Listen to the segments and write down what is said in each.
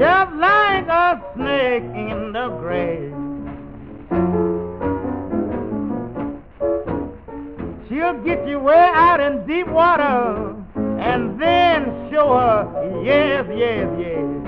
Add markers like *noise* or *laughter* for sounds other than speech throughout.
just like a snake in the grass. She'll get you way out in deep water and then show her, yes, yes, yes.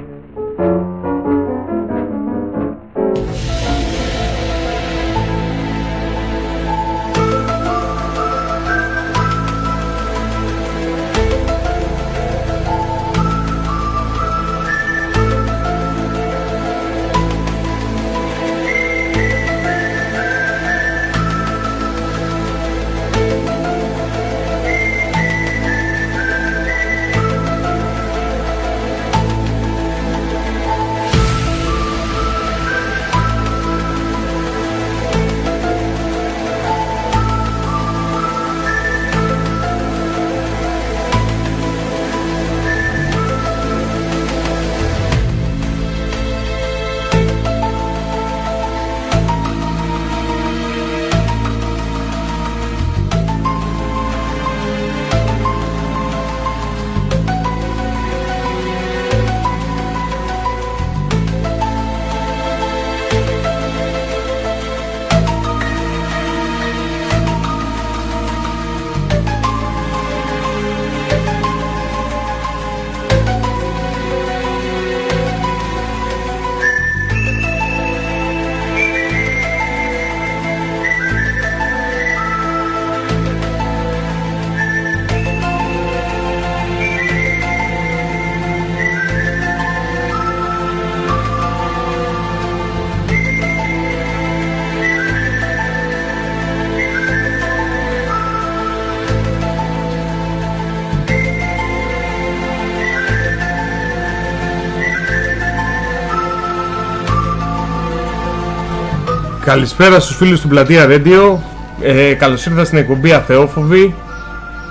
Καλησπέρα στους φίλους του Πλατεία Radio. Ε, Καλώς ήρθα στην εκπομπή Αθεόφοβη.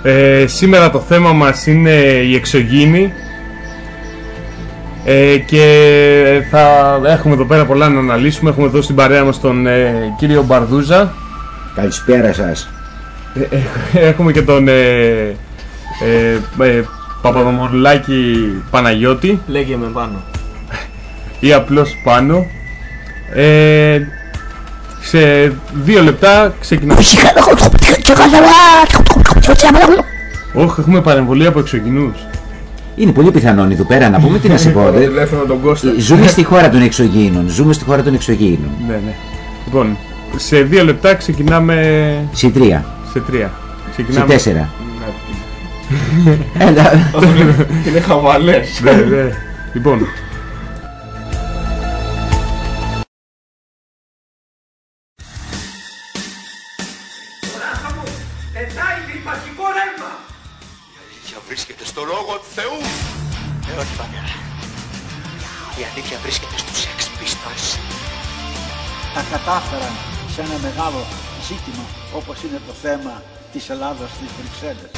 Ε, Σήμερα το θέμα μας είναι η εξωγήινη. Ε, Και θα έχουμε εδώ πέρα πολλά να αναλύσουμε. Έχουμε εδώ στην παρέα μας τον ε, κύριο Μπαρδούζα. Καλησπέρα σας. Ε, ε, Έχουμε και τον ε, ε, ε, Παπαδομορλάκη Παναγιώτη. Λέγε με πάνω. Ή απλώς πάνω ε, Σε δύο λεπτά ξεκινάμε Όχι, έχουμε παρεμβολή από εξωγηνούς Είναι πολύ πιθανόν εδώ πέρα να πούμε τι να σε πω. *laughs* δε- Τηλέφωνο τον Κώστα. Ζούμε *laughs* στη χώρα των εξωγήινων. Ζούμε στη χώρα των εξωγήινων. Ναι, ναι. Λοιπόν, σε δύο λεπτά ξεκινάμε Σε τρία, σε τρία. σε Ξεκινάμε. τέσσερα. Έλα. *laughs* Είναι χαβαλές. Ναι, ναι. Λοιπόν, κατάφεραν σε ένα μεγάλο ζήτημα όπως είναι το θέμα της Ελλάδας στις Βρυξέλλες.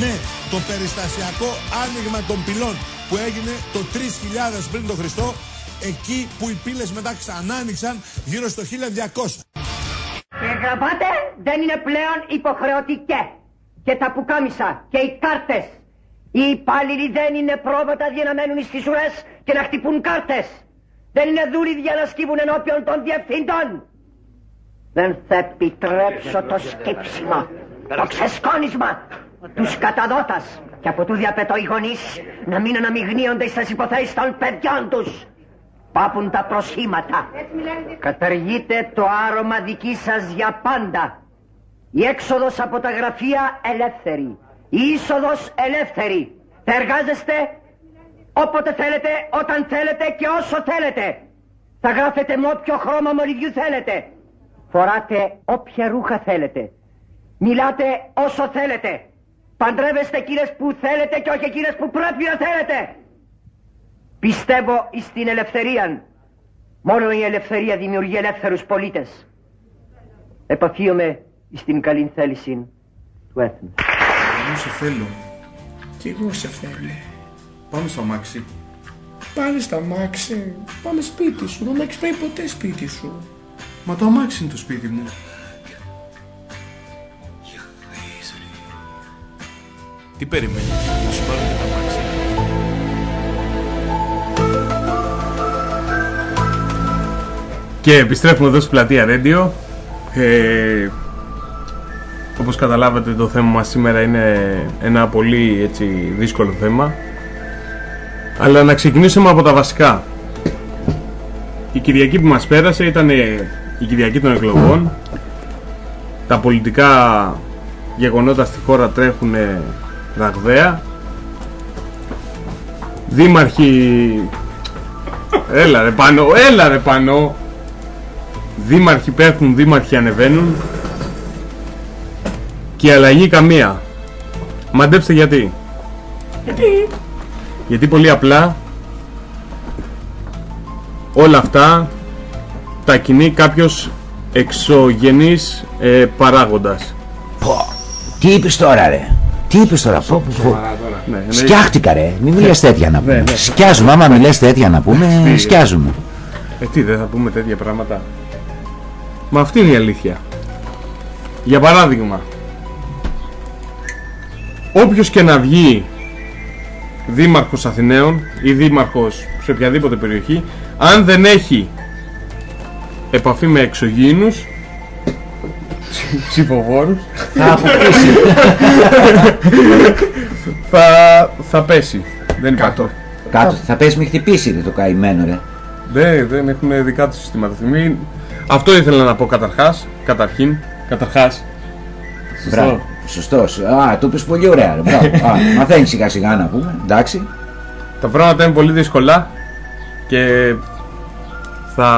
Ναι, το περιστασιακό άνοιγμα των πυλών που έγινε το 3000 πριν τον Χριστό, εκεί που οι πύλες μετά ξανά άνοιξαν γύρω στο 1200. Και γραβάτε δεν είναι πλέον υποχρεωτικέ. Και τα πουκάμισα και οι κάρτες. Οι υπάλληλοι δεν είναι πρόβατα για να μένουν στις ουρές και να χτυπούν κάρτες. Δεν είναι δούλοι για να σκύβουν ενώπιον των διευθυντών. Δεν θα επιτρέψω το σκύψιμο, το ξεσκόνισμα τους καταδότας. Και από τούδια απαιτώ οι γονείς να μην αναμειγνύονται στις υποθέσεις των παιδιών τους. Πάπουν τα προσχήματα. Καταργείτε το άρωμα δική σας για πάντα. Η έξοδος από τα γραφεία ελεύθερη. Η είσοδος ελεύθερη. Θα εργάζεστε όποτε θέλετε, όταν θέλετε και όσο θέλετε. Θα γράφετε με όποιο χρώμα μολυβιού θέλετε. Φοράτε όποια ρούχα θέλετε. Μιλάτε όσο θέλετε. Παντρεύεστε εκείνες που θέλετε και όχι εκείνες που πρέπει να θέλετε. Πιστεύω στην ελευθερία. Μόνο η ελευθερία δημιουργεί ελεύθερους πολίτες. Επαφίομαι στην καλή θέληση του έθνου. εγώ σε θέλω. Κι εγώ σε θέλω. Πάμε στο αμάξι. Πάλι στα μάξι. Πάμε σπίτι σου. Δεν με έχεις πάει ποτέ σπίτι σου. Μα το αμάξι είναι το σπίτι μου. Τι περιμένεις, να σου πάρω και το αμάξι. Και επιστρέφουμε εδώ στην πλατεία Radio. Ε, όπως καταλάβατε το θέμα μας σήμερα είναι ένα πολύ έτσι, δύσκολο θέμα. Αλλά να ξεκινήσουμε από τα βασικά. Η Κυριακή που μας πέρασε ήταν η Κυριακή των εκλογών. Τα πολιτικά γεγονότα στη χώρα τρέχουν ραγδαία. Δήμαρχοι... Έλα ρε πάνω, έλα ρε πάνω. Δήμαρχοι πέφτουν, δήμαρχοι ανεβαίνουν. Και αλλαγή καμία. Μαντέψτε γιατί. Γιατί; Γιατί πολύ απλά όλα αυτά τα κινεί κάποιος εξωγενής ε, παράγοντας. Τι είπες τώρα ρε; Τι είπες τώρα. Πω, πω, πω. Ναι, ναι. Σκιάχτηκα ρε. Μην μιλάς τέτοια να πούμε. Ναι, ναι. Σκιάζουμε. Άμα μιλάς τέτοια να πούμε, Τι. σκιάζουμε. Ε, τι, δεν θα πούμε τέτοια πράγματα. Μα αυτή είναι η αλήθεια. Για παράδειγμα, όποιος και να βγει δήμαρχος Αθηναίων ή δήμαρχος σε οποιαδήποτε περιοχή, αν δεν έχει επαφή με εξωγήινους, *laughs* ψηφοφόρους, Θα αποκλείσει. *laughs* θα, θα πέσει. Δεν υπάρχει. Κάτω. Θα πες μη χτυπήσει ρε, το καημένο ρε. Δεν, δεν έχουν δικά τους συστήματα. Μην- Αυτό ήθελα να πω καταρχάς, καταρχήν, καταρχάς. Μπράβο. Σωστός. Α, το είπες πολύ ωραία. Ρε. Μπράβο. Α, μαθαίνεις σιγά σιγά να πούμε. Εντάξει. Τα πράγματα είναι πολύ δύσκολα και θα,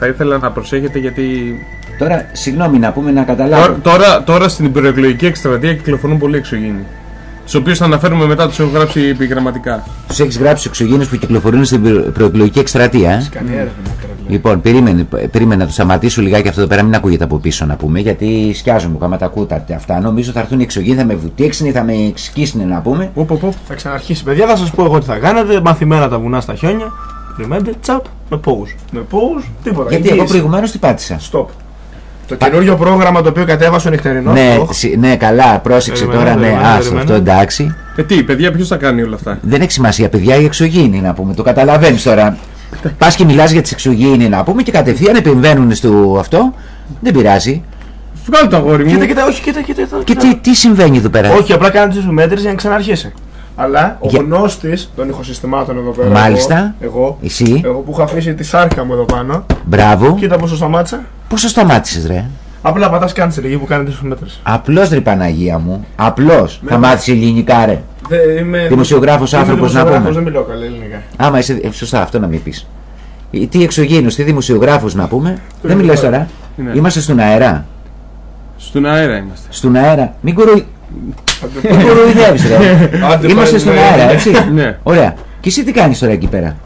θα ήθελα να προσέχετε γιατί Τώρα, συγγνώμη να πούμε να τώρα, καταλάβω. τώρα, τώρα στην προεκλογική εκστρατεία κυκλοφορούν πολλοί εξωγήινοι. Τους οποίους θα αναφέρουμε μετά, τους έχω γράψει επιγραμματικά. Τους έχεις γράψει εξωγήνου που κυκλοφορούν στην προ- προεκλογική εκστρατεία. ε; Κάνει έρευνα τώρα. δηλαδή. Λοιπόν, περίμενε, περίμενε να του σταματήσω λιγάκι αυτό εδώ πέρα, μην ακούγεται από πίσω να πούμε, γιατί σκιάζομαι άμα τα ακούτε αυτά. Νομίζω θα έρθουν οι εξωγήινοι, θα με βουτήξουν, θα με εξκίσουν να πούμε. Πω, πω, πω. Θα ξαναρχίσει, παιδιά. Θα σας πω εγώ τι θα κάνετε. Μαθημένα τα βουνά στα χιόνια. Περιμένετε, τσαπ, με πόγους. Με πόγους, τίποτα. Γιατί Εγγύηση. εγώ προηγουμένως τι πάτησα; Stop. Το καινούριο πρόγραμμα το οποίο κατέβασε ο νυχτερινός. Ναι, σι- ναι, καλά, πρόσεξε Περιμένω, τώρα, ναι, περιμένω, άστο περιμένω. αυτό εντάξει. Ε, τι, παιδιά, ποιος θα κάνει όλα αυτά; Δεν έχει σημασία, παιδιά, οι εξωγήινοι να πούμε. Το καταλαβαίνεις τώρα. Πας και μιλάς για τις εξωγήινοι να πούμε και κατευθείαν επεμβαίνουν στο αυτό. Δεν πειράζει. Βγάλω το αγόρι μου. Κοίτα, κοίτα, όχι, κοίτα, κοίτα. κοίτα. Και τι, τι συμβαίνει εδώ πέρα; Όχι, απλά κάνει τη μέτρηση για να ξαναρχίσει. Αλλά ο Για- γνώστης των ηχοσυστημάτων εδώ πέρα. Μάλιστα. Εγώ, εγώ, Εσύ, εγώ που έχω αφήσει τη σάρκα μου εδώ πάνω. μπράβο. Κοίτα πόσο σταμάτησα. Πόσο σταμάτησες, ρε; Απλά πατάς cancel εκεί που κάνει τη μέτρηση. Απλώς ρε Παναγία μου. Απλώς. Θα μάθεις ελληνικά, ρε. Δεν είμαι. Δημοσιογράφος είμαι άνθρωπος να δημοσιογράφος, πούμε. Δεν μιλάω καλά ελληνικά. Άμα είσαι. ε, σωστά, αυτό να μην πεις. Τι εξωγήινου, τι δημοσιογράφου να πούμε. Δεν μιλάς τώρα. Ναι. Είμαστε στον αέρα. Στον αέρα είμαστε. Στον αέρα. Μην κουρου... Μην κοροϊδεύεις, ρε. Άντε, Είμαστε πάλι, στον ναι, αέρα, ναι. έτσι. Ναι. Ωραία. Και εσύ τι κάνεις τώρα εκεί πέρα;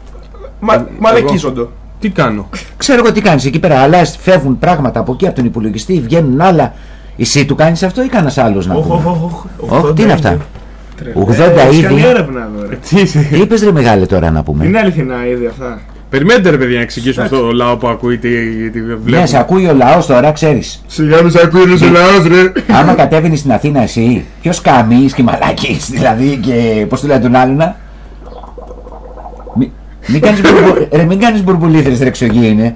Μα, μαλακίζονται. Τι κάνω; Ξέρω εγώ τι κάνεις εκεί πέρα. Αλλά φεύγουν πράγματα από εκεί από τον υπολογιστή, βγαίνουν άλλα. Εσύ του κάνεις αυτό ή κανένας άλλος να Όχι, πούμε. όχι, όχι. Όχι, τι είναι αυτά; 80 Έχει κάνει ήδη. έρευνα εδώ. ρε. Τι είσαι; Τι είπες ρε μεγάλε τώρα να πούμε. Είναι αληθινά ήδη αυτά. Περιμένετε ρε παιδιά να εξηγήσουμε στο λαό που ακούει τι, τι Ναι, βλέπουμε. σε ακούει ο λαός τώρα, ξέρεις. Σιγά μη σε ακούει ο λαός ρε. Άμα κατέβαινε στην Αθήνα εσύ, ποιος καμίς και μαλάκι, δηλαδή και πώς του λένε τον άλλον. Να; Μη- Μην κάνεις μπουρμπου- ρε, μην κάνεις μπουρμπουλήθρες ρε εξωγήινε.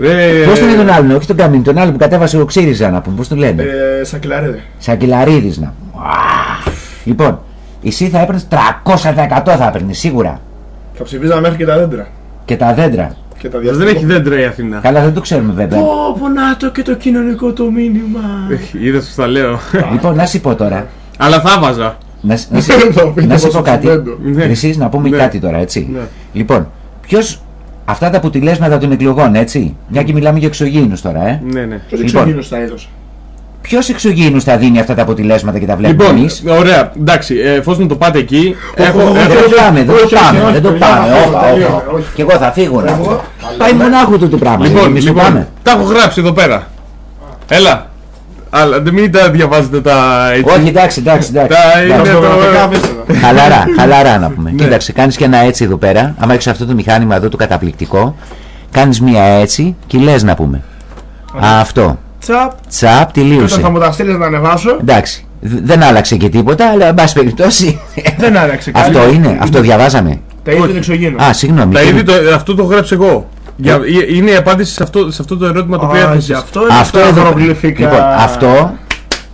Ρε, Πώς τον λένε τον άλλον, όχι τον Καμίνη, τον άλλο που κατέβασε ο Ξύριζα να πούμε, πώς τον λένε; Ε, Σακελαρίδη. Σακελαρίδης να πούμε. Ουα. Λοιπόν, εσύ θα έπαιρνες 300% θα έπαιρνες σίγουρα. Θα ψηφίζαμε μέχρι και τα δέντρα. Και τα δέντρα. Και τα δεν έχει δέντρα η Αθήνα. Καλά δεν το ξέρουμε βέβαια. Πω, πω, να το και το κοινωνικό το μήνυμα. Είδες που στα λέω. Λοιπόν, να σου πω τώρα. Αλλά θα βάζα. Να, σ- να, σ- *laughs* Το πείτε να σου πόσο πω κάτι. τσιμέντο. Ναι. Εσείς να πούμε Ναι. κάτι τώρα, έτσι. Ναι. Λοιπόν, ποιο. Αυτά τα αποτελέσματα των εκλογών, έτσι. Μια και μιλάμε για εξωγήινους τώρα, ε. Ναι, ναι. Ποιος Λοιπόν. εξωγήινος τα έδωσε; Ποιος εξωγήινους θα δίνει αυτά τα αποτελέσματα και τα βλέπουμε Λοιπόν, εμείς; ωραία, εντάξει, ε, εφόσον το πάτε εκεί, έχω, όχι, Δεν έχω, το πάμε, δεν το όχι, πάμε, όχι, δεν το όχι, πάμε. όχι, όχι, όχι, όχι, όχι, όχι. όχι. Και εγώ θα φύγω να Εγώ, πω. αλλά Πάει μονάχου του το πράγμα. λοιπόν, Εμείς το λοιπόν, πάμε. τα έχω γράψει εδώ πέρα. Έλα. Αλλά δεν μην τα διαβάζετε τα έτσι. Όχι, εντάξει, εντάξει, εντάξει. Τα είναι Εντάξει. το... Πραγματικά αφήστε τα. Χαλαρά, χαλαρά να πούμε. Ναι. Κοίταξε, κάνεις και ένα έτσι εδώ πέρα. Άμα έχεις αυτό το μηχάνημα εδώ το καταπληκτικό, κάνεις μία έτσι και λες να πούμε. Αυτό. Τσαπ. Τσαπ, Και όταν τελείωσε. θα μου τα στείλεις να ανεβάσω, Εντάξει. Δ- Δεν άλλαξε και τίποτα, αλλά εν πάση περιπτώσει. δεν άλλαξε κάτι. αυτό είναι, αυτό διαβάζαμε. Τα είδη των εξωγήινων. Α, συγγνώμη. Τα και- είδη, το, αυτό το έχω γράψει εγώ. Για, ε, είναι η απάντηση σε αυτό, σε αυτό το ερώτημα το οποίο Α, έθεσες. γι' αυτό είναι Αυτό στα εδώ. αγρογλυφικά. Λοιπόν, αυτό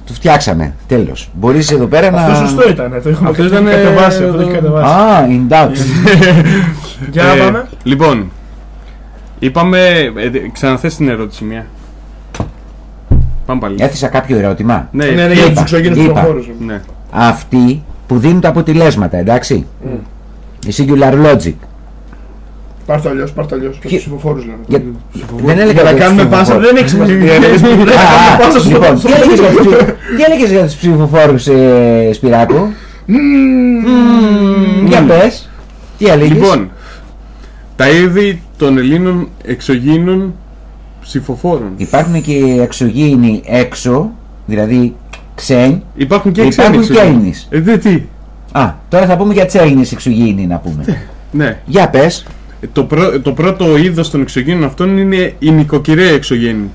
το φτιάξαμε. Τέλος. Μπορείς εδώ πέρα να. Αυτό σωστό ήταν. Το έχουμε Αυτό το ήταν, έχει κατεβάσει. ε, Αυτό το έχει το- κατεβάσει. Α, in doubt. *laughs* Για να Ε, πάμε. Λοιπόν, είπαμε. Ε, ξαναθες την ερώτηση μία. Πάμε πάλι. Έθεσα κάποιο ερώτημα. Ναι, Ναι, ναι, είπα, για τους εξωγήνου είπα. προφόρου. ναι. Αυτοί που δίνουν τα αποτελέσματα, εντάξει. Η singular logic. Πάρ' το αλλιώς, πάρ' το αλλιώς. Ποιοι- Τους ψηφοφόρους λέμε. Για... Δεν έλεγα Για να για τους κάνουμε πάσα ψηφοφόρους. δεν έχει σημασία. Δεν Α, κάνουμε α, πάσα στο Λοιπόν, στο- τι έλεγες για τους ψηφο- τι έλεγες για τους ψηφοφόρους, ε, Σπυράκο; Μμμ, Για πες. Τι έλεγες; Λοιπόν, τα είδη των Ελλήνων εξωγήινων ψηφοφόρων. Υπάρχουν και εξωγήινοι έξω, δηλαδή ξένοι. Υπάρχουν και Υπάρχουν ξένοι και εξωγήινοι. Έλληνες. Ε, δε τι. Α, τώρα θα πούμε για τις Έλληνες εξωγήινοι να πούμε. Ναι. Για πες. Ε, Το, πρω- το πρώτο είδος των εξωγήινων αυτών είναι οι νοικοκυρέοι εξωγήινοι.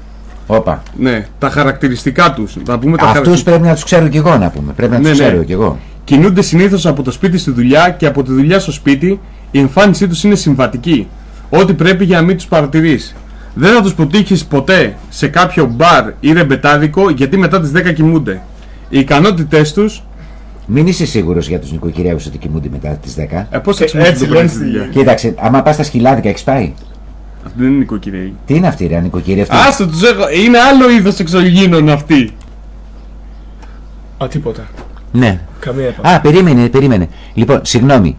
Όπα. Ναι, τα χαρακτηριστικά τους. Θα πούμε τα Αυτούς χαρακτηριστικά. πρέπει να τους ξέρω κι εγώ να πούμε. Πρέπει να Ναι, τους ναι. ξέρω κι εγώ. Κινούνται συνήθως από το σπίτι στη δουλειά και από τη δουλειά στο σπίτι. Η εμφάνισή τους είναι συμβατική. Ό,τι πρέπει για να μην τους παρατηρείς. Δεν θα τους ποτύχεις ποτέ σε κάποιο μπαρ ή ρεμπετάδικο γιατί μετά τις 10 κοιμούνται. Οι ικανότητές τους, Μην είσαι σίγουρος για τους νοικοκυρέους ότι κοιμούνται μετά τις 10. ε, πώς θα Έτσι ξυπνήσουν το πρωί λένε στη στη- δουλειά. Κοίταξε, άμα πας στα σκυλάδικα έχεις πάει; Αυτοί δεν είναι νοικοκυρέοι. Τι είναι αυτή ρε, νοικοκυρία αυτή. Άστο τους έχω, είναι άλλο είδος εξωγήινων αυτοί. Α, τίποτα. Ναι. Καμία επαφή. Α, περίμενε, περίμενε. Λοιπόν, συγγνώμη.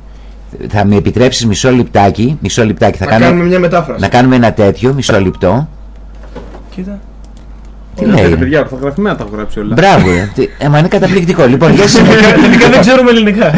Θα με επιτρέψεις μισό λεπτάκι. Μισό λεπτάκι. Θα Να κάνω, κάνουμε μια μετάφραση. να κάνουμε ένα τέτοιο, μισό λεπτό. Κοίτα. Τι Ωραία, λέει. ρε. παιδιά, ορθογραφημένα τα έχω γράψει όλα. Μπράβο, ε. Τι- ε, μα είναι καταπληκτικό. Λοιπόν, για συνέχεια. Τελικά *laughs* δεν ξέρουμε ελληνικά.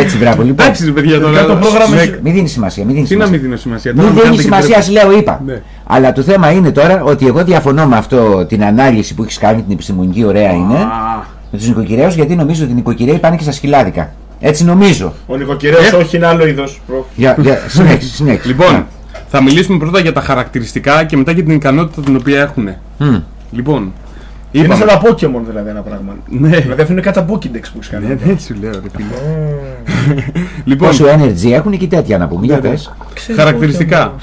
Έτσι, μπράβο. Λοιπόν, Εντάξει, ρε παιδιά, τώρα. Τελικά το πρόγραμμα Ναι, έχει- μην δίνεις σημασία. Μην δίνεις Τι να μην σημασία. δίνω σημασία. Μην τώρα μου δίνεις κάνετε και σημασία, τρέπω. σου λέω, είπα. Ναι. Αλλά το θέμα είναι τώρα ότι εγώ διαφωνώ με αυτό την ανάλυση που έχεις κάνει την επιστημονική, ωραία είναι. Α, Με τους νοικοκυρέου, γιατί νομίζω ότι οι νοικοκυρέοι πάνε και στα σκυλάδικα. Έτσι νομίζω. Ο νοικοκυρέο Ε. όχι είναι άλλο είδος. Για, για, συνέχισε, συνέχισε. Λοιπόν, θα μιλήσουμε πρώτα για τα χαρακτηριστικά και μετά για την ικανότητα την οποία έχουν. Μμ. Λοιπόν, Είναι είπαμε. σαν τα Pokémon δηλαδή ένα πράγμα. Ναι, Δηλαδή αυτό είναι κατά Pokédex που έχει κάνει. ναι, ναι, σου λέω, ρε φίλε. Λοιπόν, Πόσο energy έχουν και τέτοια να πούμε. Για Ναι, ναι. πες. χαρακτηριστικά.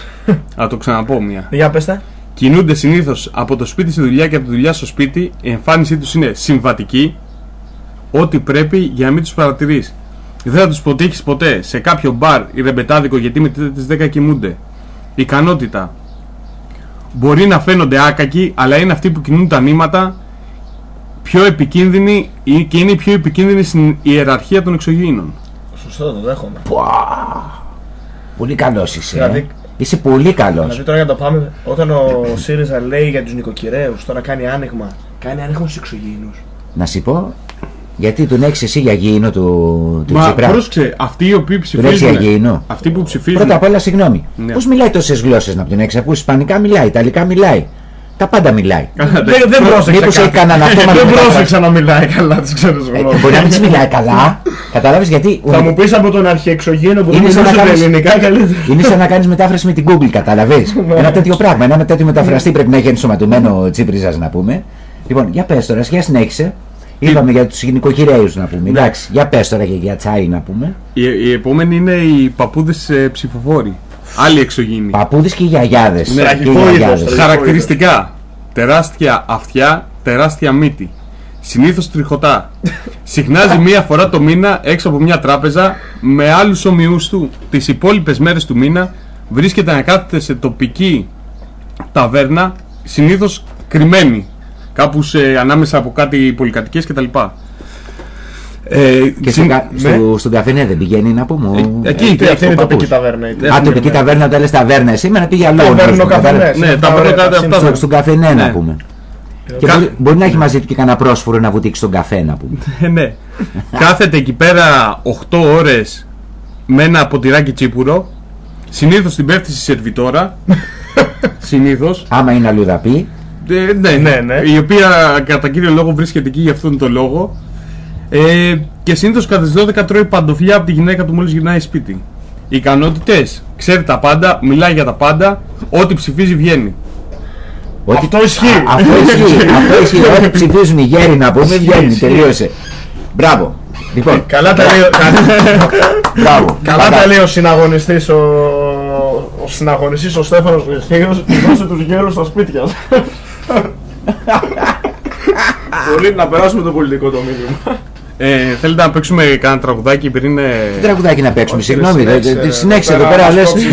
Α το ξαναπώ μία. Για πες τα. Κινούνται συνήθως από το σπίτι στη δουλειά και από τη δουλειά στο σπίτι. Η εμφάνισή τους είναι συμβατική. Ό,τι πρέπει για να μην τους παρατηρείς. Δεν θα τους ποτύχει ποτέ σε κάποιο μπαρ ή ρεμπετάδικο γιατί με τις 10 κοιμούνται. Ικανότητα. Μπορεί να φαίνονται άκακοι, αλλά είναι αυτοί που κινούν τα νήματα πιο επικίνδυνοι ή- και είναι οι πιο επικίνδυνοι στην ιεραρχία των εξωγήινων. Σωστό, το δέχομαι. Πολύ καλός είσαι. Δηλαδή- ε. Είσαι πολύ καλός. Δηλαδή τώρα για να το πάμε, όταν ο ΣΥΡΙΖΑ λέει για τους νοικοκυρέους, τώρα κάνει άνοιγμα, κάνει άνοιγμα στους εξωγήινους. Να σου πω, γιατί τον έχεις εσύ για γήινο του, του Μα Τσίπρα; πρόσεξε, αυτοί οι οποίοι Τον έχεις για ψηφίζουν. γήινο. Αυτοί που ψηφίζουν. Πρώτα απ' όλα, συγγνώμη. Ναι. Πώς μιλάει τόσες γλώσσες να τον έχεις ακούσει; Ισπανικά μιλάει, Ιταλικά μιλάει. Τα πάντα μιλάει. Καλά, Δεν, δεν πρόσεξα. Μήπως έχει κάτι. κανένα αυτόματο Δεν μετάφραση. πρόσεξα να μιλάει καλά τις ξένε Ε, γλώσσε. μπορεί να μην τις μιλάει καλά. Κατάλαβες γιατί. Θα μου πεις από τον αρχιεξωγήινο που Είναι δεν σαν να μιλούσε τα κάνεις- ελληνικά καλύτερα. Είναι σαν να κάνεις μετάφραση με την Google, κατάλαβες; *laughs* ένα τέτοιο πράγμα. Ένα τέτοιο μεταφραστή πρέπει να έχει ενσωματωμένο ο Τσίπριζας να πούμε. Λοιπόν, για πες τώρα, για συνέχισε. Είπαμε για τους νοικοκυρέου να πούμε. Εντάξει, για πες τώρα και για τσάι να πούμε. Η, η επόμενη είναι οι παππούδες ψηφοφόροι. Άλλοι εξωγήινοι. Παππούδες και γιαγιάδες. Ναι, τραγικό είδος, Χαρακτηριστικά. Τεράστια αυτιά, τεράστια μύτη. Συνήθως τριχωτά. *laughs* Συχνάζει μία φορά το μήνα έξω από μια τράπεζα με άλλους ομοιούς του. Τις υπόλοιπες μέρες του μήνα βρίσκεται να κάθεται σε τοπική ταβέρνα, συνήθως κρυμμένη. Κάπου σε, ανάμεσα από κάτι πολυκατοικίες κτλ. Ε, Και στο, συν- κα- ναι. στο, στον καφενέ δεν πηγαίνει να πούμε. ο- Ε, εκεί, Αυτή εκεί, αυτή είναι η ο τοπική παππούς. ταβέρνα. η- Α, τοπική ταβέρνα, όταν λες ταβέρνα, εσύ, να πήγε αλλού. Ταβέρνο νομίζω, καφενές. Ναι, Αυτά τα ωραία, πρώτα τα αυτά σύμφωνα. Στο, στον καφενέ να Ναι. πούμε. Και Κα- μπορεί, μπορεί να έχει μαζί του και κανένα πρόσφορο να βουτήξει στον καφέ να πούμε. Ε, ναι. Κάθεται εκεί πέρα 8 ώρες με ένα ποτηράκι τσίπουρο. Συνήθως την πέφτει στη σερβιτόρα. *laughs* Συνήθως. Άμα είναι αλλουδαπή, Ε, ναι, Ναι, ναι. Η οποία κατά κύριο λόγο βρίσκεται εκεί για αυτόν τον λόγο. Ε, και συνήθως κατά τις 12 τρώει παντοφλιά από τη γυναίκα του μόλις γυρνάει σπίτι. Οι ικανότητες, ξέρει τα πάντα, μιλάει για τα πάντα, ό,τι ψηφίζει βγαίνει. Ότι- Αυτό ισχύει. Α, Αυτό ισχύει. *laughs* Αυτό ισχύει. Ό,τι ψηφίζουν οι γέροι να πούμε βγαίνει. Τελείωσε. Μπράβο. Λοιπόν, Καλά τα λέει, ο- κα- μπράβο. καλά τα λέει ο συναγωνιστής ο, ο συναγωνιστής ο Στέφανος Χριστίος δώσε τους γέρους στα σπίτια. Πολύ να περάσουμε το πολιτικό το μήνυμα. Ε, θέλετε να παίξουμε κανένα τραγουδάκι πριν. ε, Τι τραγουδάκι να παίξουμε, συγγνώμη. συνέχισε, δε- δε- ρε, Συνέχισε εδώ εδώ πέρα πέρα, να λες. σκόψεις.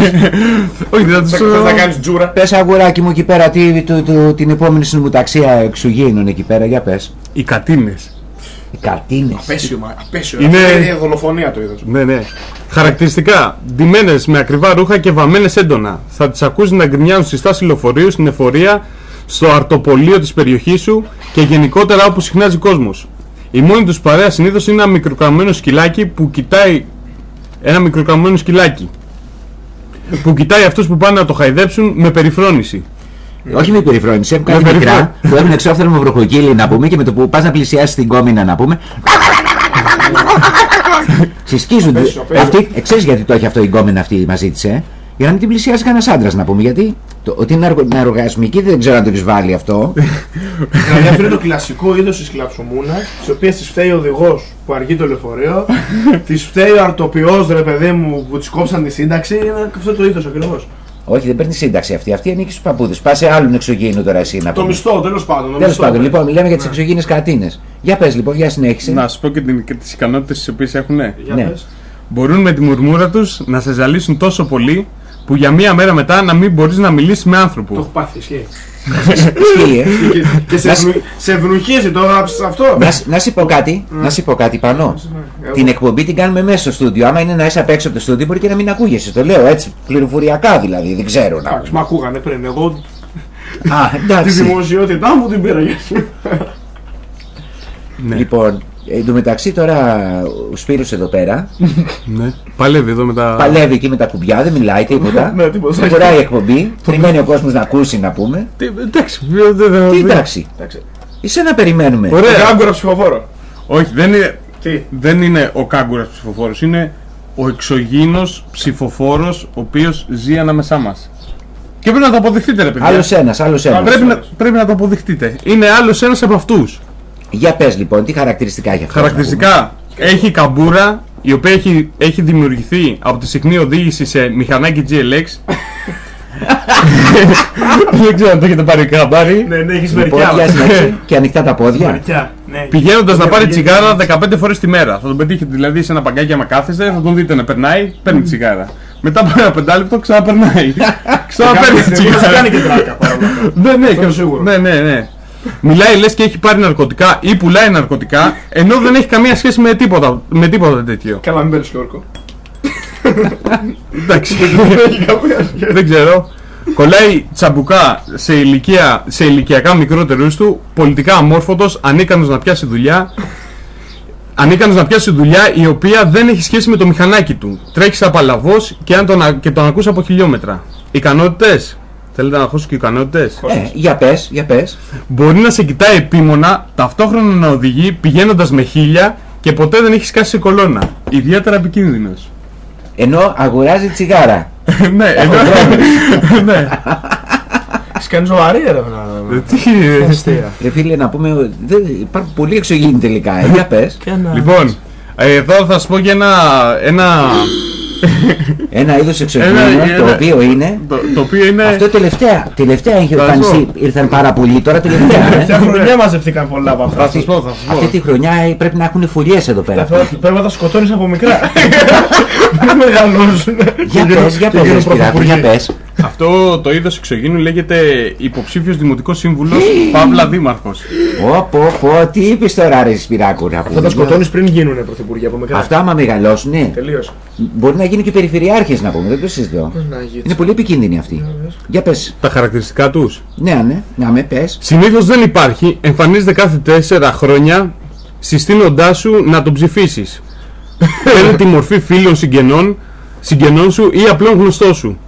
Όχι, δεν θα Θες τους... να κάνεις τζούρα. Πες αγοράκι μου εκεί πέρα τι, του- του- την επόμενη συνομοταξία εξουγήινων εκεί πέρα, για πες. Οι κατίνες. Οι καρτίνες. Απέσιο, μα- απέσιο. Είναι- Αυτό Είναι δολοφονία το είδος. Ναι, ναι. Χαρακτηριστικά. Ντυμένες με ακριβά ρούχα και βαμμένες έντονα. Θα τις ακούσει να γκρινιάζουν στη στάση λεωφορείου, στην εφορία, στο αρτοπολείο της περιοχής σου και γενικότερα όπου συχνάζει κόσμος. Η μόνη τους παρέα συνήθως είναι ένα μικροκαμμένο σκυλάκι που κοιτάει. Ένα μικροκαμμένο σκυλάκι. Που κοιτάει αυτούς που πάνε να το χαϊδέψουν με περιφρόνηση. Όχι με περιφρόνηση, έχουν κάτι Με μικρά περιφρό- που έχουν εξόφθαλμο βροχοκύλι να πούμε και με το που πας να πλησιάσεις την κόμινα να πούμε. *laughs* Συσκίζονται. Απέσιο, απέσιο. Αυτή, ε, ξέρεις γιατί το έχει αυτό η κόμινα αυτή μαζί της, ε; Για να μην την πλησιάσει κανένας άντρας να πούμε. Γιατί το, ότι είναι αργο- αργασμική δεν ξέρω αν το έχεις βάλει αυτό. Δηλαδή αυτό είναι το κλασικό είδος της κλαψομούνας, τη οποία της φταίει ο οδηγός που αργεί το λεωφορείο, της φταίει ο αρτοπιό ρε παιδί μου που της κόψαν τη σύνταξη. Είναι αυτό το είδος ακριβώς. Όχι, δεν παίρνει σύνταξη αυτή. Αυτή ανήκει στους παππούδες. Πας σε άλλον εξωγήινο τώρα εσύ να Το πούμε. μισθό, τέλος πάντων. το Τέλος μισθό. πάντων, λοιπόν, μιλάμε για τις εξωγήινες κατίνε. Για πες λοιπόν, για συνέχισε. Να σου πω και, την- και τις ικανότητες τις οποίες έχουν. Για Ναι. πες. Μπορούν με τη μουρμούρα τους να σε ζαλίσουν τόσο πολύ που για μία μέρα μετά να μην μπορείς να μιλήσεις με Το άνθρωπο. έχω πάθει, ισχύει. Ισχύει, ε. Και, και σε, Να ευνου- σε ευνοχίζει το έγραψε αυτό. Να, σ- να σου πω κάτι, να σου πω κάτι πάνω. Εγώ. Την εκπομπή την κάνουμε μέσα στο στούντιο. Άμα είναι να είσαι απ' έξω από το στούντιο, μπορεί και να μην ακούγεσαι. Το λέω έτσι, πληροφοριακά δηλαδή. Δεν ξέρω να Εντάξει, με ακούγανε πριν. Εγώ Α, *laughs* τη εντάξει. δημοσιότητά μου την πήρα για Ναι. Λοιπόν, εν τω μεταξύ τώρα ο Σπύρος εδώ πέρα ναι. Παλεύει εδώ με τα. παλεύει εκεί με τα κουμπιά, δεν μιλάει τίποτα. Ναι, τίποτα. Δεν χωράει η εκπομπή. Περιμένει ο κόσμος να ακούσει να πούμε. Τι, εντάξει, δεν- δεν- δεν- Τι εντάξει. Εσένα περιμένουμε. Ωραία. Κάγκουρας ψηφοφόρο. Όχι, δεν είναι, Τι; δεν είναι ο κάγκουρας ψηφοφόρος. Είναι ο εξωγήινος ψηφοφόρος ο οποίος ζει ανάμεσά μας. Και πρέπει να το αποδεχτείτε, ρε παιδιά. Άλλος ένας, άλλος ένας. Πρέπει, να, πρέπει να το αποδεχτείτε. Είναι άλλος ένας από αυτούς. Για πες λοιπόν, τι χαρακτηριστικά έχει αυτό; Χαρακτηριστικά έχει καμπούρα η οποία έχει, έχει δημιουργηθεί από τη συχνή οδήγηση σε μηχανάκι GLX. *laughs* Δεν ξέρω αν το έχετε πάρει καμπάρι. Ναι, ναι, έχεις Λοιπόν, μερικά. για συνέχισε. και ανοιχτά τα πόδια. Μερικά, ναι. Πηγαίνοντας να Ναι, πάρει πηγαίνει. τσιγάρα 15 φορές τη μέρα. Θα τον πετύχετε δηλαδή σε ένα παγκάκι άμα κάθεστε, θα τον δείτε να περνάει, παίρνει τσιγάρα. Μετά από ένα πεντάλεπτο ξαναπερνάει. *laughs* Ξαναπαίρνει Κάνει- τσιγάρα. Κάνει και τράκα παρόλα αυτά. Ναι, ναι, Αυτό είναι και- σίγουρο. ναι, ναι, ναι. Μιλάει λες και έχει πάρει ναρκωτικά ή πουλάει ναρκωτικά ενώ δεν έχει καμία σχέση με τίποτα, με τίποτα τέτοιο. Καλά, μην παίρνεις και όρκο. Εντάξει. Έχει καμία σχέση. δεν ξέρω. Κολλάει τσαμπουκά σε, ηλικία, σε ηλικιακά μικρότερους του, πολιτικά αμόρφωτος, ανίκανος να πιάσει δουλειά. Ανίκανος να πιάσει δουλειά η οποία δεν έχει σχέση με το μηχανάκι του. Τρέχει σαν παλαβός και, αν τον, α- και τον ακούς από χιλιόμετρα. Ικανότητες; Θέλετε να ακούσω και ικανότητες; Ε, για πες, για πες. Μπορεί να σε κοιτάει επίμονα, ταυτόχρονα να οδηγεί πηγαίνοντας με χίλια και ποτέ δεν έχεις σκάσει σε κολόνα. Ιδιαίτερα επικίνδυνος. Ενώ αγοράζει τσιγάρα. *laughs* ναι, ενώ... *laughs* ναι. Έχεις κάνει σοβαρή έρευνα. Τι... Αστεία. Ρε φίλε, να πούμε, δεν, υπάρχουν πολλοί εξωγήινοι τελικά. Ε, για πες. Λοιπόν, ε, εδώ θα σου πω για ένα, ένα, *laughs* Ένα είδος εξωγήινων Ένα- το ένα- οποίο είναι. το, το οποίο είναι... Αυτό τελευταία, τελευταία έχει Θα σου εμφανιστεί, ήρθαν πάρα πολλοί, τώρα τελευταία. Μια Ε. χρονιά μαζευτήκαν πολλά από αυτά. Θα σας πω, θα σας πω. Αυτή τη χρονιά ε, πρέπει να έχουν φωλιέ εδώ πέρα. Αυτό Πρέπει να τα σκοτώνεις από μικρά. *laughs* Δεν μεγαλώσουν. Για πες, για πες, ρε Σπυράκο, για πες. Αυτό το είδος εξωγήνου λέγεται υποψήφιος δημοτικός σύμβουλος, Παύλα Δήμαρχος. Ω, πω, πω, τι είπες τώρα ρε Σπυράκο να Αυτά πούμε. τα σκοτώνει πριν γίνουν πρωθυπουργοί από μικρά. Αυτά άμα μεγαλώσουνε, Τελείως. μπορεί να γίνουν και περιφερειάρχες να πούμε, δεν το συζητώ. να γίνει. Είναι πολύ επικίνδυνοι αυτοί. Για πες. Τα χαρακτηριστικά τους. Ναι, ναι, να με πες. Συνήθως δεν υπάρχει, εμφανίζεται κάθε τέσσερα χρόνια, συστήνοντάς σου να τον ψηφίσεις. *laughs* Παίρνει τη μορφή φίλων συγγενών, συγγενών σου ή απλών γνωστών σου.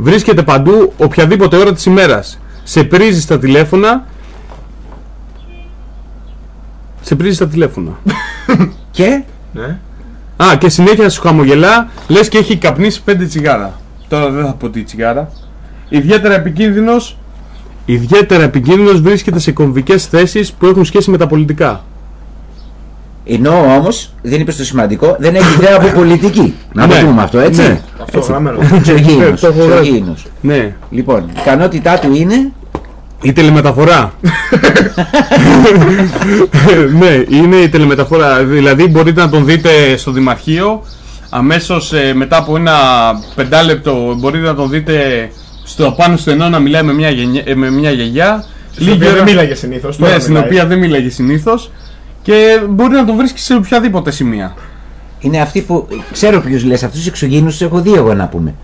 Βρίσκεται παντού οποιαδήποτε ώρα της ημέρας. Σε πρίζει στα τηλέφωνα. Σε πρίζει στα τηλέφωνα. *laughs* Και, Ναι. Α, και συνέχεια σου χαμογελά, λες και έχει καπνίσει πέντε τσιγάρα. Τώρα δεν θα πω τι τσιγάρα. Ιδιαίτερα επικίνδυνος, ιδιαίτερα επικίνδυνος βρίσκεται σε κομβικές θέσεις που έχουν σχέση με τα πολιτικά. Ενώ όμως δεν είπες το σημαντικό, δεν έχει ιδέα από πολιτική. Να το Ναι. πούμε αυτό, έτσι. Ναι. Αυτό γραμμένο. Εξωγήινος, Το έχω γράψει. εξωγήινος. Ναι. Λοιπόν, η ικανότητά του είναι; Η τελεμεταφορά. *laughs* ναι, είναι η τελεμεταφορά. Δηλαδή μπορείτε να τον δείτε στο Δημαρχείο. Αμέσως ε, μετά από ένα πεντάλεπτο μπορείτε να τον δείτε στο πάνω στενό να μιλάει με μια, γενιά, ε, με μια γιαγιά. Στην οποία δεν μίλαγε συνήθως, τώρα Ναι, στην μιλάει. οποία δεν μίλαγε συνήθως. Και μπορεί να τον βρίσκεις σε οποιαδήποτε σημεία. είναι αυτοί που. Ξέρω ποιους λες, αυτούς τους εξωγήινους τους έχω δει εγώ να πούμε.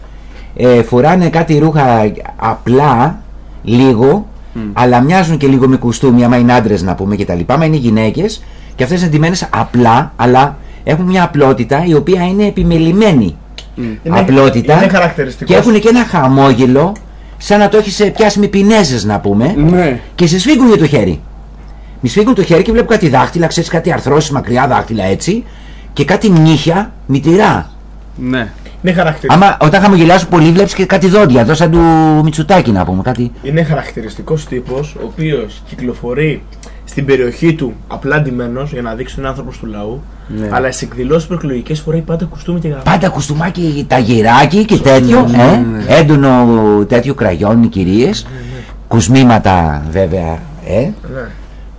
Ε, φοράνε κάτι ρούχα απλά, λίγο, αλλά μοιάζουν και λίγο με κουστούμι, άμα είναι άντρες να πούμε κτλ. Άμα είναι γυναίκες, και αυτές είναι ντυμένες απλά, αλλά έχουν μια απλότητα η οποία είναι επιμελημένη. Είναι- απλότητα. είναι χαρακτηριστικός. Και έχουν και ένα χαμόγελο, σαν να το έχεις πιάσει με πινέζες να πούμε. Ναι. Και σε σφίγγουν για το χέρι. Μη σφίγγουν το χέρι και βλέπω κάτι δάχτυλα, ξέρεις κάτι αρθρώσεις μακριά δάχτυλα έτσι. Και κάτι νύχια μυτηρά. Ναι. Είναι χαρακτηριστικό. Άμα όταν χαμογελάσουν πολύ, βλέπεις και κάτι δόντια. Εδώ σαν του Μητσουτάκη να πούμε. Κάτι. Είναι χαρακτηριστικός τύπος ο οποίος κυκλοφορεί στην περιοχή του απλά ντυμένος για να δείξει τον άνθρωπο του λαού. Ναι. Αλλά σε εκδηλώσεις προεκλογικές φοράει πάντα κουστούμι και γραμμάτια. Πάντα κουστούμάκι, τα γυράκι και τέτοιο. Ναι, ε, ναι. Έντονο τέτοιο κραγιόν οι κυρίες. Κουσμήματα βέβαια. Ε. Ναι.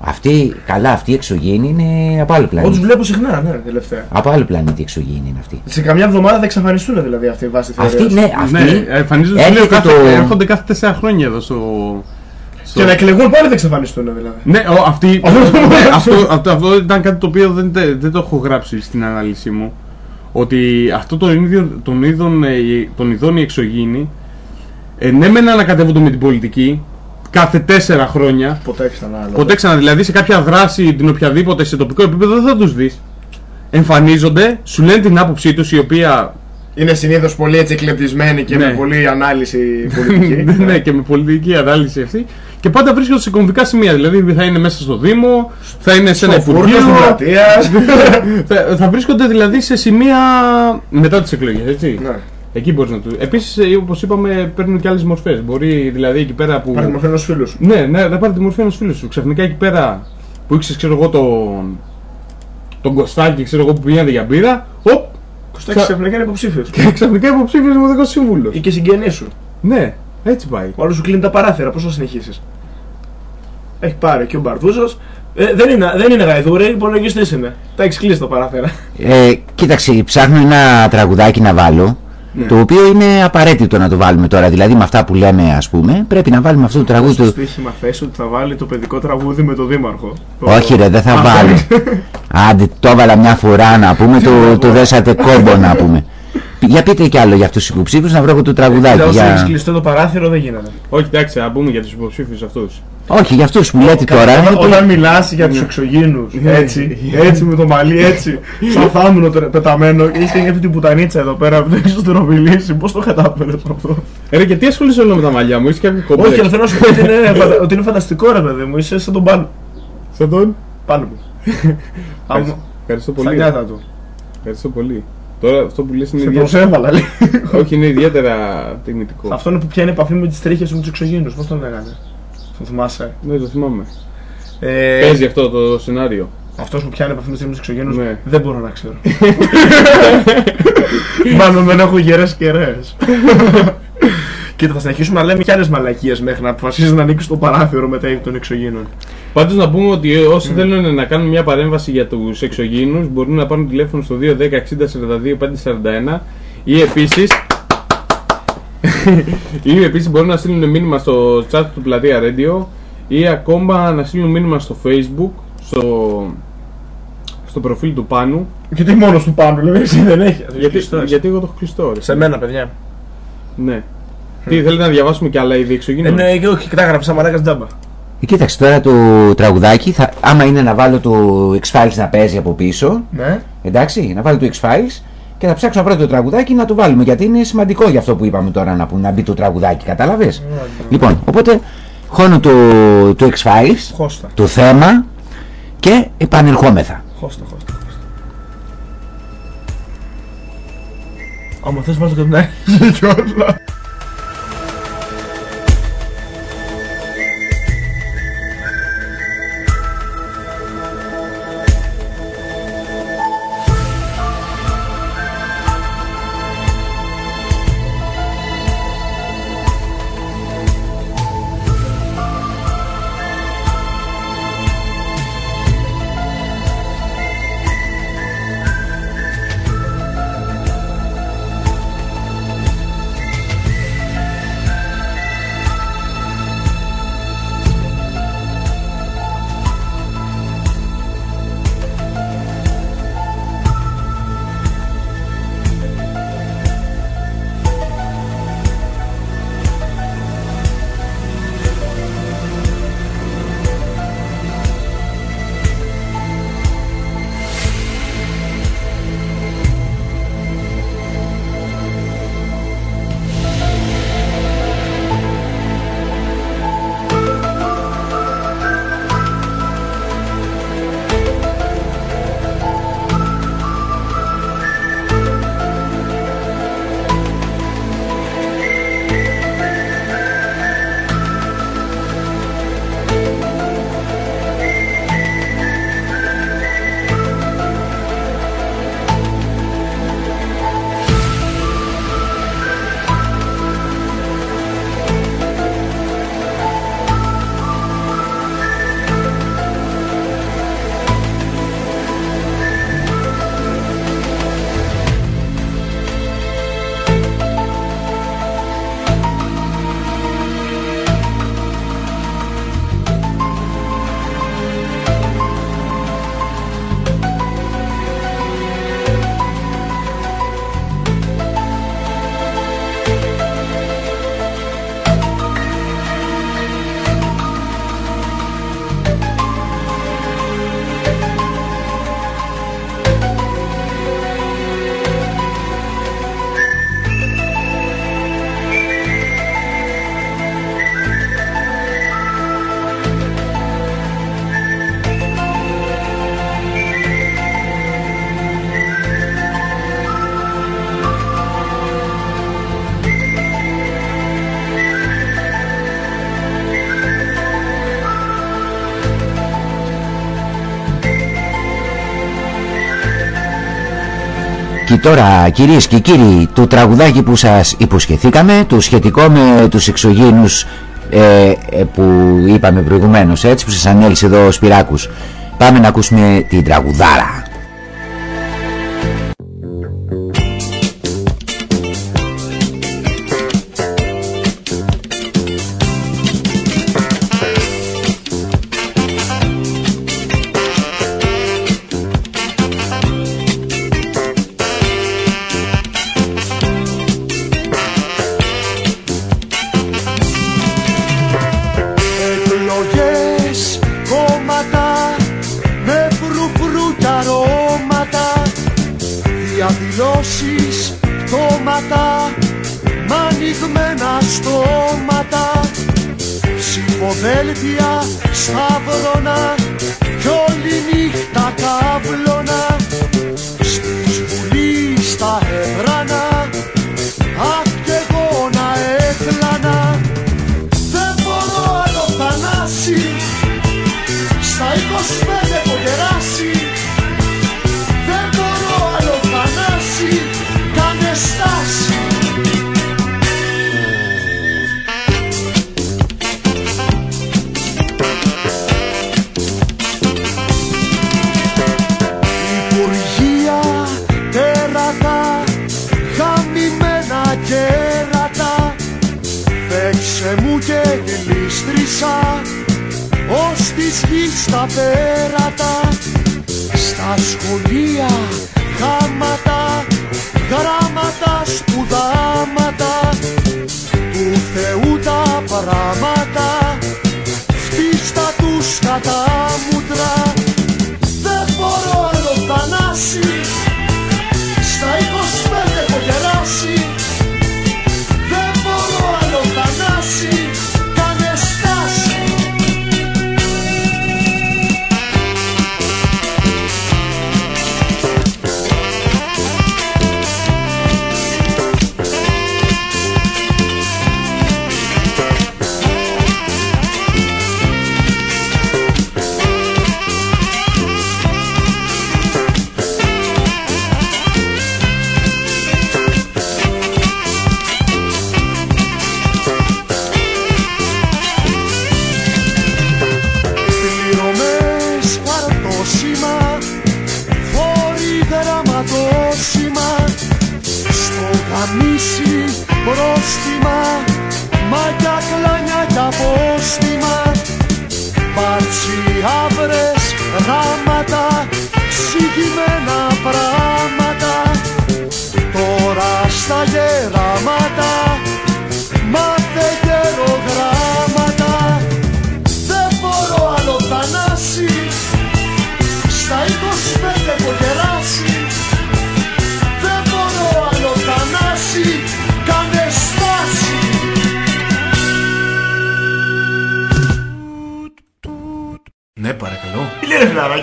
Αυτή, καλά, αυτή η εξωγήινη είναι από άλλο Εγώ τους πλανήτη. βλέπω συχνά, ναι, τελευταία. Από άλλο πλανήτη η εξωγήινη είναι αυτή. Σε καμιά εβδομάδα θα εξαφανιστούν δηλαδή αυτοί βάσει Αυτή, θεωρίας. ναι, αυτή. Ναι, εμφανίζονται σου λέω, έρχεται κάθε, το- έρχονται κάθε τέσσερα χρόνια εδώ στο. στο- Και να εκλεγούν πάλι θα εξαφανιστούν δηλαδή. Ναι, ο, αυτή, *laughs* Αυτό το ναι, λέω. αυτό, αυτό, αυτό ήταν κάτι το οποίο δεν, τε- δεν το έχω γράψει στην ανάλυση μου. Ότι αυτό τον ίδιο τον είδων, ε, τον ειδών οι εξωγήινοι ε, ναι μεν ανακατεύονται με την πολιτική κάθε τέσσερα χρόνια Ποτέ ξανά άλλο. Ποτέ ξανά, δηλαδή σε κάποια δράση την οποιαδήποτε σε τοπικό επίπεδο δεν θα τους δεις Εμφανίζονται, σου λένε την άποψή τους η οποία Είναι συνήθως πολύ έτσι εκλεπτισμένοι και Ναι. με πολλή ανάλυση *laughs* πολιτική. ναι, και με πολιτική ανάλυση αυτή και πάντα βρίσκονται σε κομβικά σημεία. Δηλαδή θα είναι μέσα στο Δήμο, θα είναι σε ένα Στο φούρνο, υπουργείο. στην πλατεία. *laughs* θα, θα βρίσκονται δηλαδή σε σημεία μετά τις εκλογές, έτσι. Ναι. Εκεί μπορείς να του. Επίσης, ε, όπως είπαμε, παίρνουν και άλλες μορφές. Μπορεί δηλαδή εκεί πέρα που. Πάρε μορφή ενός φίλου σου. Ναι, ναι, να πάρει τη μορφή ενός φίλου σου. Ξαφνικά εκεί πέρα που ήξερες, ξέρω εγώ, τον. τον Κωστάκη, ξέρω εγώ, που πηγαίνατε για μπύρα. Οπ! Κωστάκης Ξα- ξαφνικά είναι υποψήφιος. Και *laughs* ξαφνικά υποψήφιος δημοτικός σύμβουλος. Ή και συγγενής σου. Ναι, έτσι πάει. Ο άλλος σου κλείνει τα παράθυρα, πώς θα συνεχίσεις; Έχει πάρει και ο Μπαρδούζος. Ε, δεν είναι, δεν είναι γαϊδούρη, υπολογιστής είναι. Τα έχεις κλείσει τα παράθυρα. Ε, κοίταξε, ψάχνω ένα τραγουδάκι να βάλω. Ναι. Το οποίο είναι απαραίτητο να το βάλουμε τώρα. Δηλαδή με αυτά που λέμε, ας πούμε, πρέπει να βάλουμε αυτό το τραγούδι Στο του. στοίχημα θες ότι θα βάλει το παιδικό τραγούδι με το δήμαρχο. Το- Όχι, ρε, δεν θα Α, βάλω. *laughs* Άντε, το έβαλα μια φορά να πούμε, το, το δέσατε κόμπο να πούμε. Για πείτε κι άλλο για αυτούς τους υποψήφιους να βρω εγώ το Κοίτα, τραγουδάκι. όσο έχεις Για... κλειστό το παράθυρο δεν γίνεται. Όχι, εντάξει, να πούμε για τους υποψήφιους αυτούς. Όχι, για αυτούς που λέτε τώρα. Όταν, είναι πολύ- όταν μιλάς για τους εξωγήινους, έτσι, έτσι με το μαλλί, έτσι, σαν θάμνο τε- πεταμένο, και είσαι και αυτή την πουτανίτσα εδώ πέρα που δεν έχεις να μιλήσει, πώς το κατάφερες αυτό; Ε, ρε, και τι ασχολείσαι όλο με τα μαλλιά μου, είσαι κάποιο κομπλέ. Όχι, αλλά θέλω να σου πω ότι είναι, φαντα- ότι είναι φανταστικό ρε παιδί μου, είσαι σαν τον πάνω, Σαν τον; πάνω μου. Ευχαριστώ, Άμα- ευχαριστώ Στα πολύ. νιάτα του. Ευχαριστώ πολύ. Τώρα αυτό που λες είναι Σε ιδιαίτερα. προσέβαλα λίγο. Όχι, είναι ιδιαίτερα τιμητικό. Αυτό είναι που πιάνει επαφή με τις τρίχες με τους εξωγήινους, πώς τον λέγανε; Το θυμάσαι; Ναι, το θυμάμαι. Ε, Παίζει αυτό το σενάριο. Αυτός που πιάνει επαφή με τους εξωγήινους, Ναι. δεν μπορώ να ξέρω. *laughs* Μάλλον δεν έχω γερές κεραίες. *laughs* Κοίτα, θα συνεχίσουμε να λέμε και άλλες μαλακίες μέχρι να αποφασίσει να ανοίξει το παράθυρο μετά των εξωγήινων. Πάντως να πούμε ότι όσοι θέλουν να κάνουν μια παρέμβαση για τους εξωγήινους μπορούν να πάρουν τηλέφωνο στο 210 60 42 541 ή επίσης. *laughs* ή επίσης μπορούν να στείλουν μήνυμα στο chat του Πλατεία Radio ή ακόμα να στείλουν μήνυμα στο Facebook, στο, στο προφίλ του Πάνου. Γιατί μόνος του πάνω, δηλαδή εσύ δεν έχεις. Γιατί, γιατί εγώ το έχω κλειστό. Ρε. Σε μένα, παιδιά. Ναι. Τι θέλετε να διαβάσουμε και άλλα είδη Ε, εξωγήινων. ναι, και όχι, τα γράψα μαλάκας τζάμπα. Ε, Κοίταξε τώρα το τραγουδάκι, θα, άμα είναι να βάλω το X-Files να παίζει από πίσω, Ναι. εντάξει, να βάλω το X-Files και θα ψάξω να βρω το τραγουδάκι να το βάλουμε γιατί είναι σημαντικό για αυτό που είπαμε τώρα να, πούμε, να μπει το τραγουδάκι, κατάλαβες; Λοιπόν, οπότε χώνω το, το X-Files, Χώστα. το θέμα και επανερχόμεθα. Χώστα, χώστα. χώστα. Άμα θες βάζω και την άρχιση κιόλα. Και τώρα κυρίες και κύριοι το τραγουδάκι που σας υποσχεθήκαμε το σχετικό με τους εξωγήινους ε, ε, που είπαμε προηγουμένως έτσι που σας ανέλησε εδώ ο Σπυράκους πάμε να ακούσουμε την τραγουδάρα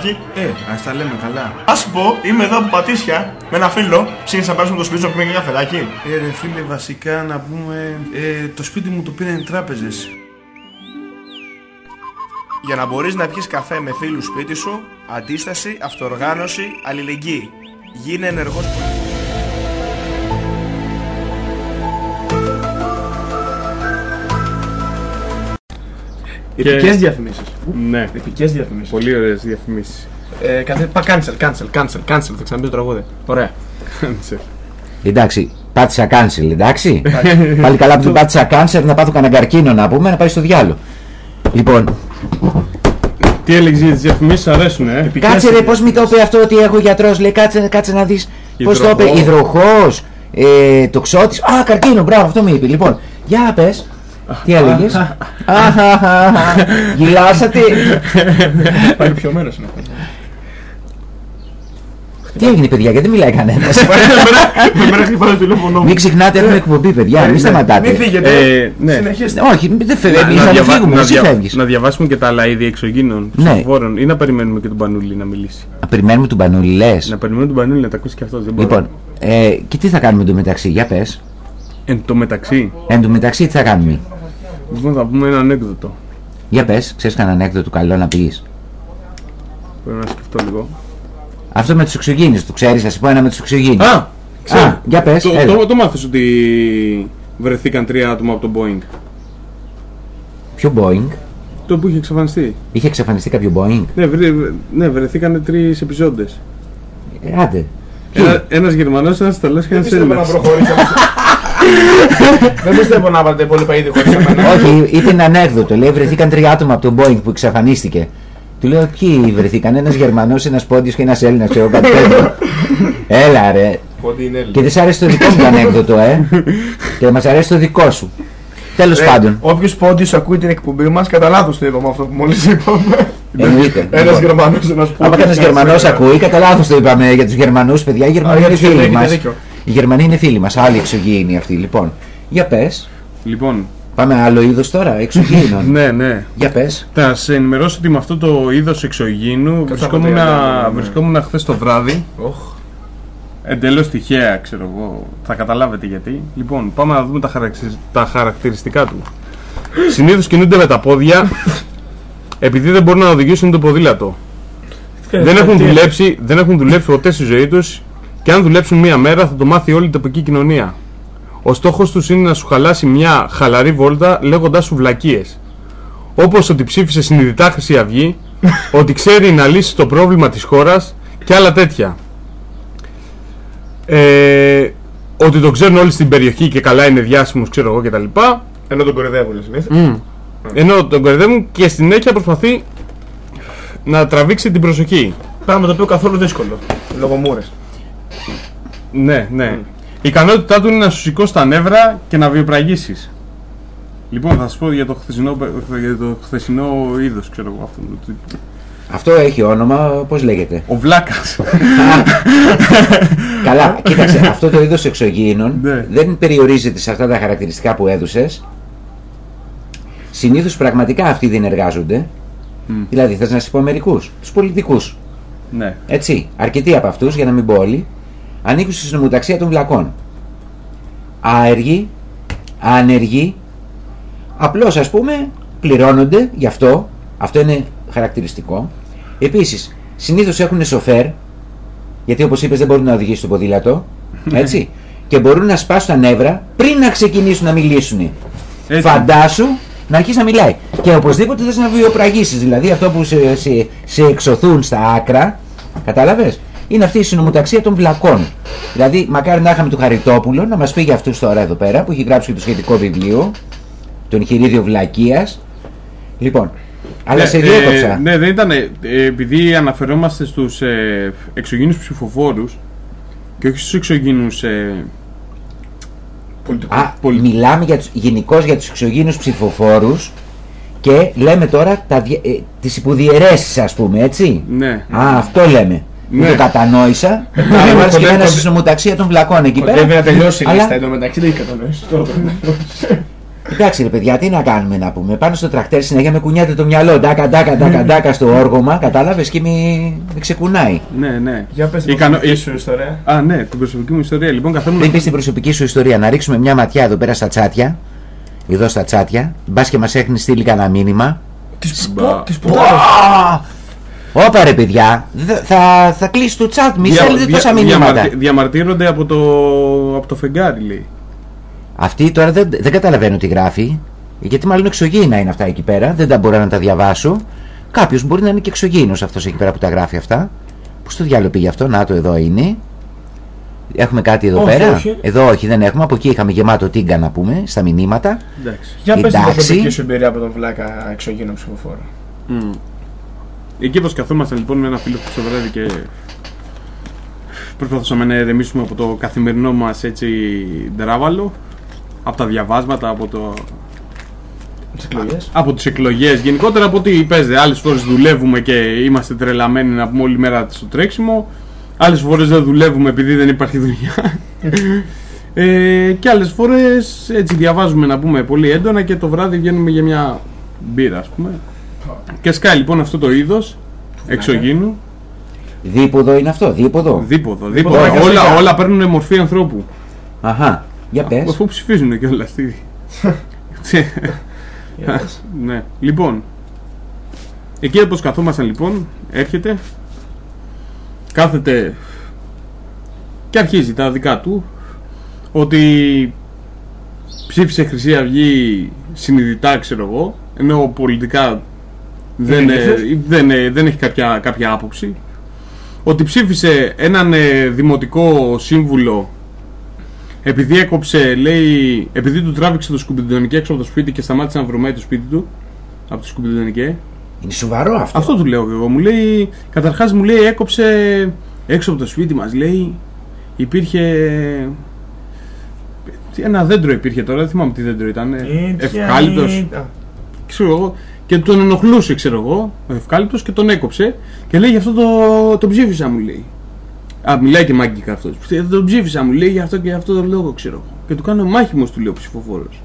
φιλαράκι. Ε, ας τα λέμε καλά. Α σου πω, είμαι εδώ από Πατήσια με ένα φίλο. Ψήνεις να πέρασουμε το σπίτι σου να πούμε και καφεδάκι. Ε, ρε φίλε, βασικά να πούμε. Ε, το σπίτι μου το πήραν τράπεζες. Για να μπορείς να πιεις καφέ με φίλους σπίτι σου, αντίσταση, αυτοοργάνωση, αλληλεγγύη. Γίνε ενεργός Επικές διαφημίσεις. Ναι. Επικές διαφημίσεις. Πολύ ωραίες διαφημίσεις. Ε, καθέ, πα cancel, cancel, cancel, cancel. Θα ξαναπείς το τραγούδι. Ωραία. Εντάξει, πάτησα cancel, εντάξει. Πάλι καλά που την πάτησα cancel να πάθω κανένα καρκίνο να πούμε να πάει στο διάλογο. Λοιπόν, Τι έλεγες για τις διαφημίσεις, αρέσουν, ε; κάτσε ρε, πώς μην το είπε αυτό ότι έχω γιατρός, λέει κάτσε, κάτσε να δεις πώς το είπε, Υδροχός. υδροχός, ε, τοξότης, α, καρκίνο, μπράβο, αυτό μου είπε. Λοιπόν, για πες, τι έλεγες, γυλάσατε, Πάλι πιωμένος είναι αυτό. τι έγινε παιδιά, γιατί δεν μιλάει κανένας; Με μέρα χτυπάει το τηλέφωνο μου. Μην ξεχνάτε, έχουμε εκπομπή, παιδιά, μην Μην σταματάτε. φύγετε. Ε, ναι. Συνεχίστε. Όχι, δεν φεύγει, Να, θα διαβα- φύγουμε, να εσύ δια- φεύγεις. να διαβάσουμε και τα άλλα είδη εξωγήινων Ναι. ψηφοφόρων ή να περιμένουμε και τον Πανούλη να μιλήσει. Να περιμένουμε τον Πανούλη, λες. Να περιμένουμε τον Πανούλη να τα ακούσει και αυτός. Δεν μπορώ. Λοιπόν, ε, και τι θα κάνουμε εντωμεταξύ, για πες. Εν τω μεταξύ, Εν τω μεταξύ τι θα κάνουμε; Λοιπόν, θα πούμε ένα ανέκδοτο. Για πες, ξέρεις κανένα ανέκδοτο καλό να πεις; Πρέπει να σκεφτώ λίγο. Αυτό με τους εξωγήινους, το ξέρεις, θα σου πω ένα με τους εξωγήινους. Α, Α, για πες, Το, έλα. το, το μάθες ότι βρεθήκαν τρία άτομα από το Boeing. Ποιο Boeing; Το που είχε εξαφανιστεί. Είχε εξαφανιστεί κάποιο Boeing; Ναι, βρε, ναι βρεθήκαν τρεις επιζώντες. Ε, άντε. Ένα, ένας Γερμανός, ένας Ιταλός και ένας Δεν *laughs* Δεν πιστεύω να πάτε υπόλοιπα ήδη χωρίς εμένα. Όχι, ήταν ανέκδοτο. Λέει βρεθήκαν τρία άτομα από το Boeing που εξαφανίστηκε. Του λέω ποιοι βρεθήκαν, ένας Γερμανός, ένας Πόντιος και ένας Έλληνας, ξέρω κάτι τέτοιο. Έλα ρε. Πότε είναι Και δεν σ' αρέσει το δικό μου το ανέκδοτο, ε. και μας αρέσει το δικό σου. Τέλος Ε, πάντων. Όποιος πόντιος ακούει την εκπομπή μας, κατά λάθος το είπαμε αυτό που μόλις είπαμε. Εννοείται. Ένας Γερμανός, ένας Άμα κανένα Γερμανός ακούει, κατά λάθος το είπαμε για τους Γερμανούς, παιδιά. Οι Γερμανοί για είναι τους Γερμανούς φίλοι μας. Έχετε δίκιο. Οι Γερμανοί είναι φίλοι μας. Άλλοι εξωγήινοι αυτοί. Λοιπόν, για πες. Λοιπόν, Πάμε άλλο είδος τώρα, εξωγήινων. *laughs* ναι, ναι. για πες. Θα σε ενημερώσω ότι με αυτό το είδος εξωγήινου βρισκόμουν, από τρία, ναι, ναι. βρισκόμουν χθες το βράδυ. Οχ. Εντελώς τυχαία, ξέρω εγώ. Θα καταλάβετε γιατί. Λοιπόν, πάμε να δούμε τα, χαρακτηρι- τα χαρακτηριστικά του. Συνήθως κινούνται με τα πόδια *laughs* επειδή δεν μπορούν να οδηγήσουν το ποδήλατο. δεν, έχουν δουλέψει, δεν έχουν δουλέψει ποτέ στη ζωή τους και αν δουλέψουν μία μέρα θα το μάθει όλη η τοπική κοινωνία. Ο στόχος τους είναι να σου χαλάσει μια χαλαρή βόλτα λέγοντάς σου βλακίες. Όπως ότι ψήφισε συνειδητά Χρυσή Αυγή, *laughs* ότι ξέρει να λύσει το πρόβλημα της χώρας και άλλα τέτοια. Ε, ότι το ξέρουν όλοι στην περιοχή και καλά είναι διάσημος ξέρω εγώ κτλ. Ενώ τον κορυδεύουν συνήθω. Mm. Ενώ τον κορυδεύουν και στην συνέχεια προσπαθεί να τραβήξει την προσοχή. Πράγμα το οποίο καθόλου δύσκολο. Λόγω μούρες. Ναι, ναι. Η ικανότητά του είναι να σου σηκώσει τα νεύρα και να βιοπραγήσεις. Λοιπόν, θα σας πω για το χθεσινό, για το χθεσινό είδος, ξέρω εγώ. Αυτό, το- το- Αυτό έχει όνομα, πώς λέγεται; ο Βλάκας. *laughs* Καλά, κοίταξε, αυτό το είδος εξωγήινων Ναι. δεν περιορίζεται σε αυτά τα χαρακτηριστικά που έδωσε. Συνήθως πραγματικά αυτοί δεν εργάζονται. Δηλαδή, θες να σου πω μερικούς, τους πολιτικούς. ναι. Έτσι, αρκετοί από αυτούς, για να μην πω όλοι, ανήκουν στη συνομοταξία των βλακών. Άεργοι, άνεργοι, απλώς ας πούμε πληρώνονται γι' αυτό. Αυτό είναι χαρακτηριστικό. Επίσης, συνήθως έχουν σοφέρ, γιατί όπως είπες δεν μπορούν να οδηγήσουν το ποδήλατο. Έτσι. και μπορούν να σπάσουν τα νεύρα πριν να ξεκινήσουν να μιλήσουν. Έτσι. Φαντάσου να αρχίσει να μιλάει. Και οπωσδήποτε θες να βιοπραγήσεις. Δηλαδή αυτό που σε, σε, σε εξωθούν στα άκρα, κατάλαβες, είναι αυτή η συνομοταξία των βλακών. Δηλαδή, μακάρι να είχαμε του Χαριτόπουλο να μας πει για αυτούς τώρα εδώ πέρα, που έχει γράψει και το σχετικό βιβλίο, το εγχειρίδιο Βλακεία. Λοιπόν, αλλά Ναι, σε ε, διέκοψα. ναι, δεν ήταν. ε, επειδή αναφερόμαστε στους ε, εξωγήινους ψηφοφόρους και όχι στους εξωγήινους ε, Α, μιλάμε για τους, γενικώς για τους εξωγήινους ψηφοφόρους και λέμε τώρα τα, δια- ε, τις υποδιαιρέσεις ας πούμε έτσι. Ναι. Α, αυτό λέμε. Ναι. Δεν το κατανόησα. Ναι, Να βάλεις και κοντεύει- ένας στη νομοταξία των βλακών εκεί πέρα. Πρέπει να τελειώσει η Αλλά- λίστα εντωμεταξύ, δεν έχει κατανοήσει. Το- Εντάξει ρε παιδιά, τι να κάνουμε να πούμε. Πάνω στο τρακτέρ συνέχεια με κουνιάται το μυαλό. Ντάκα, ντάκα, ντάκα, ντάκα στο όργωμα. Κατάλαβες και μη, μη ξεκουνάει. Ναι, ναι. Για πες την Ικανο- προσωπική ε, σου ιστορία. Α, ναι, την προσωπική μου ιστορία. Λοιπόν, καθόμουν. Πριν πεις την προσωπική σου ιστορία, να ρίξουμε μια ματιά εδώ πέρα στα τσάτια. Εδώ στα τσάτια. Μπας και μας έχεις στείλει κανένα μήνυμα. Μπα. Της πουτάνας. Όπα ρε παιδιά, δε- θα, θα κλείσει το chat, μη Δια- στέλνετε δια- τόσα μηνύματα. διαμαρτι- διαμαρτύρονται από το, από το φεγγάρι, λέει. Αυτή τώρα δεν, δεν καταλαβαίνω τι γράφει. Γιατί μάλλον εξωγήινα είναι αυτά εκεί πέρα. Δεν τα μπορώ να τα διαβάσω. Κάποιος μπορεί να είναι και εξωγήινος αυτός εκεί πέρα που τα γράφει αυτά. Πού στο διάλογο πήγε αυτό, να το εδώ είναι. Έχουμε κάτι εδώ Όχι, πέρα; όχι. Εδώ όχι, δεν έχουμε. Από εκεί είχαμε γεμάτο τίγκα να πούμε στα μηνύματα. Εντάξει. Για πες την Εντάξει. προσωπική σου εμπειρία από τον βλάκα εξωγήινο ψηφοφόρο. Μμ. Εκεί προσκαθόμασταν λοιπόν με ένα φίλο που το βράδυ και προσπαθούσαμε να ερεμήσουμε από το καθημερινό μας έτσι ντράβαλο από τα διαβάσματα, από, το, Τις εκλογές. από τις εκλογές γενικότερα από ό,τι παίζεται. Άλλες φορές δουλεύουμε και είμαστε τρελαμένοι να πούμε όλη μέρα στο τρέξιμο. Άλλες φορές δεν δουλεύουμε επειδή δεν υπάρχει δουλειά. Ε, και άλλες φορές έτσι διαβάζουμε να πούμε πολύ έντονα και το βράδυ βγαίνουμε για μια μπύρα ας πούμε και σκάει λοιπόν αυτό το είδος εξωγήινου Δίποδο είναι αυτό, δίποδο. δίποδο, Δίποδο, δίποδο. και όλα, σιγά. όλα παίρνουν μορφή ανθρώπου Αχά, για πες. αφού ψηφίζουν και όλα *laughs* αυτοί Για πες. ναι. Λοιπόν, εκεί όπως καθόμασταν λοιπόν, έρχεται, κάθεται και αρχίζει τα δικά του ότι ψήφισε Χρυσή Αυγή συνειδητά ξέρω εγώ ενώ πολιτικά δεν, Είναι ε, ελεύθερος. δεν, ε, δεν έχει κάποια, κάποια άποψη ότι ψήφισε έναν ε, δημοτικό σύμβουλο επειδή έκοψε, λέει, επειδή του τράβηξε το σκουμπιδονικέ έξω από το σπίτι και σταμάτησε να βρωμάει το σπίτι του από το σκουμπιδονικέ. Είναι σοβαρό αυτό. Αυτό του λέω και εγώ. Μου λέει, καταρχάς μου λέει, έκοψε έξω από το σπίτι μας, λέει, υπήρχε. τι, Ένα δέντρο υπήρχε τώρα, δεν θυμάμαι τι δέντρο ήταν. Ευκάλυπτος. Ξέρω εγώ. Και τον ενοχλούσε, ξέρω εγώ, ο ευκάλυπτος και τον έκοψε. Και λέει γι' αυτό το, το ψήφισα, μου λέει. Α, μιλάει και μάγκικα αυτός. Τον ψήφισα, μου λέει γι' αυτό και γι' αυτό τον λόγο, ξέρω εγώ. Και του κάνω μάχημο, του λέει ο ψηφοφόρος.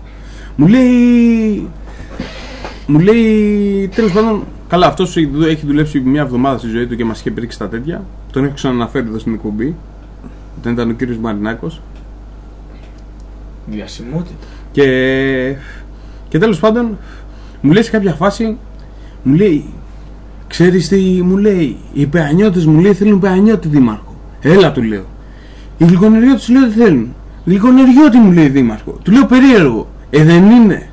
Μου λέει. Μου λέει. Τέλος πάντων, καλά, αυτός έχει δουλέψει μια εβδομάδα στη ζωή του και μας είχε πρίξει τα τέτοια. Τον έχω ξαναναφέρει εδώ στην εκπομπή. Όταν ήταν ο κύριος Μαρινάκος. Διασημότητα. Και, και τέλος πάντων μου λέει σε κάποια φάση μου λέει ξέρεις τι μου λέει οι πεανιώτες μου λέει θέλουν πεανιώτη δήμαρχο. Έλα του λέω. Οι γλυκονεριώτες λέω δεν θέλουν. Γλυκονεριώτη μου λέει δήμαρχο. Του λέω περίεργο. Ε δεν είναι.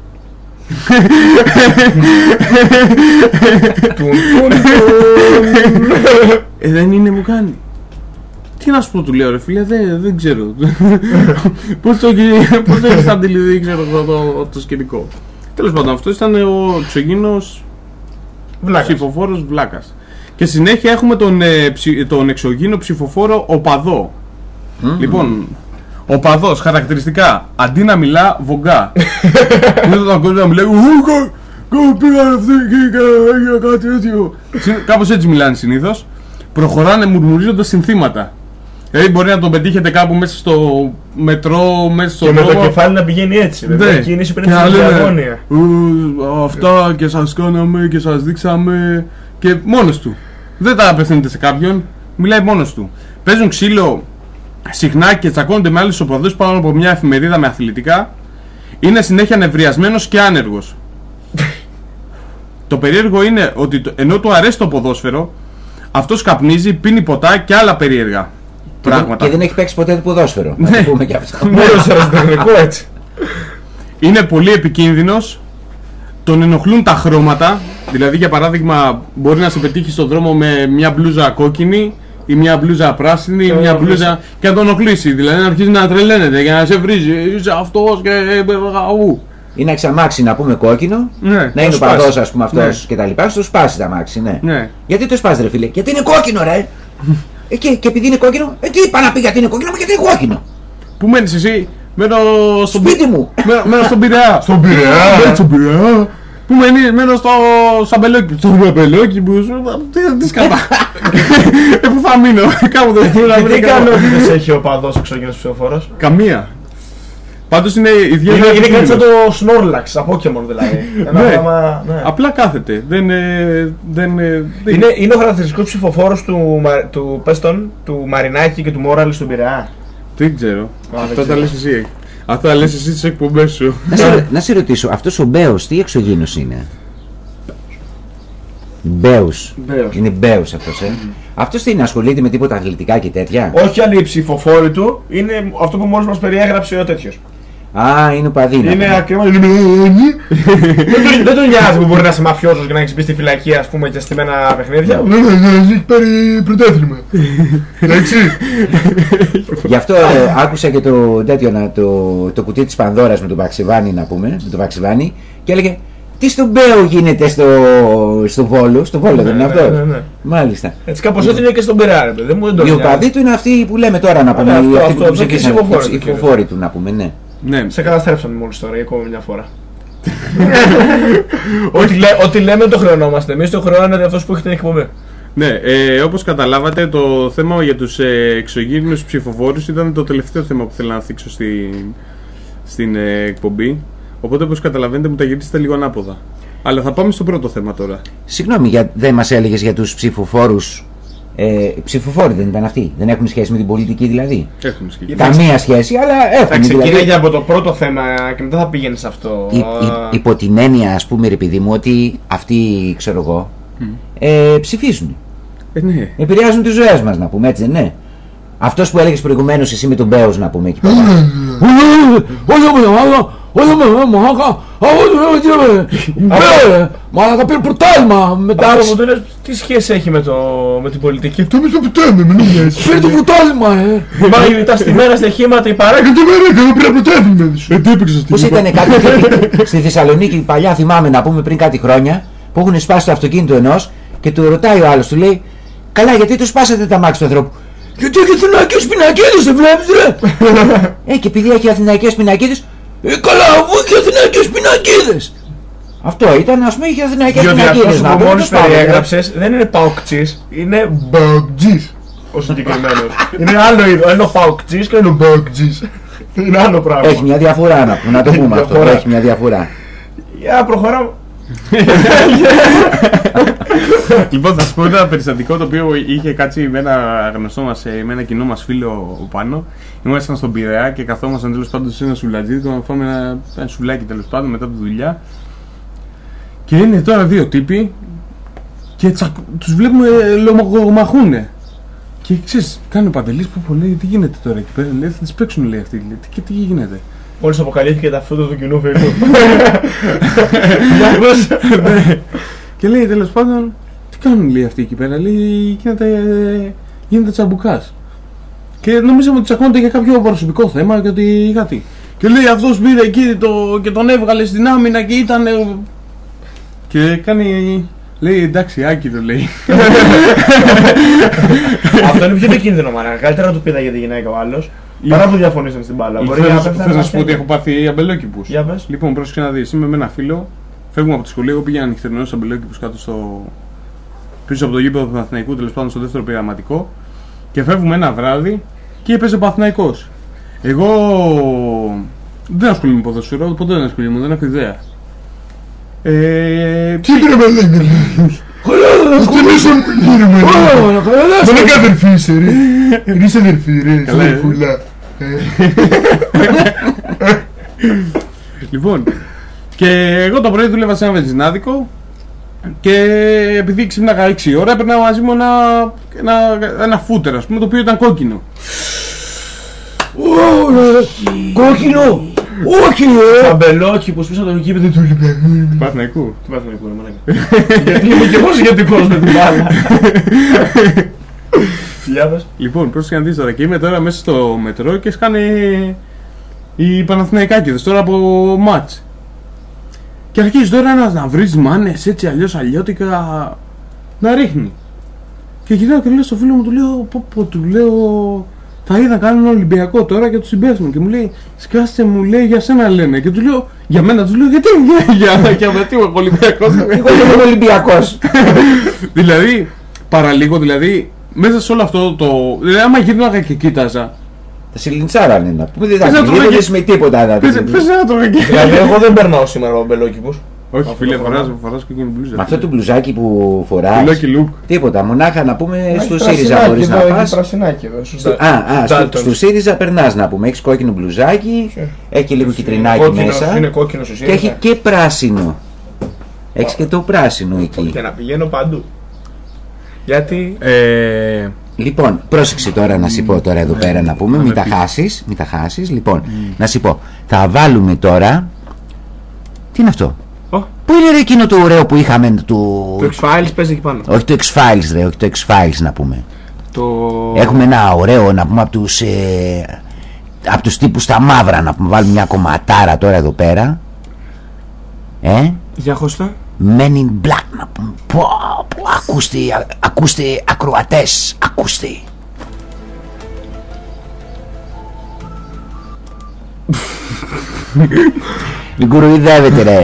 Ε δεν είναι μου κάνει. Τι να σου πω του λέω ρε φίλε δεν, δεν ξέρω. *laughs* Πώς το, έχει- πώς το έχεις αντιληφθεί ξέρω εγώ το, το σκηνικό Τέλος πάντων αυτό ήταν ο εξωγήινος Βλάκας. ψηφοφόρος Βλάκας. Και συνέχεια έχουμε τον, ε, ψη- τον εξωγήινο ψηφοφόρο Οπαδό. Λοιπόν ο παδός χαρακτηριστικά αντί να μιλά βογκά. Δεν τον ακούω να μιλάει «Ου, κα- πήγαν αυτοί εκεί και έγινε κάτι τέτοιο Συν- Κάπως έτσι μιλάνε συνήθως. Προχωράνε μουρμουρίζοντας συνθήματα Δηλαδή μπορεί να τον πετύχετε κάπου μέσα στο μετρό, μέσα στο Και με το δρόμο. κεφάλι να πηγαίνει έτσι. Βέβαια, Ναι. η κίνηση Και πρέπει να να είναι λένε, διαγώνια. «Ου, Αυτά και σας κάναμε και σας δείξαμε και μόνος του. Δεν τα απευθύνεται σε κάποιον, μιλάει μόνος του. Παίζουν ξύλο συχνά και τσακώνονται με άλλους οπαδούς πάνω από μια εφημερίδα με αθλητικά. Είναι συνέχεια νευριασμένος και άνεργος. το περίεργο είναι ότι το- ενώ του αρέσει το ποδόσφαιρο, αυτός καπνίζει, πίνει ποτά και άλλα περίεργα Και δεν- πράγματα. Και δεν έχει παίξει ποτέ το ποδόσφαιρο. Να Ναι. το πούμε και αυτό. Ναι. Είναι πολύ επικίνδυνος. Τον ενοχλούν τα χρώματα. Δηλαδή, για παράδειγμα, μπορεί να σε πετύχει στον δρόμο με μια μπλούζα κόκκινη ή μια μπλούζα πράσινη ή τον μια ενοχλήσει. μπλούζα. και να τον ενοχλήσει. Δηλαδή, να αρχίζει να τρελαίνεται για να σε βρίζει. Είσαι αυτός και. Ου. Ή να εξαμάξει να πούμε κόκκινο, Ναι, να να είναι ο σπάσει. παδό ας πούμε αυτός Ναι. και τα λοιπά, στο σπάσει τα μάξι, ναι. Ναι. Γιατί το σπάζει, ρε φίλε, Γιατί είναι κόκκινο, ρε! Ε, και, και επειδή είναι κόκκινο, ε, τι είπα να πει γιατί είναι κόκκινο, μα γιατί είναι κόκκινο. Πού μένεις εσύ, μένω στον Σπίτι μου! Μένω, μένω στον Πειραιά. Στον Πειραιά. Μένω στον Πειραιά. Πού μένεις, μένω στο σαμπελόκι. Στο σαμπελόκι που σου. Τι, τι σκατά. ε, πού θα μείνω; Κάπου δεν θέλω να Και μείνω. τι κάπου. ικανότητες έχει ο παδός εξωγήινος ψηφοφόρος. Καμία. Πάντως είναι ιδιαίτερα. Είναι, είναι κάτι σαν επικίνδυνος. το Snorlax από Pokemon δηλαδή. *laughs* Ένα Ναι. πράγμα, ναι. Απλά κάθεται. Δεν. ε, δεν, ε, δεν- Είναι, είναι ο χαρακτηριστικός ψηφοφόρος του, Μα- του, πες τον, του Μαρινάκη και του Μόραλης στον Πειραιά. Δεν ξέρω. Α, δεν Αυτά τα ξέρω. λες εσύ. Αυτά τα λες εσύ στις εκπομπές σου. να, σε, *laughs* να σε ρωτήσω, αυτός ο Μπέος τι εξωγήινος είναι; Μπέους. Μπέος. Είναι Μπέους αυτός, ε. Αυτός τι είναι, ασχολείται με τίποτα αθλητικά και τέτοια; Όχι άλλοι οι ψηφοφόροι του, είναι αυτό που μόλις μας περιέγραψε ο τέτοιος. Α, είναι παδίνα. Είναι ακριβώς. *laughs* δεν, τον, δεν τον νοιάζει που μπορεί να είσαι μαφιόζος και να έχεις μπει στη φυλακή ας πούμε και στημένα παιχνίδια. Δεν τον νοιάζει, έχει πάρει πρωτάθλημα. *laughs* Εντάξει. Γι' αυτό ε, άκουσα και το, τέτοιο, να, το, το κουτί της Πανδώρας με τον Παξιβάνη να πούμε, με τον Παξιβάνη και έλεγε τι στον Μπέο γίνεται στο, στο Βόλο, στο Βόλο δεν είναι ναι, αυτό; ναι, ναι. Μάλιστα. Έτσι κάπως έτσι είναι και στον Πειραιά ρε παιδί μου, δεν τον Οι νοιάζει. οπαδοί του είναι αυτοί που λέμε τώρα να πούμε, Ναι, αυτό, αυτοί αυτό, που αυτό, και οι ψηφίσαν, ψηφοφόροι οι του, ψηφοφόροι του να πούμε, ναι. Ναι. Σε καταστρέψαμε μόλις τώρα, για ακόμη μια φορά. *laughs* ό,τι, λέ, ό,τι λέμε το χρεωνόμαστε. Εμείς το χρεώνεται αυτός που έχει την εκπομπή. Ναι, ε, όπως καταλάβατε το θέμα για τους ε, εξωγήινους ψηφοφόρους ήταν το τελευταίο θέμα που θέλω να θίξω στην, στην ε, εκπομπή. Οπότε όπως καταλαβαίνετε μου τα γυρίσετε λίγο ανάποδα. Αλλά θα πάμε στο πρώτο θέμα τώρα. Συγγνώμη, για, δεν μας έλεγες για τους ψηφοφόρους. Ε, ψηφοφόροι δεν ήταν αυτοί. Δεν έχουν σχέση με την πολιτική δηλαδή. Έχουμε σχέση. Καμία σχέση, αλλά Θα έχουν. ξεκινάει Δηλαδή, από το πρώτο θέμα και μετά θα πήγαινε σε αυτό. υ- υ- υπό την έννοια, ας πούμε, ρε παιδί μου, ότι αυτοί, ξέρω εγώ, ε, ψηφίζουν. Ε, ναι. Επηρεάζουν τις ζωές μας, να πούμε έτσι, ναι. Αυτό που έλεγε προηγουμένω εσύ με τον Μπέο να πούμε εκεί πέρα. Μα θα πει πρωτάλμα μετά. Αυτό μου το λες, τι σχέση έχει με, το, με την πολιτική. Αυτό με το πρωτάθλημα, με νόμιζε. Πήρε το πρωτάλμα, ε! Μα τα στημένα στοιχήματα η παράγκα. Γιατί με έκανε, πήρα πρωτάθλημα. Ε, τι έπαιξα στην Πώ ήταν κάτι στη Θεσσαλονίκη παλιά, θυμάμαι να πούμε πριν κάτι χρόνια, που έχουν σπάσει το αυτοκίνητο ενό και του ρωτάει ο άλλο, του λέει Καλά, γιατί του σπάσατε τα μάξι του ανθρώπου. Γιατί έχει αθηναϊκέ πινακίδε, δεν βλέπει, ρε! ε, και επειδή έχει αθηναϊκέ πινακίδε, ε, καλά, αφού έχει αθηναϊκές πινακίδες. Αυτό ήταν, ας πούμε, είχε αθηναϊκές Διότι αυτό πινακίδες. που μόλις περιέγραψες δεν είναι παοκτσής, είναι Μπαουτζής. ο συγκεκριμένος. *laughs* είναι άλλο είδος, είναι ο παοκτσής και είναι ο μπαοκτσής. Είναι άλλο πράγμα. Έχει μια διαφορά να, πούμε, να το Έχει πούμε αυτό. διαφορά. Έχει μια διαφορά. Για προχωράμε. *laughs* *laughs* Λοιπόν, θα σου πω ένα περιστατικό το οποίο είχε κάτσει με ένα γνωστό μας, με ένα κοινό μας φίλο ο πάνω. Ήμασταν στον Πειραιά και καθόμασταν τέλος πάντων σε ένα σουλατζίδικο να φάμε ένα, ένα σουλάκι τέλος πάντων μετά τη δουλειά. Και είναι τώρα δύο τύποι και τσακ, τους βλέπουμε ε, λομαχούνε. Και ξέρεις, κάνει ο Παντελής που πω, λέει, τι γίνεται τώρα εκεί πέρα, λέει, θα τις παίξουν λέει αυτοί, λέει, τι, και τι γίνεται; Μόλις αποκαλύφθηκε τα φώτα του κοινού φίλου. *laughs* *laughs* Ναι. και λέει τέλος πάντων, τι κάνουν λέει αυτοί εκεί πέρα, λέει γίνεται, γίνεται τσαμπουκάς. Και νομίζαμε ότι τσακώνονται για κάποιο προσωπικό θέμα και ότι κάτι. Και λέει αυτός πήρε εκεί το, και τον έβγαλε στην άμυνα και ήταν. Και κάνει. Λέει εντάξει, άκυρο λέει. *laughs* Αυτό είναι πιο επικίνδυνο μάνα. Καλύτερα να του πήδαγε τη γυναίκα ο άλλος. Παρά που διαφωνήσαν στην μπάλα. Μπορεί Θέλω να να σου- πέφτανε θέλω να να σου πω ότι έχω πάθει αμπελόκηπους. Για πες. Λοιπόν, πρόσεξε να δεις, είμαι με ένα φίλο, φεύγουμε από τη σχολή, εγώ πήγαινα νυχτερινός αμπελόκηπους κάτω στο... πίσω από το γήπεδο του Παναθηναϊκού, τέλος πάντων στο δεύτερο πειραματικό και φεύγουμε ένα βράδυ και έπαιζε ο Παναθηναϊκός. Εγώ δεν ασχολούμαι με ποδοσφαιρό, ποτέ δεν ασχολούμαι, δεν έχω ιδέα. Ε, Τι πρέπει να είναι. Δεν είσαι γύρω με. Δεν είναι αδερφή είσαι ρε. Είσαι αδερφή ρε. Είσαι Καλά, ε. αδερφούλα. *laughs* Λοιπόν, και εγώ το πρωί δούλευα σε ένα βενζινάδικο και επειδή ξύπναγα 6 ώρα έπαιρνα μαζί μου ένα, ένα, ένα φούτερ, ας πούμε, το οποίο ήταν κόκκινο. Κόκκινο! Όχι, ε! Αμπελόκηπος πίσω από το γήπεδο του Ολυμπιακού. Του Παναθηναϊκού. Του Παναθηναϊκού, ρε μαλάκα. *laughs* Γιατί είμαι και εγώ σχετικός με την μπάλα. Για πες. Λοιπόν, πρόσεχε να δεις τώρα και είμαι τώρα μέσα στο μετρό και σκάνε οι Παναθηναϊκάκηδες τώρα από μάτς. Και αρχίζεις τώρα ένας να βρεις μάνες έτσι αλλιώς αλλιώτικα να ρίχνεις. Και γυρνάω και λέω στο φίλο μου, του λέω, πω, πω, του λέω, θα είδα κάνουν Ολυμπιακό τώρα και τους συμπέσουμε. Και μου λέει, σκάστε μου, λέει, για σένα λένε. Και του λέω, για μένα τους λέω, γιατί, για, για, για, γιατί είμαι Ολυμπιακός. Εγώ δεν είμαι Ολυμπιακός. δηλαδή, παραλίγο, δηλαδή, μέσα σε όλο αυτό το. Δηλαδή, άμα γύρναγα και κοίταζα. Θα σε λιντσάρανε να πούμε. Δεν Πες θα να το λέγε- γυρνήσεις με τίποτα. να Πες δεις. πες να το εκεί. Δηλαδή εγώ δεν περνάω σήμερα από αμπελόκηπους. Όχι, Αυτό φίλε, το φοράω. φοράς, φοράς κόκκινη μπλούζα. Με αυτό το μπλουζάκι που φοράς. Φιλόκι look. Τίποτα. Μονάχα να πούμε Έχει στο πρασινάκι ΣΥΡΙΖΑ μπορείς να εδώ, έχει πας. πρασινάκι εδώ, στο Στο- Ντάλ- Α, α, στο, Ντάλτον. στο ΣΥΡΙΖΑ περνάς να πούμε. Έχεις κόκκινο μπλουζάκι, έχει και λίγο κυτρινάκι κόκκινο, μέσα. είναι κόκκινο στο Και έχει ΣΥΡΙΖΑ. και πράσινο. Έχεις και το πράσινο εκεί. Και να πηγαίνω παντού. Γιατί; Ε, Λοιπόν, πρόσεξε τώρα να σου πω τώρα εδώ πέρα να πούμε, μην τα χάσεις, μην τα χάσεις. Λοιπόν, να σου πω, θα βάλουμε τώρα... Τι είναι αυτό; Ω. Πού είναι ρε εκείνο το ωραίο που είχαμε του... το X-Files παίζει εκεί πάνω. Όχι το X-Files ρε, όχι το X-Files να πούμε. Το... Έχουμε ένα ωραίο να πούμε από τους, ε, από τους τύπους τα μαύρα να πούμε, βάλουμε μια κομματάρα τώρα εδώ πέρα. Ε, Για χωστά. Men in Black να πούμε. Πω, πω, ακούστε, α- ακούστε ακροατές, ακούστε. Μην κουρουιδεύετε ρε.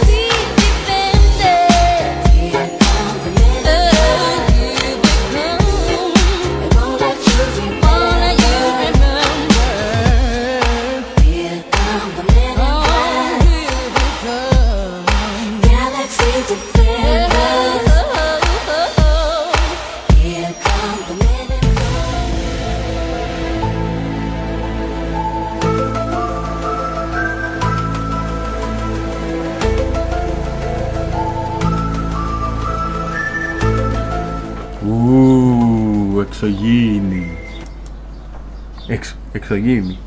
εξωγήινη.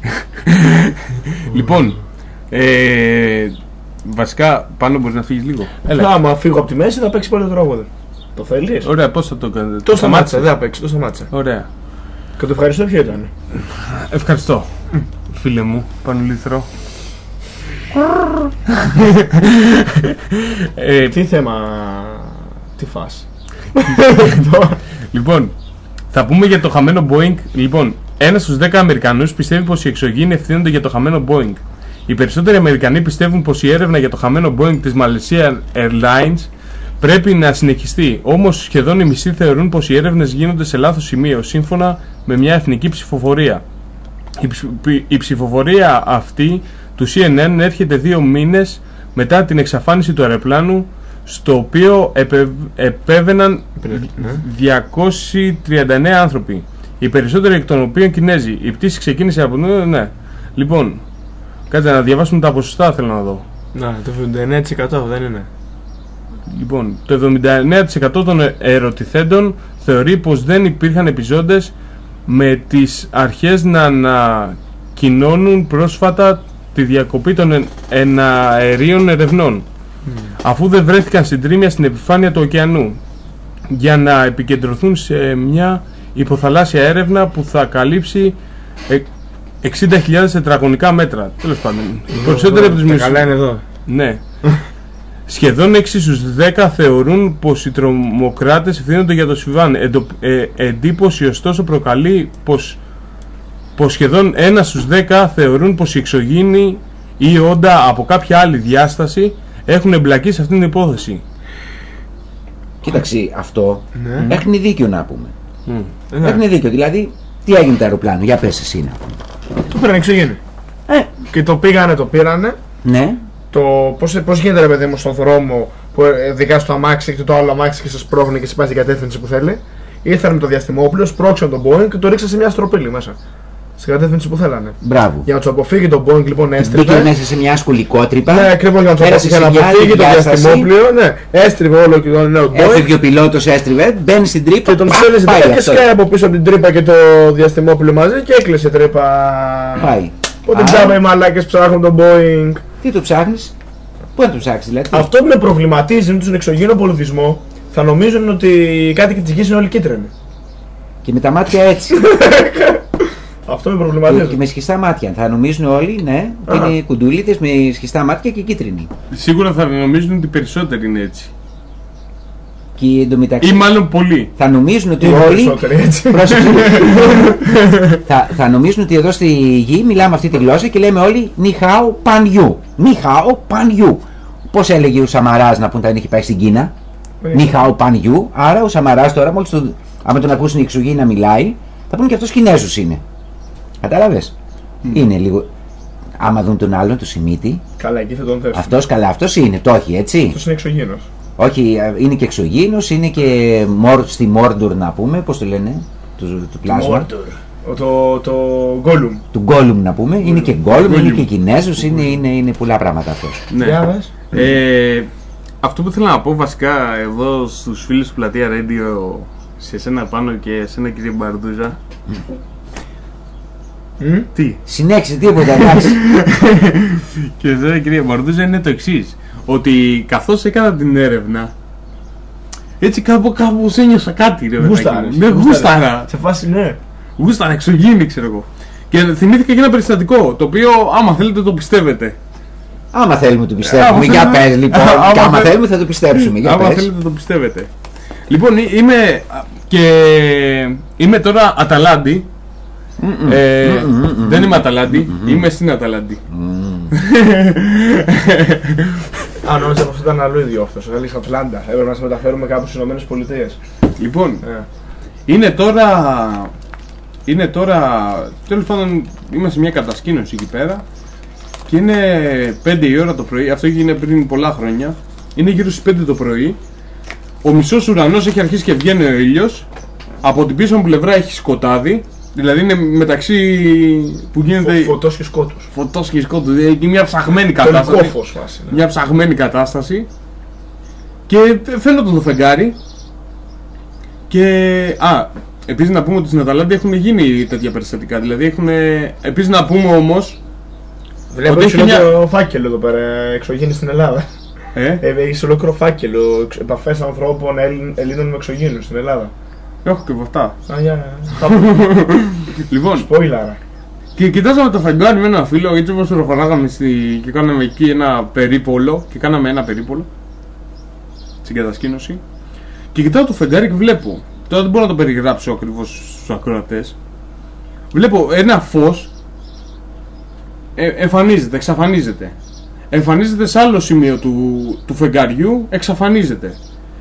*laughs* λοιπόν, ε, βασικά πάνω μπορείς να φύγεις λίγο; Άμα φύγω από τη μέση θα παίξεις πάλι το τραγούδι. Το θέλεις; Ωραία, πώς θα το κάνετε. Το σταμάτησα, δεν θα παίξεις, το σταμάτησα. Ωραία. Και το ευχαριστώ ποιο ήταν; Ευχαριστώ. *laughs* Φίλε μου, Πανουλήθρο. *laughs* ε, Τι θέμα. Τι φας. λοιπόν, θα πούμε για το χαμένο Boeing. Λοιπόν, ένας στους 10 Αμερικανούς πιστεύει πως οι εξωγήινοι ευθύνονται για το χαμένο Boeing. Οι περισσότεροι Αμερικανοί πιστεύουν πως η έρευνα για το χαμένο Boeing της Malaysia Airlines πρέπει να συνεχιστεί. Όμως σχεδόν οι μισοί θεωρούν πως οι έρευνες γίνονται σε λάθος σημείο, σύμφωνα με μια εθνική ψηφοφορία. Η, ψη- η ψηφοφορία αυτή του CNN έρχεται δύο μήνες μετά την εξαφάνιση του αεροπλάνου στο οποίο επε, επέβαιναν 239 άνθρωποι. Οι περισσότεροι εκ των οποίων Κινέζοι. Η πτήση ξεκίνησε από... Ναι, ναι. Λοιπόν, κάτσε να διαβάσουμε τα ποσοστά θέλω να δω. Να, το 79% δεν είναι. Λοιπόν, το 79% των ε- ερωτηθέντων θεωρεί πως δεν υπήρχαν επιζώντες με τις αρχές να ανακοινώνουν πρόσφατα τη διακοπή των εν- εναερίων ερευνών αφού δεν βρέθηκαν συντρίμια στην επιφάνεια του ωκεανού για να επικεντρωθούν σε μια υποθαλάσσια έρευνα που θα καλύψει ε, 60.000 τετραγωνικά μέτρα. Τέλος πάντων. Οι Εδώ, περισσότεροι εδώ, από τους τα μισθ- καλά είναι εδώ. Ναι. Σχεδόν 6 στους 10 θεωρούν πως οι τρομοκράτες ευθύνονται για το συμβάν. Εντο, ε, εντύπωση ωστόσο προκαλεί πως, πως σχεδόν 1 στους 10 θεωρούν πως οι εξωγήινοι ή όντα από κάποια άλλη διάσταση έχουν εμπλακεί σε αυτήν την υπόθεση. Κοίταξε, αυτό Ναι. έχει δίκιο να πούμε. Ε, ναι. Έχει δίκιο. Δηλαδή, τι έγινε το αεροπλάνο, για πες εσύ να πούμε. Το πήραν εξωγήινοι. Και το πήγανε, το πήρανε. Ναι. Το πώς, πώς γίνεται ρε παιδί μου στον δρόμο που ε, δικά στο αμάξι και το άλλο αμάξι και σας πρόχνει και σε πάει στην κατεύθυνση που θέλει. Ήρθαν με το διαστημόπλαιο, σπρώξαν τον Boeing και το ρίξαν σε μια στροπήλη μέσα. Στην κατεύθυνση που θέλανε. Μπράβο. Για να τους αποφύγει τον Boeing λοιπόν έστριβε. Μπήκε μέσα σε μια σκολικότρυπα. Ναι, ακριβώς για να τους πέρασε αποφύγει, για να σε μια άλλη αποφύγει το διάσταση. διαστημόπλαιο. Ναι, έστριβε όλο και τον νέο Boeing. Έφευγε ο πιλότος, έστριβε, μπαίνει στην τρύπα Και τον πα, στέλνει στην πάει τρύπα και αυτός. σκάει από πίσω από την τρύπα και το διαστημόπλαιο μαζί και έκλεισε η τρύπα. Πάει. Οπότε Άρα- ψάχνουν οι μαλάκες ψάχνουν τον Boeing. Τι το ψάχνεις, Πού να το ψάξεις, δηλαδή; Αυτό που με προβληματίζει είναι ότι στον εξωγήινο πολιτισμό θα νομίζουν ότι οι κάτοικοι της γης είναι όλοι κίτρινοι. Και με τα μάτια έτσι. *laughs* Αυτό με και, προβληματίζει. και με σχιστά μάτια. Θα νομίζουν όλοι, ναι, ότι Α. είναι κουντούλιδε με σχιστά μάτια και κίτρινοι. Σίγουρα θα νομίζουν ότι οι περισσότεροι είναι έτσι. Και εντωμεταξύ. Ή μάλλον πολλοί. Θα νομίζουν ότι Είναι όλοι. περισσότεροι έτσι. Πρόσεξε. *laughs* θα, θα νομίζουν ότι εδώ στη γη μιλάμε αυτή τη γλώσσα και λέμε όλοι Νιχάο Παν Ιου. Νιχάο Παν Ιου. Πώς έλεγε ο Σαμαράς να πούν αν είχε πάει στην Κίνα; Νιχάο Παν Ιου. Άρα ο Σαμαράς τώρα, μόλις τον, άμα τον ακούσουν οι εξωγήινοι να μιλάει, θα πούνε και αυτός Κινέζος είναι. Κατάλαβες; Είναι λίγο. Άμα δουν τον άλλον, τον Σιμίτη, Καλά, εκεί θα τον θέσουν. αυτός καλά, αυτός είναι, το όχι, έτσι. Αυτός είναι εξωγήινος. Όχι, ε, είναι και εξωγήινος, είναι και μορ, στη Μόρντουρ να πούμε, πώς το λένε, του, του πλάσμα. Το, το Gollum. Του Γκόλουμ να πούμε, είναι και Γκόλουμ, είναι Gollum. και Κινέζος, είναι, είναι, είναι πολλά πράγματα αυτός. Ναι. Για πες. Ε, αυτό που θέλω να πω βασικά εδώ στους φίλους του Πλατεία Radio σε σένα πάνω και σε ένα κύριε Μπαρδούζα. Τι; Συνέχισε τίποτα, εντάξει. *laughs* και σε ένα κύριε Μπαρδούζα είναι το εξής. Ότι καθώς έκανα την έρευνα έτσι κάπου κάπου ένιωσα κάτι ρε παιδάκι Γούσταρες, μου. Ναι, γούσταρες. γούσταρα. Σε φάση ναι. Γούσταρα, εξωγήινη ξέρω εγώ. Και θυμήθηκα και ένα περιστατικό το οποίο άμα θέλετε το πιστεύετε. Άμα θέλουμε το πιστεύουμε, Άμα για θέλουμε- πες λοιπόν, *laughs* Άμα και άμα θέλ- θέλουμε θα το πιστέψουμε, για Άμα πες. θέλετε το πιστεύετε. Λοιπόν, ε- είμαι και είμαι τώρα Αταλάντη. Ε, δεν είμαι Αταλάντη, είμαι στην Αταλάντη. *laughs* Α, νόμιζα πως ήταν αλλού ιδιόφθος. Θα λες Ατλάντα. Έπρεπε να σε μεταφέρουμε κάπου στις Ηνωμένες Πολιτείες. Λοιπόν, Ε. είναι τώρα. Είναι τώρα. Τέλος πάντων, είμαστε σε μια κατασκήνωση εκεί πέρα. Και είναι 5 η ώρα το πρωί. Αυτό έγινε πριν πολλά χρόνια. Είναι γύρω στις 5 το πρωί. Ο μισός ουρανός έχει αρχίσει και βγαίνει ο ήλιος. Από την πίσω μου πλευρά έχει σκοτάδι. Δηλαδή είναι μεταξύ που γίνεται. Φωτός και σκότου. Φωτός και σκότου. Δηλαδή είναι μια ψαγμένη Τελικό κατάσταση. φως φάση. ναι. Μια ψαγμένη κατάσταση. Και φαίνεται το φεγγάρι. Και. Α, επίσης να πούμε ότι στην Αταλάντη έχουν γίνει τέτοια περιστατικά. Δηλαδή έχουν. Επίσης να πούμε όμως. Βλέπω Ότι ότι έχεις έχει μια- ολόκληρο φάκελο εδώ πέρα, εξωγήινης στην Ελλάδα. Ε, Έχεις ολόκληρο φάκελο επαφές ανθρώπων Ελλην- Ελλήνων με εξωγήινους στην Ελλάδα. Έχω και από αυτά. Α, για. Λοιπόν, Σπόιλαρα. και κοιτάζαμε το φεγγάρι με ένα φίλο, έτσι όπως ροφανάγαμε στη... και κάναμε εκεί ένα περίπολο και κάναμε ένα περίπολο στην κατασκήνωση και κοιτάω το φεγγάρι και βλέπω τώρα δεν μπορώ να το περιγράψω ακριβώς στους ακροατές βλέπω ένα φως ε, εμφανίζεται, εξαφανίζεται εμφανίζεται σε άλλο σημείο του, του φεγγαριού, εξαφανίζεται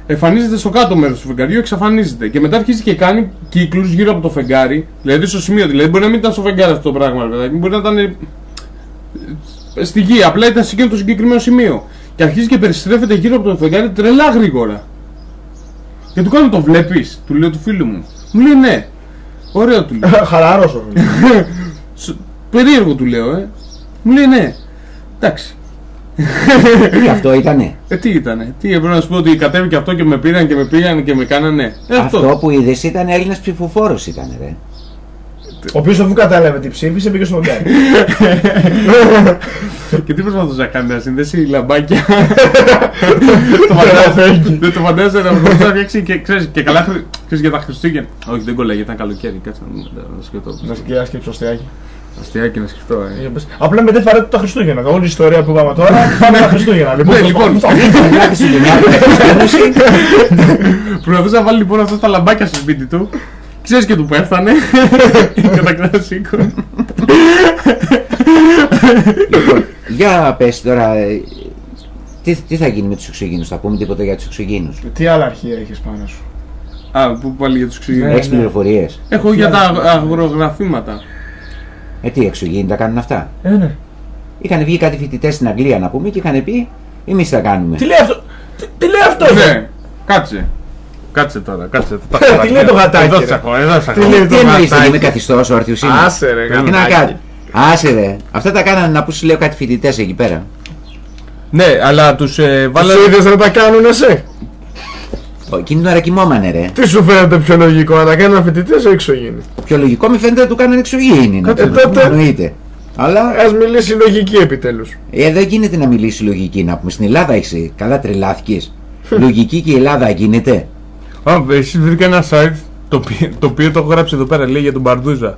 εμφανίζεται στο κάτω μέρος του φεγγαριού, εξαφανίζεται. Και μετά αρχίζει και κάνει κύκλους γύρω από το φεγγάρι. Δηλαδή στο σημείο. Δηλαδή μπορεί να μην ήταν στο φεγγάρι αυτό το πράγμα, ρε παιδάκι, μπορεί να ήταν ε, στη γη. Απλά ήταν σε εκείνο το συγκεκριμένο σημείο. Και αρχίζει και περιστρέφεται γύρω από το φεγγάρι τρελά γρήγορα. Και του κάνω το βλέπεις, του λέω του φίλου μου. Μου λέει ναι. Ωραίο του λέω. *laughs* Χαλαρός ο *laughs* Σ- Περίεργο του λέω, ε. Μου λέει ναι. Εντάξει. Τι αυτό ήτανε; Ε, τι ήτανε; Τι έπρεπε να σου πω ότι κατέβηκε αυτό και με πήραν και με πήγαν και με κάνανε. Ε, Αυτό που είδες ήταν Έλληνας ψηφοφόρος ήταν, ρε. Ο οποίος αφού κατάλαβε τι ψήφισε πήγε στο φεγγάρι. και τι προσπαθούσε να κάνει, να συνδέσει λαμπάκια. *laughs* το φαντάζεσαι. Δεν το φαντάζεσαι να προσπαθήσει να φτιάξει και ξέρεις και καλά χρ- ξέρεις, για τα Χριστούγεννα. Όχι, δεν κολλάει, ήταν καλοκαίρι. Κάτσε να να σκεφτώ. Να σκεφτεί αστιάκι. Αστιάκι είναι σκεφτό, ε. Απλά με δεν βαρέτε τα Χριστούγεννα. Όλη η ιστορία που είπαμε τώρα *laughs* πάμε τα Χριστούγεννα. Ναι, λοιπόν. *laughs* Προσπαθούσε να βάλει λοιπόν αυτά τα λαμπάκια στο σπίτι του. Ξέρεις και του πέθανε. *laughs* Κατακράσικο. Λοιπόν, για πες τώρα, ε, τι, τι θα γίνει με τους εξωγήινους, θα πούμε τίποτα για τους εξωγήινους. Τι άλλα αρχεία έχεις πάνω σου; Α, που πάλι για τους ξυγίνους. Έχεις πληροφορίες; Έχω για τα αγρογραφήματα. Ε, τι εξωγήινοι τα κάνουν αυτά; Ε, ναι. Είχαν βγει κάτι φοιτητές στην Αγγλία να πούμε και είχαν πει εμείς τα κάνουμε. Τι λέει αυτό, τι, τι λέει αυτός, Ναι, κάτσε. Κάτσε τώρα, κάτσε. Τα *laughs* Τι χαρακτήρα. λέει το γατάκι, Εδώ ρε; σε έχω, εδώ σε Τι έχω. λέει Τι το εννοείς, δεν γατάκι. είμαι καθιστός ο Αρτιουσίνης. Άσε ρε, Τι να γατάκι. κάνει. Άσε ρε. Αυτά τα κάνανε να που σου λέω κάτι φοιτητές εκεί πέρα. Ναι, αλλά τους ε, βάλανε... Τους είδες να τα κάνουν εσύ; Ο- Εκείνη την ώρα κοιμόμανε ρε. Τι σου φαίνεται πιο λογικό, να τα κάνουν φοιτητές ή εξωγήινοι; Πιο λογικό με φαίνεται να του κάνανε εξωγήινοι. να Ε, το- τότε- Εννοείται. Αλλά Ας μιλήσει η λογική επιτέλους. ε, δεν γίνεται να μιλήσει λογική. Να πούμε στην Ελλάδα έχεις καλά τρελάθηκες. λογική και η Ελλάδα γίνεται. Α, εσείς βρήκα ένα site το οποίο, το οποίο το έχω γράψει εδώ πέρα, λέει για τον Μπαρδούζα.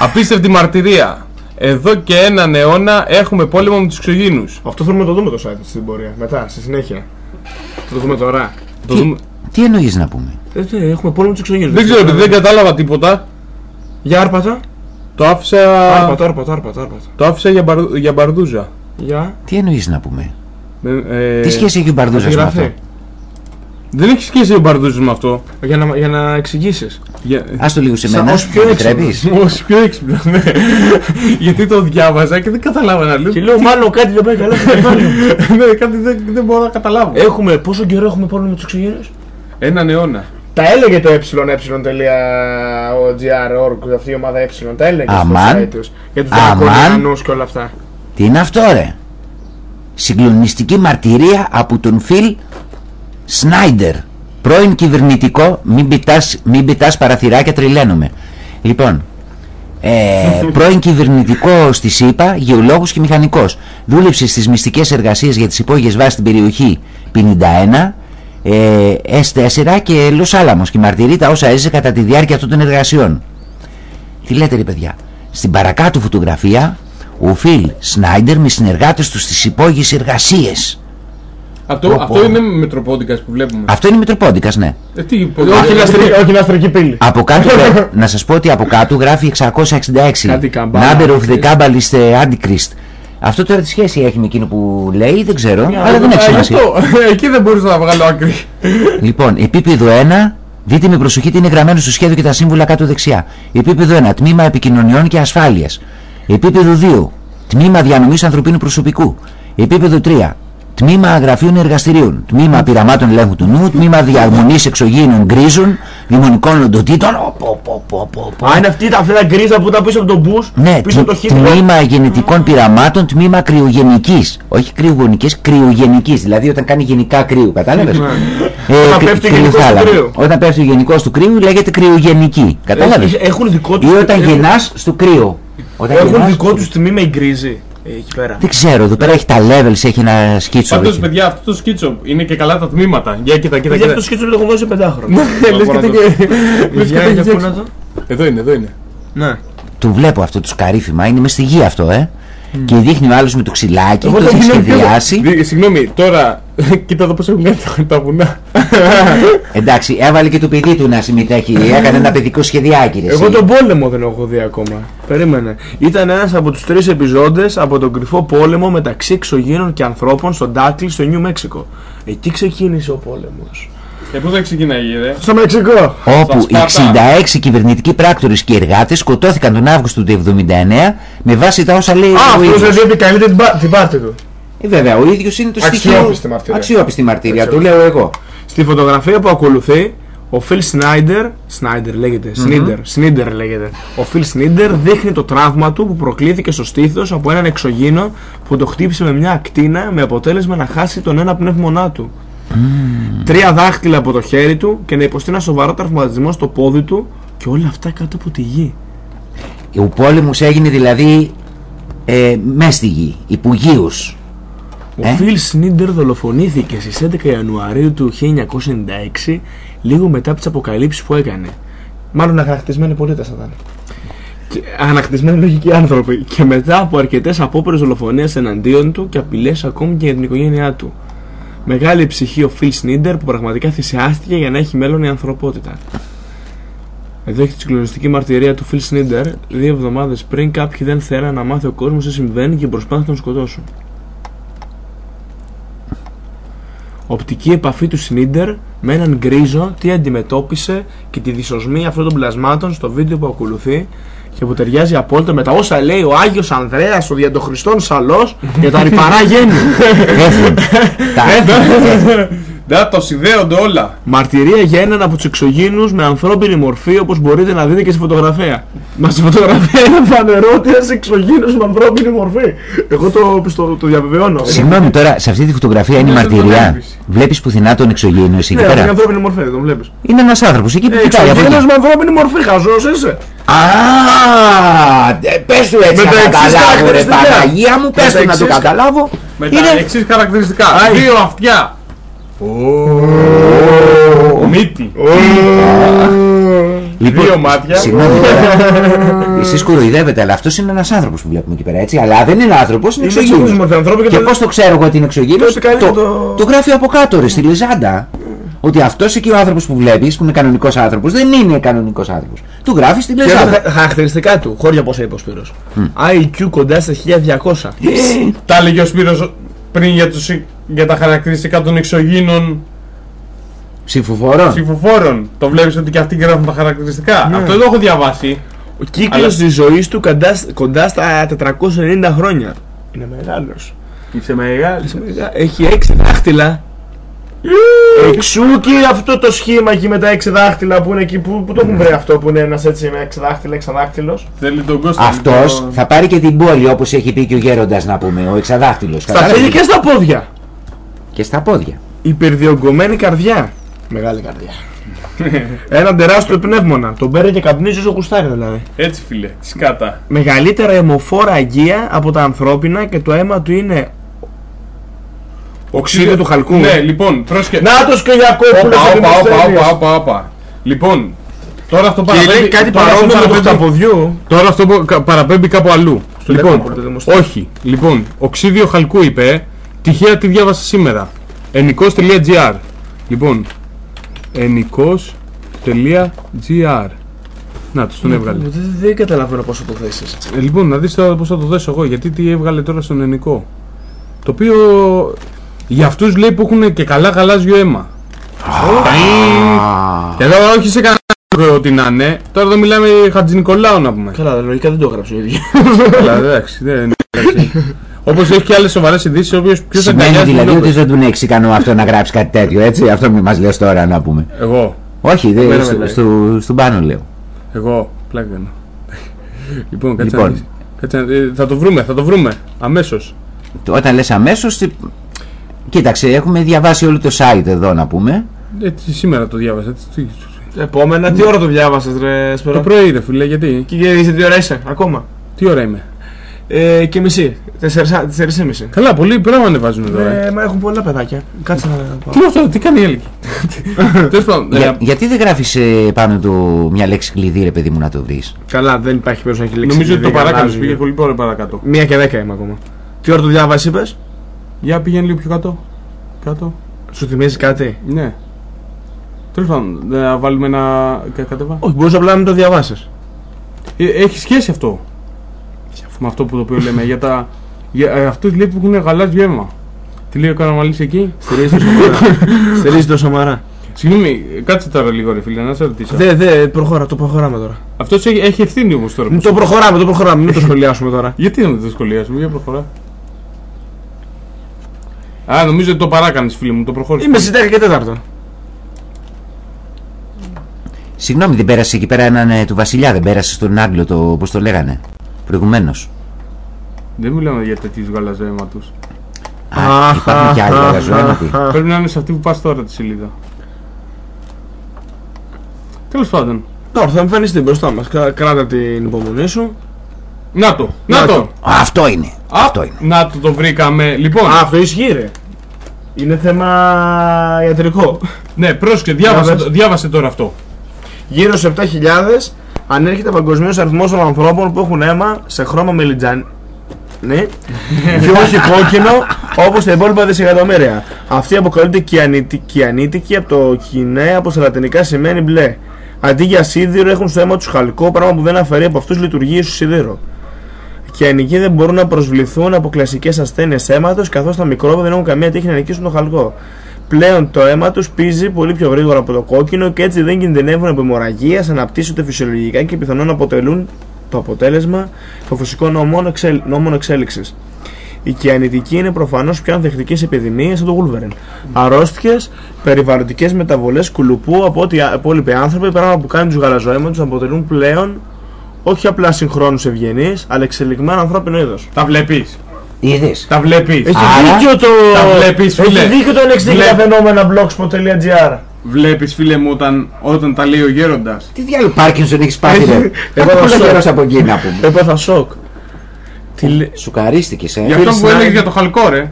Απίστευτη μαρτυρία. Εδώ και έναν αιώνα έχουμε πόλεμο με τους ξυγίνους. Αυτό θέλουμε να το δούμε το site στην πορεία. Μετά, στη συνέχεια. Θα το δούμε τώρα. Το δούμε... Τι εννοείς να πούμε; Ε, τι, έχουμε πόλεμο με τους εξωγήινους. Δεν ξέρω, επειδή δεν κατάλαβα τίποτα. Για άρπατα. Το άφησα, Άρπατα, άρπατα, άρπατα, άρπατα. το άφησα για, μπαρ- για Μπαρδούζα. Για. Τι εννοείς να πούμε; Ε, Τι σχέση έχει ο Μπαρδούζας με Αντιγραφή. αυτό; Δεν έχεις σχέση ο Μπαρδούζας με αυτό. Για να, για να εξηγήσεις. Για... Α το λίγο σε Σαν μένα. ως πιο μου έξυπνος. επιτρέπεις; Όσο πιο έξυπνος, ναι. Γιατί το διάβαζα και δεν καταλάβαινα. Λέω, Και λέω μάλλον κάτι δεν πάει καλά στο κεφάλι μου. ναι, κάτι δεν, δεν μπορώ να καταλάβω. Έχουμε, πόσο καιρό έχουμε πόλεμο με τους εξωγήινους. Έναν αιώνα. Τα έλεγε το ε.gr.org, αυτή η ομάδα ε, τα έλεγε στο Αμάν. site τους. Για τους Αμάν. Δρακονιανούς και όλα αυτά. Τι είναι αυτό ρε; Συγκλονιστική μαρτυρία από τον Φιλ Σνάιντερ. Πρώην κυβερνητικό, μην πητάς, μην πητάς παραθυράκια τριλαίνομαι. Λοιπόν, ε, *laughs* πρώην κυβερνητικό στη ΣΥΠΑ, γεωλόγος και μηχανικός. Δούλεψε στις μυστικές εργασίες για τις υπόγειες βάσεις στην περιοχή 51, ε, S4 και Λος Άλαμος και μαρτυρεί τα όσα έζησε κατά τη διάρκεια αυτών των εργασιών. Τι λέτε ρε παιδιά; Στην παρακάτω φωτογραφία ο Φιλ Σνάιντερ με συνεργάτες του στις υπόγειες εργασίες. Αυτό, Πω, πω. αυτό είναι Μητροπόντικας που βλέπουμε. Αυτό είναι Μητροπόντικας, ναι. Ε, τι, Όχι η αστρική- όχι η αστρική πύλη. Από κάτω, *laughs* γρα- να σας πω ότι από κάτω γράφει 666. Κάτι καμπάνα, Number of the Antichrist. Kabbalist ε, Antichrist. Αυτό τώρα τι σχέση έχει με εκείνο που λέει, δεν ξέρω, αλλά δεν έχει Ε, σημασία. γι' αυτό. *laughs* Εκεί δεν μπορούσα να βγάλω άκρη. Λοιπόν, επίπεδο 1, δείτε με προσοχή τι είναι γραμμένο στο σχέδιο και τα σύμβουλα κάτω δεξιά. Επίπεδο 1, τμήμα επικοινωνιών και ασφάλειας. Επίπεδο 2, τμήμα διανομής ανθρωπίνου προσωπικού. Επίπεδο 3, τμήμα γραφείων εργαστηρίων. Τμήμα πειραμάτων ελέγχου του νου. Τμήμα διαμονή εξωγήινων γκρίζων, δημονικών οντοτήτων. Ω, πω, πω, πω, πω, πω. Α, είναι αυτή τα αυτά τα γκρίζα που ήταν πίσω από τον Μπούς, Ναι, πίσω από το τμ- Χίτλερ. τμήμα γενετικών πειραμάτων, τμήμα κρυογενικής. Όχι κρυογονικής, κρυογενικής. Δηλαδή όταν κάνει γενικά κρύου, κατάλαβες; Ναι. Όταν πέφτει ο γενικός του κρύου. Όταν πέφτει ο γενικός του κρύου λέγεται κρυογενική. Κατάλαβες; Έχει- Έχουν δικό τους... Ή όταν έχουν- γεννάς στο κρύο. Όταν Έχουν γεννάς δικό στο- τους τμήμα οι γκρίζοι. Ε, Εκεί πέρα. Δεν ξέρω, εδώ πέρα έχει τα levels, έχει ένα σκίτσο. Πάντως έχει. παιδιά αυτό το σκίτσο είναι και καλά τα τμήματα. Για κοίτα, κοίτα, Παιδιά, κοίτα. αυτό το σκίτσο το έχω δώσει σε πεντάχρονο. Ναι, λες και το- λες και Για, το για έχεις πού να έξω. το... Εδώ είναι, εδώ είναι. Ναι. Το βλέπω αυτό το σκαρίφημα, είναι μες στη γη αυτό, ε. Και δείχνει ο άλλος με το ξυλάκι, Εγώ το το έχει γινώ πιο- σχεδιάσει. Δι- Συγγνώμη, τώρα *laughs* κοίτα εδώ πώς έχουν κάνει τα- τα βουνά. *laughs* Εντάξει, έβαλε και το παιδί του να συμμετέχει, έκανε ένα παιδικό σχεδιάκι. ρε, Εγώ εσύ. τον πόλεμο δεν έχω δει ακόμα. Περίμενε. Ήταν ένας από τους τρεις επιζώντες από τον κρυφό πόλεμο μεταξύ εξωγήινων και ανθρώπων στον Τάκλι στο Νιου Μέξικο. Εκεί ξεκίνησε ο πόλεμος. Ε, πού θα ξεκινάει, ρε. Στο Μεξικό. όπου Στα Σπάρτα. 66 κυβερνητικοί πράκτορες και εργάτες σκοτώθηκαν τον Αύγουστο του 79 με βάση τα όσα λέει Α, ο αυτός ίδιος. δηλαδή επικαλείται την, πα- την πάρτη του. Ε, βέβαια, ο ίδιος είναι το στοιχείο. Αξιόπιστη μαρτυρία. Αξιόπιστη μαρτυρία, το λέω εγώ. Στη φωτογραφία που ακολουθεί, ο Φιλ Σνάιντερ, Σνάιντερ λέγεται, Σνίντερ, Σνίντερ λέγεται. Ο Φιλ Σνίντερ δείχνει το τραύμα του που προκλήθηκε στο στήθος από έναν εξωγήινο που το χτύπησε με μια ακτίνα με αποτέλεσμα να χάσει τον ένα πνεύμονά του. Τρία δάχτυλα από το χέρι του και να υποστεί ένα σοβαρό τραυματισμό στο πόδι του και όλα αυτά κάτω από τη γη. Ο πόλεμος έγινε δηλαδή ε, μες στη γη, υπουργείους. Ο Ε; Φιλ Σνίντερ δολοφονήθηκε στις 11 Ιανουαρίου του 1996 λίγο μετά από τις αποκαλύψεις που έκανε. Μάλλον αγανακτισμένοι πολίτες θα ήταν. Και Ανακτισμένοι λογικοί άνθρωποι. Και μετά από αρκετές απόπειρες δολοφονίας εναντίον του και απειλές ακόμη και για την οικογένειά του. Μεγάλη ψυχή ο Φιλ Σνίντερ που πραγματικά θυσιάστηκε για να έχει μέλλον η ανθρωπότητα. Εδώ έχει τη συγκλονιστική μαρτυρία του Φιλ Σνίντερ. Δύο εβδομάδες πριν κάποιοι δεν θέλαν να μάθει ο κόσμος τι συμβαίνει και προσπάθησαν να τον σκοτώσουν. Οπτική επαφή του Σνίντερ με έναν γκρίζο τι αντιμετώπισε και τη δυσοσμή αυτών των πλασμάτων στο βίντεο που ακολουθεί και που ταιριάζει απόλυτα με τα όσα λέει ο Άγιος Ανδρέας ο Διαντοχριστών Σαλός για τα ρηπαρά γέννη. Ναι, *laughs* το συνδέονται όλα. Μαρτυρία για έναν από τους εξωγήνους με ανθρώπινη μορφή όπως μπορείτε να δείτε και στη φωτογραφία. Μα στη φωτογραφία είναι φανερό ότι ένα εξωγήνους με ανθρώπινη μορφή. Εγώ το, το, το διαβεβαιώνω. Συγγνώμη τώρα, σε αυτή τη φωτογραφία είναι η μαρτυρία. Βλέπεις πουθενά τον εξωγήινο εσύ Ναι, εκεί έχει πέρα. ανθρώπινη μορφή, δεν τον βλέπεις. Είναι ένας άνθρωπος εκεί που κοιτάει από Εξωγήνου εκεί. με ανθρώπινη μορφή, χαζός είσαι. Α, πες του έτσι Με τα να εξής καταλάβω, ρε χαρακτηριστικά. Παναγία μου, Με πες τα του να το εξής- καταλάβω. Με τα Είναι εξής χαρακτηριστικά. Δύο αυτιά. Μύτη. Δύο μάτια. Λοιπόν, Συγγνώμη τώρα. *laughs* Εσείς κοροϊδεύετε, αλλά αυτός είναι ένας άνθρωπος που βλέπουμε εκεί πέρα έτσι. Αλλά δεν είναι άνθρωπος, είναι Είναι εξωγήινος. εξωγήινος μορφή ανθρώπου και Και το- πώς το ξέρω εγώ ότι είναι εξωγήινος, Το κάνει το, το- το γράφει από κάτω, ρε, στη λιζάντα. Ότι αυτός εκεί ο άνθρωπος που βλέπεις, που είναι κανονικός άνθρωπος, δεν είναι κανονικός άνθρωπος. Του γράφεις στη Και λιζάντα. τα χαρακτηριστικά του, χώρια πόσα είπε ο Σπύρος. IQ κοντά στα 1200. Τα έλεγε ο Σπύρος πριν για, τους, για τα χαρακτηριστικά των εξωγήνων Ψηφοφόρων. ψηφοφόρων. Το βλέπεις ότι και αυτοί γράφουν τα χαρακτηριστικά. Ναι. Αυτό δεν το έχω διαβάσει. Ο κύκλος Αλλά- της ζωής του κοντά, κοντά στα 490 χρόνια. Είναι μεγάλος. Είσαι μεγάλη. Έχει 6 δάχτυλα. Εξού και αυτό το σχήμα εκεί με τα 6 δάχτυλα που είναι εκεί που, που το έχουν βρει αυτό που είναι ένας έτσι με 6 δάχτυλα, εξαδάχτυλος. Θέλει τον Κώστα. Αυτός θα πάρει και την πόλη όπως έχει πει και ο γέροντας να πούμε, ο εξαδάχτυλος. Στα χέρια και στα πόδια. Και στα πόδια. Υπερδιογκωμένη καρδιά. Μεγάλη καρδιά. *laughs* Ένα τεράστιο πνεύμονα. Τον παίρνει και καπνίζει όσο κουστάρει δηλαδή. Έτσι φίλε, σκάτα. Μεγαλύτερα αιμοφόρα αγία από τα ανθρώπινα και το αίμα του είναι οξύδιο του χαλκού. Ναι, λοιπόν, πρόσχε. Νάτος και Ιακώπουλος Όπα, ο όπα, όπα, Δημοσθένης. όπα, όπα, όπα. Λοιπόν, τώρα αυτό Και παραπέμπει. λέει κάτι τώρα παρόμοιο αυτό με το παραπέμπει- χταποδιού. Τώρα αυτό που- κα- παραπέμπει κάπου αλλού. λοιπόν, Λεκόπολο, το Δημοσθένη. όχι. Λοιπόν, οξύδιο χαλκού είπε, ε. τυχαία τη διάβασα σήμερα. ενικός.gr Λοιπόν, ενικός.gr Να, τους τον έβγαλε. Δεν, δεν καταλαβαίνω πώς θα το θέσει. Ε, λοιπόν, να δεις τώρα πώς θα το δέσω εγώ, γιατί τι έβγαλε τώρα στον ενικό. Το οποίο για αυτούς λέει που έχουν και καλά γαλάζιο αίμα. Ταΐν. Και εδώ όχι σε κανένα ότι να είναι. Τώρα εδώ μιλάμε Χατζη Νικολάου να πούμε. Καλά, λογικά δεν το έγραψε ο ίδιος. Καλά, εντάξει, δεν είναι. Όπως έχει και άλλες σοβαρές ειδήσεις, ο οποίος ποιος θα Σημαίνει αγκαλιάζει δηλαδή τον ότι Λόπες. δεν του είναι ικανό αυτό να γράψει κάτι τέτοιο, έτσι; Αυτό μην μας λες τώρα να πούμε. Εγώ. Όχι, Εμένα δεν, με στο, λέει. στο, στον πάνω λέω. Εγώ, πλάκα κάνω. λοιπόν, κάτσε Λοιπόν. να δεις. Κάτσε να- ε, θα το βρούμε, θα το βρούμε. Αμέσως. Όταν λες αμέσως, τι- κοίταξε, έχουμε διαβάσει όλο το site εδώ να πούμε. Έτσι, σήμερα το διάβασα. έτσι, τι- Επόμενα, τι ώρα το διάβασες, ρε Σπερό. Το πρωί, ρε φίλε, γιατί; Και είσαι τι ώρα είσαι, ακόμα. Τι ώρα είμαι; Ε, και μισή. Τέσσερις ή μισή. Καλά, πολύ πράγμα ανεβάζουν τώρα. Ε, μα έχουν πολλά παιδάκια. Κάτσε να Τι πάω. είναι αυτό, τι κάνει η Έλκη; *laughs* Τέλος πάντων. ε, Για- γιατί δεν γράφεις ε, πάνω του μια λέξη κλειδί, ρε παιδί μου, να το βρεις. Καλά, δεν υπάρχει περίπτωση να έχει λήξει. Νομίζω ότι το δεν παράκανε αλλάζει. πήγε πολύ πολύ παρακάτω. Μία και δέκα είμαι ακόμα. Τι ώρα το διάβασες, είπες; Για πήγαινε λίγο πιο κάτω. Κάτω. Σου θυμίζει κάτι; Ναι. Τέλος πάντων, να βάλουμε ένα. κα- Κατέβα. Όχι, μπορούσε απλά να μην το διαβάσεις. Ε, έχει σχέση αυτό. Με αυτό που το οποίο λέμε. για τα. Για ε, αυτούς λέει που έχουν γαλάζιο αίμα. Τι λέει ο Καραμαλής εκεί; Στηρίζει *laughs* το σαμαρά. Στηρίζει το σαμαρά. Συγγνώμη, κάτσε τώρα λίγο ρε φίλε, να σε ρωτήσω. Δε, δε, προχώρα, το προχωράμε τώρα. Αυτός έχει, έχει ευθύνη όμως τώρα. Το προχωράμε, το προχωράμε, μην το σχολιάσουμε τώρα. *laughs* Γιατί να το σχολιάσουμε, για προχωρά. Α, νομίζω ότι το παράκανες, φίλε μου, το προχώρησε. Είμαι στι 10 και 4. Συγγνώμη, δεν πέρασε εκεί πέρα έναν ε, του Βασιλιά, δεν πέρασε στον Άγγλο, το, πώς το λέγανε, προηγουμένως. Δεν μιλάμε για τέτοιους γαλαζέματου. Α, υπάρχουν και άλλοι εργαζόμενοι. *laughs* Πρέπει να είναι σε αυτή που πας τώρα τη σελίδα. Τέλος πάντων. Τώρα θα εμφανιστεί μπροστά μας. Κράτα την υπομονή σου. Να το, να το. Αυτό είναι. Αυτό είναι. Να το, το βρήκαμε. Λοιπόν, Α, αυτό ισχύει, ρε. Είναι θέμα ιατρικό. ναι, πρόσεχε, διάβασε, Διάβασε. το- διάβασε τώρα αυτό. Γύρω σε 7.000 ανέρχεται παγκοσμίω αριθμός των ανθρώπων που έχουν αίμα σε χρώμα μελιτζάν. Ναι, και όχι κόκκινο όπως τα υπόλοιπα δισεκατομμύρια. Αυτή αποκαλούνται κιανίτη- κιανίτικοι από το κινέ, από στα λατινικά σημαίνει μπλε. Αντί για σίδηρο έχουν στο αίμα τους χαλκό, πράγμα που δεν αφαιρεί από αυτούς λειτουργίες του σιδήρου. Και οι ανικοί δεν μπορούν να προσβληθούν από κλασικές ασθένειες αίματος, καθώς τα μικρόβια δεν έχουν καμία τύχη να νικήσουν τον χαλκό. Πλέον το αίμα τους πίζει πολύ πιο γρήγορα από το κόκκινο και έτσι δεν κινδυνεύουν από αιμορραγία, αναπτύσσονται φυσιολογικά και πιθανόν αποτελούν το αποτέλεσμα των φυσικών νόμων, εξέλ, νόμων εξέλιξης. Η κιανητική είναι προφανώς πιο ανθεκτική σε επιδημίες από το Wolverine. Αρρώστιες, περιβαλλοντικές μεταβολές κουλουπού από ό,τι οι υπόλοιποι άνθρωποι, πράγμα που κάνει τους γαλαζοαίματου να αποτελούν πλέον όχι απλά συγχρόνου ευγενείς, αλλά εξελιγμένο ανθρώπινο είδος. Τα βλέπεις. Είδες. Τα βλέπεις. Έχει δίκιο το. Τα βλέπεις, φίλε. Έχει δίκιο το εξηγεί Βλέ- τα φαινόμενα blogspot.gr. Βλέπεις, φίλε μου, όταν, όταν τα λέει ο γέροντας. Τι διάλογο Πάρκινσον έχεις πάθει ρε. Εγώ Εγώ θα θα σοκ. γέρος από εκεί να πούμε. Έπαθα σοκ. Σουκαρίστηκες ε. Για αυτό που Φίλε, έλεγες συνάδελφε. για το χαλκό, ρε.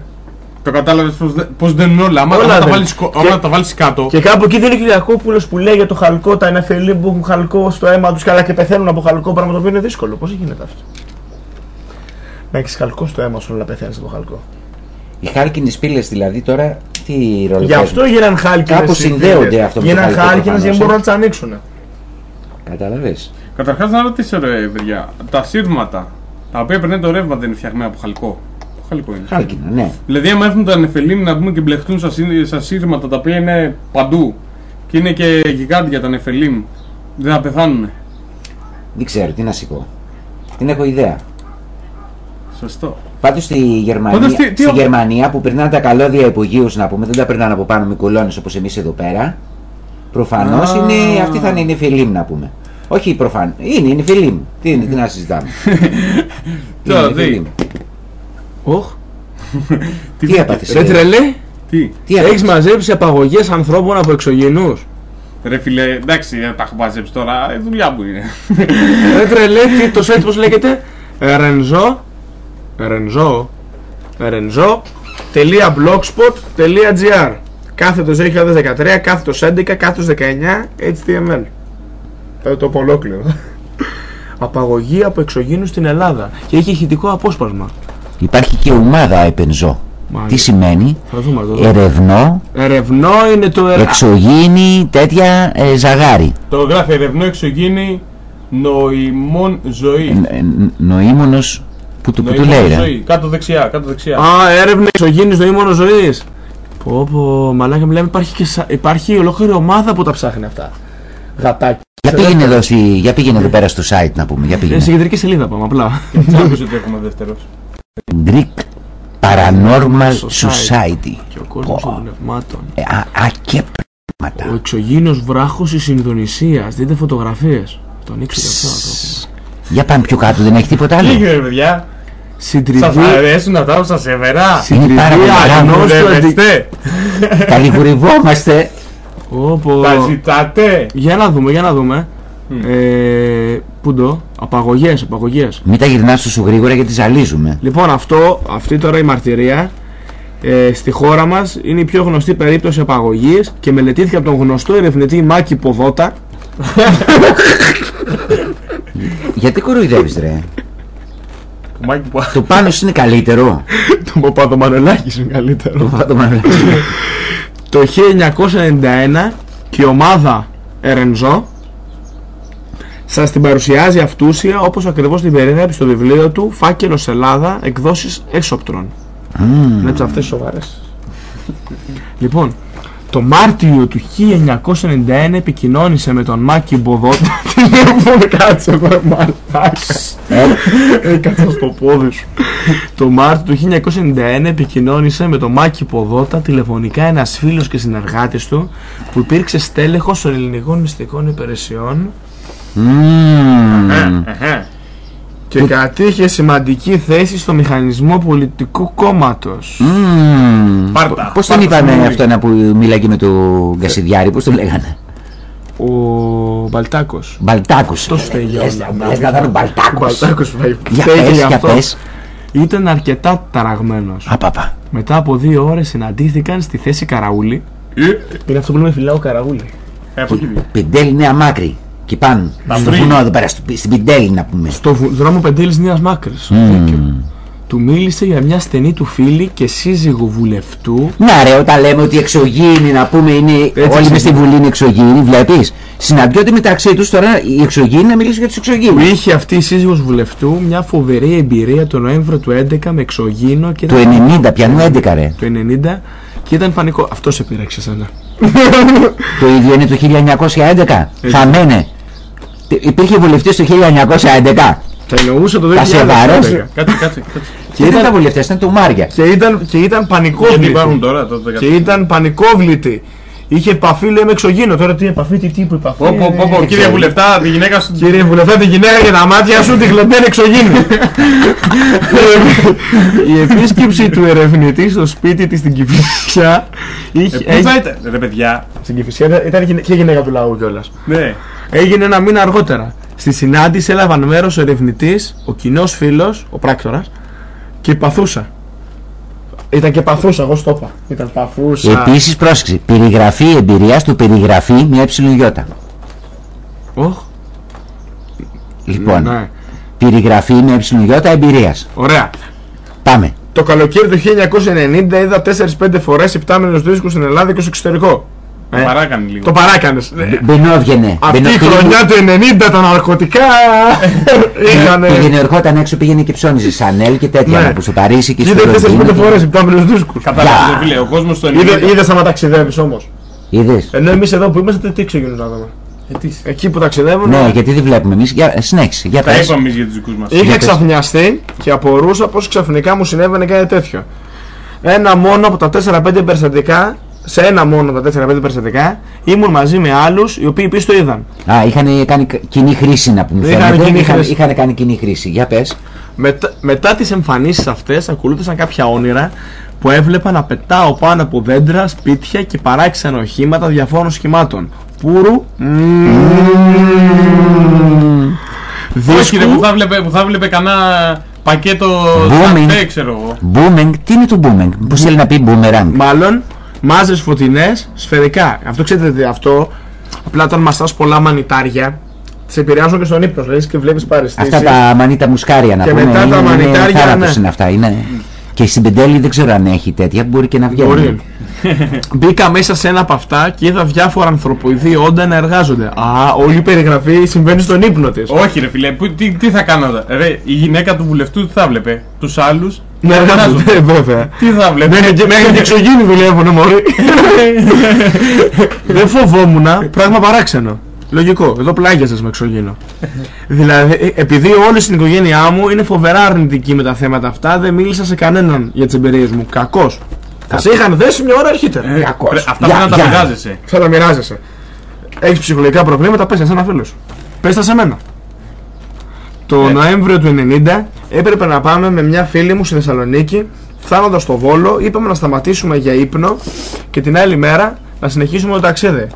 Το κατάλαβες πώς δεν είναι όλα. Άμα, Όλα άμα τα δεν. βάλεις, κο- Και- άμα τα βάλεις κάτω. Και κάπου εκεί δεν είναι ο Κυριακόπουλος που λέει για το χαλκό, τα εναφελή που έχουν χαλκό στο αίμα τους αλλά και πεθαίνουν από χαλκό, πράγμα το οποίο είναι δύσκολο. Πώς γίνεται αυτό; Να έχεις χαλκό στο αίμα σου, αλλά να πεθαίνεις από χαλκό. Οι χάλκινες πύλες δηλαδή τώρα τι ρόλο Γι' αυτό παίζουν; γίναν χάλκινες. Κάπου συνδέονται αυτό με το Γίναν χαλκό χάλκινες προφανώς, γιατί ε. μπορούν να τις ανοίξουν. Κατάλαβες. Καταρχάς να ρωτήσω, ρε παιδιά, τα σύρματα τα οποία περνάει το ρεύμα δεν είναι φτιαγμένα από χαλκό. Το χαλκό είναι. Χάλκινα, ναι. Δηλαδή, άμα έρθουν τα νεφελίμ να πούμε και μπλεχτούν στα, σύ- στα σύρματα τα οποία είναι παντού και είναι και γιγάντια τα νεφελίμ, δεν θα πεθάνουν. Δεν ξέρω τι να σου πω. Δεν έχω ιδέα. Σωστό. Πάντως στη Γερμανία, Πάντως, τι- τι στη ο- Γερμανία που περνάνε τα καλώδια υπογείους, να πούμε, δεν τα περνάνε από πάνω με κολόνες όπως εμείς εδώ πέρα. Προφανώς Α. είναι, αυτή θα είναι η νεφελίμ, να πούμε. Όχι προφανώ. Είναι η νεφελίμ. Τι, είναι, τι να συζητάμε. *laughs* Είναι Τώρα, η τι. νεφελίμ. Οχ. *laughs* Τι έπαθε. Ρε τρελέ, Τι; Τι έχεις έπαθες; μαζέψει απαγωγές ανθρώπων από εξωγενούς. Ρε φίλε, εντάξει, δεν τα έχω μαζέψει τώρα, η δουλειά μου είναι. Ρε *laughs* τρελέ, τι το site πώς λέγεται; Ρενζό. Ρενζό. Ρενζό.blogspot.gr Κάθετος 2013, κάθετος 11, κάθετος 19, HTML. Θα το πω ολόκληρο. *laughs* Απαγωγή από εξωγήνους στην Ελλάδα. Και έχει ηχητικό απόσπασμα. Υπάρχει και ομάδα επενζό. Μάλιστα. Τι σημαίνει; Θα δούμε, θα δούμε. ερευνό, Ερευνό είναι το ερ... εξωγήινη, τέτοια ε, ζαγάρι. Το γράφει ερευνό εξωγήινη νοημών ζωή. Ε, νοήμονος που του, που του Νοημών λέει. ρε. ζωή. Κάτω δεξιά, κάτω δεξιά. Α, έρευνα εξωγήνης νοήμωνο ζωής. Πω πω, μαλάκα μιλάμε, υπάρχει, και σα... υπάρχει ολόκληρη ομάδα που τα ψάχνει αυτά. Γατάκι. Για πήγαινε, εδώ, στη, για πήγαινε εδώ πέρα στο site να πούμε. Για Ε, πήγαινε. σε κεντρική σελίδα πάμε απλά. Τι άκουσε ότι έχουμε δεύτερος. Greek Paranormal Society. Society. Και ο κόσμος των πνευμάτων. Ε, α, α, και πράγματα. Ο εξωγήινος βράχος της Ινδονησίας. Δείτε φωτογραφίες. Τον ήξερε αυτό ο άνθρωπος. Για πάμε πιο κάτω, δεν έχει τίποτα Τι άλλο. έγινε, ρε παιδιά. Συντριβή. Σας αρέσουν αυτά που σας έβερα. Είναι πάρα πολύ αγνώστου μεγάλο. αντι- Δουλεύεστε. Καλιγουρευόμαστε. Όπο. Τα ζητάτε. Για να δούμε, για να δούμε. Ε, πού το, απαγωγές, απαγωγές. Μην τα γυρνάς τόσο γρήγορα γιατί ζαλίζουμε. Λοιπόν, αυτό, αυτή τώρα η μαρτυρία ε, στη χώρα μας είναι η πιο γνωστή περίπτωση απαγωγής και μελετήθηκε από τον γνωστό ερευνητή Μάκη Ποδότα. Γιατί κοροϊδεύεις ρε; Το μάκι που Το πάνω σου είναι καλύτερο. το Παπαδομανολάκης είναι καλύτερο. Το πάτο μάλλον. Το 1991 και η ομάδα Ερενζό σας την παρουσιάζει αυτούσια όπως ακριβώς την περιγράψει στο βιβλίο του Φάκελος Ελλάδα εκδόσεις Έσοπτρων. Μμμ. Έτσι αυτές σοβαρές. λοιπόν, το Μάρτιο του 1991 επικοινώνησε με τον Μάκη Μποδότα. *laughs* Τι λέω, κάτσε εδώ, μαλάκα. Ε, κάτσε στο πόδι σου. Το Μάρτιο του 1991 επικοινώνησε με τον Μάκη Ποδότα τηλεφωνικά ένας φίλος και συνεργάτης του που υπήρξε στέλεχος των ελληνικών μυστικών υπηρεσιών Μμμ. Και κατήχε σημαντική θέση στο μηχανισμό πολιτικού κόμματος; Μμμ. Πάρτα, Πώς τον πάρτα είπανε στο αυτό ένα που μίλαγε με τον Κασιδιάρη, πώς τον λέγανε; Ο Μπαλτάκος. Μπαλτάκος. Το φταίει για Λες όλα. να- λες να ήταν ο Μπαλτάκος. Μπαλτάκος Για φταίει και πες, γι' για αυτό. πες. Ήταν αρκετά ταραγμένος. Απαπα. Μετά από δύο ώρες συναντήθηκαν στη θέση Καραούλη. Ε, Είναι αυτό που λέμε φυλάω Καραούλη. ε, από εκεί βγήκε. Πεντέλη νέα μάκρη. Εκεί πάνω. Τα Στο βρει. βουνό εδώ πέρα, στο- στην Πιντέλη να πούμε. Στο βου- δρόμο Πεντέλης Νέας Μάκρης. Μμμ. Του μίλησε για μια στενή του φίλη και σύζυγο βουλευτού. Να ρε, όταν λέμε ότι οι εξωγήινοι να πούμε είναι. όλοι είναι. με στη Βουλή είναι εξωγήινοι, βλέπεις. Συναντιόνται μεταξύ τους τώρα οι εξωγήινοι να μιλήσουν για τους Που εξωγήινου. είχε αυτή η σύζυγος βουλευτού μια φοβερή εμπειρία το Νοέμβριο του 11 με εξωγήινο και Το 90, πιανού 11 ρε. Το 90 και ήταν πανικό. Αυτό σε πήραξε εσένα. Το ίδιο είναι το 1911. Χαμένε. Τι- Υπήρχε βουλευτής το 1911. Τα εννοούσα το Τα 2011. σεβαρός. Κάτσε, κάτσε. κάτσε. Και δεν ήταν βουλευτές, ήταν του Μάρια. Και ήταν, και ήταν πανικόβλητη. Γιατί υπάρχουν τώρα, το Και ήταν πανικόβλητη. Είχε επαφή λέει με εξωγήινο. Τώρα τι επαφή, τι τύπου επαφή. Πω, πω, πω, πω, Δεν κύριε ξέρω. Βουλευτά, τη γυναίκα σου. Κύριε Βουλευτά, τη γυναίκα και τα μάτια σου τη χλεπμένη εξωγήινη. *laughs* Η επίσκεψη του ερευνητή στο σπίτι της στην Κηφισιά είχε, Ε, Πού θα ήταν, ρε παιδιά; Στην Κηφισιά ήταν- ήταν γυναι- και γυναίκα του λαού κιόλας. Ναι. Έγινε ένα μήνα αργότερα. Στη συνάντηση έλαβαν μέρος ο ερευνητής, ο κοινός φίλος, ο πράκτορας και η παθούσα. Ήταν και παθούσα, εγώ στο είπα. Ήταν παθούσα. Επίσης, πρόσεξε. Περιγραφή εμπειρίας του περιγραφή μια εψιλογιώτα. Οχ, Λοιπόν, ναι. περιγραφή μια εψιλογιώτα εμπειρίας. Ωραία. Πάμε. Το καλοκαίρι του 1990 είδα 4-5 φορές υπτάμενου δίσκου στην Ελλάδα και στο εξωτερικό. Το παράκανε λίγο. Το παράκανες. Μπαινόβγαινε. Αυτή η χρονιά του 90 τα ναρκωτικά είχαν. Πήγαινε, ερχόταν έξω, πήγαινε και ψώνιζε Σανέλ και τέτοια. Ναι. Ναι. Που στο Παρίσι και στο Είδε 4-5 Λονδίνο. φορές υπτάμενου δίσκους. Κατάλαβε, φίλε, ο κόσμος στο 90. Είδες άμα ταξιδεύεις όμως. Είδες; Ενώ εμείς εδώ που είμαστε τι ξεκινούν να δούμε. Ε, τι. Εκεί που ταξιδεύουν. Ναι, γιατί δεν βλέπουμε εμείς. Για... Συνέχισε. Για Τα πες. είπαμε εμείς για τους δικούς μας. Είχα πες. ξαφνιαστεί και απορούσα πως ξαφνικά μου συνέβαινε κάτι τέτοιο. Ένα μόνο από τα 4-5 περιστατικά, σε ένα μόνο από τα 4-5 περιστατικά, ήμουν μαζί με άλλους οι οποίοι επίσης το είδαν. Α, είχαν κάνει κα- κοινή χρήση να πούμε. Είχαν φαίνεται. κοινή Είχαν, χρήση. είχαν κάνει κοινή χρήση. Για πες. Μετά, μετά τις εμφανίσεις αυτές ακολούθησαν κάποια όνειρα που έβλεπα να πετάω πάνω από δέντρα, σπίτια και παράξενα οχήματα διαφόρων σχημάτων. Πούρου. Όχι, ρε, που θα βλέπε, που θα βλέπε κανένα πακέτο Booming. σαφέ, ξέρω εγώ. Booming, τι είναι το booming; Πώς θέλει να πει boomerang; Μάλλον μάζες φωτεινές σφαιρικά. Αυτό ξέρετε τι αυτό. Απλά όταν μαστάς πολλά μανιτάρια, σε επηρεάζουν και στον ύπνος. Δηλαδή και βλέπεις παρεστήσεις. Αυτά τα μανίτα μουσκάρια να Και πούμε. μετά τα είναι, μανιτάρια, είναι, θάνατος ναι. είναι αυτά. Είναι... Και στην Πεντέλη δεν ξέρω αν έχει τέτοια, μπορεί και να βγαίνει. Μπορεί. Μπήκα μέσα σε ένα από αυτά και είδα διάφορα ανθρωποειδή όντα να εργάζονται. Α, όλη η περιγραφή συμβαίνει στον ύπνο της. Όχι, ρε φίλε, που, τι, τι θα κάνω. Ρε, η γυναίκα του βουλευτού τι θα βλέπε; Τους άλλους. Να εργάζονται, βέβαια. Τι θα βλέπεις; Μέχρι και, μέχρι και *laughs* εξωγήινοι δουλεύουν, μωρή. Δεν φοβόμουν, πράγμα παράξενο. Λογικό, εδώ πλάγιαζε με εξωγήινο. δηλαδή, ε, επειδή όλη στην οικογένειά μου είναι φοβερά αρνητική με τα θέματα αυτά, δεν μίλησα σε κανέναν για τις εμπειρίες μου. Κακός. Θα σε είχαν δέσει μια ώρα αρχίτερα. Ε, Ρε, Αυτά πρέπει να τα μοιράζεσαι. Θα τα μοιράζεσαι. Έχεις ψυχολογικά προβλήματα, πες σε ένα φίλο σου. Πες τα σε μένα. Το Νοέμβριο του 90 έπρεπε να πάμε με μια φίλη μου στη Θεσσαλονίκη. Φτάνοντας στο Βόλο, είπαμε να σταματήσουμε για ύπνο και την άλλη μέρα να συνεχίσουμε το ταξίδι.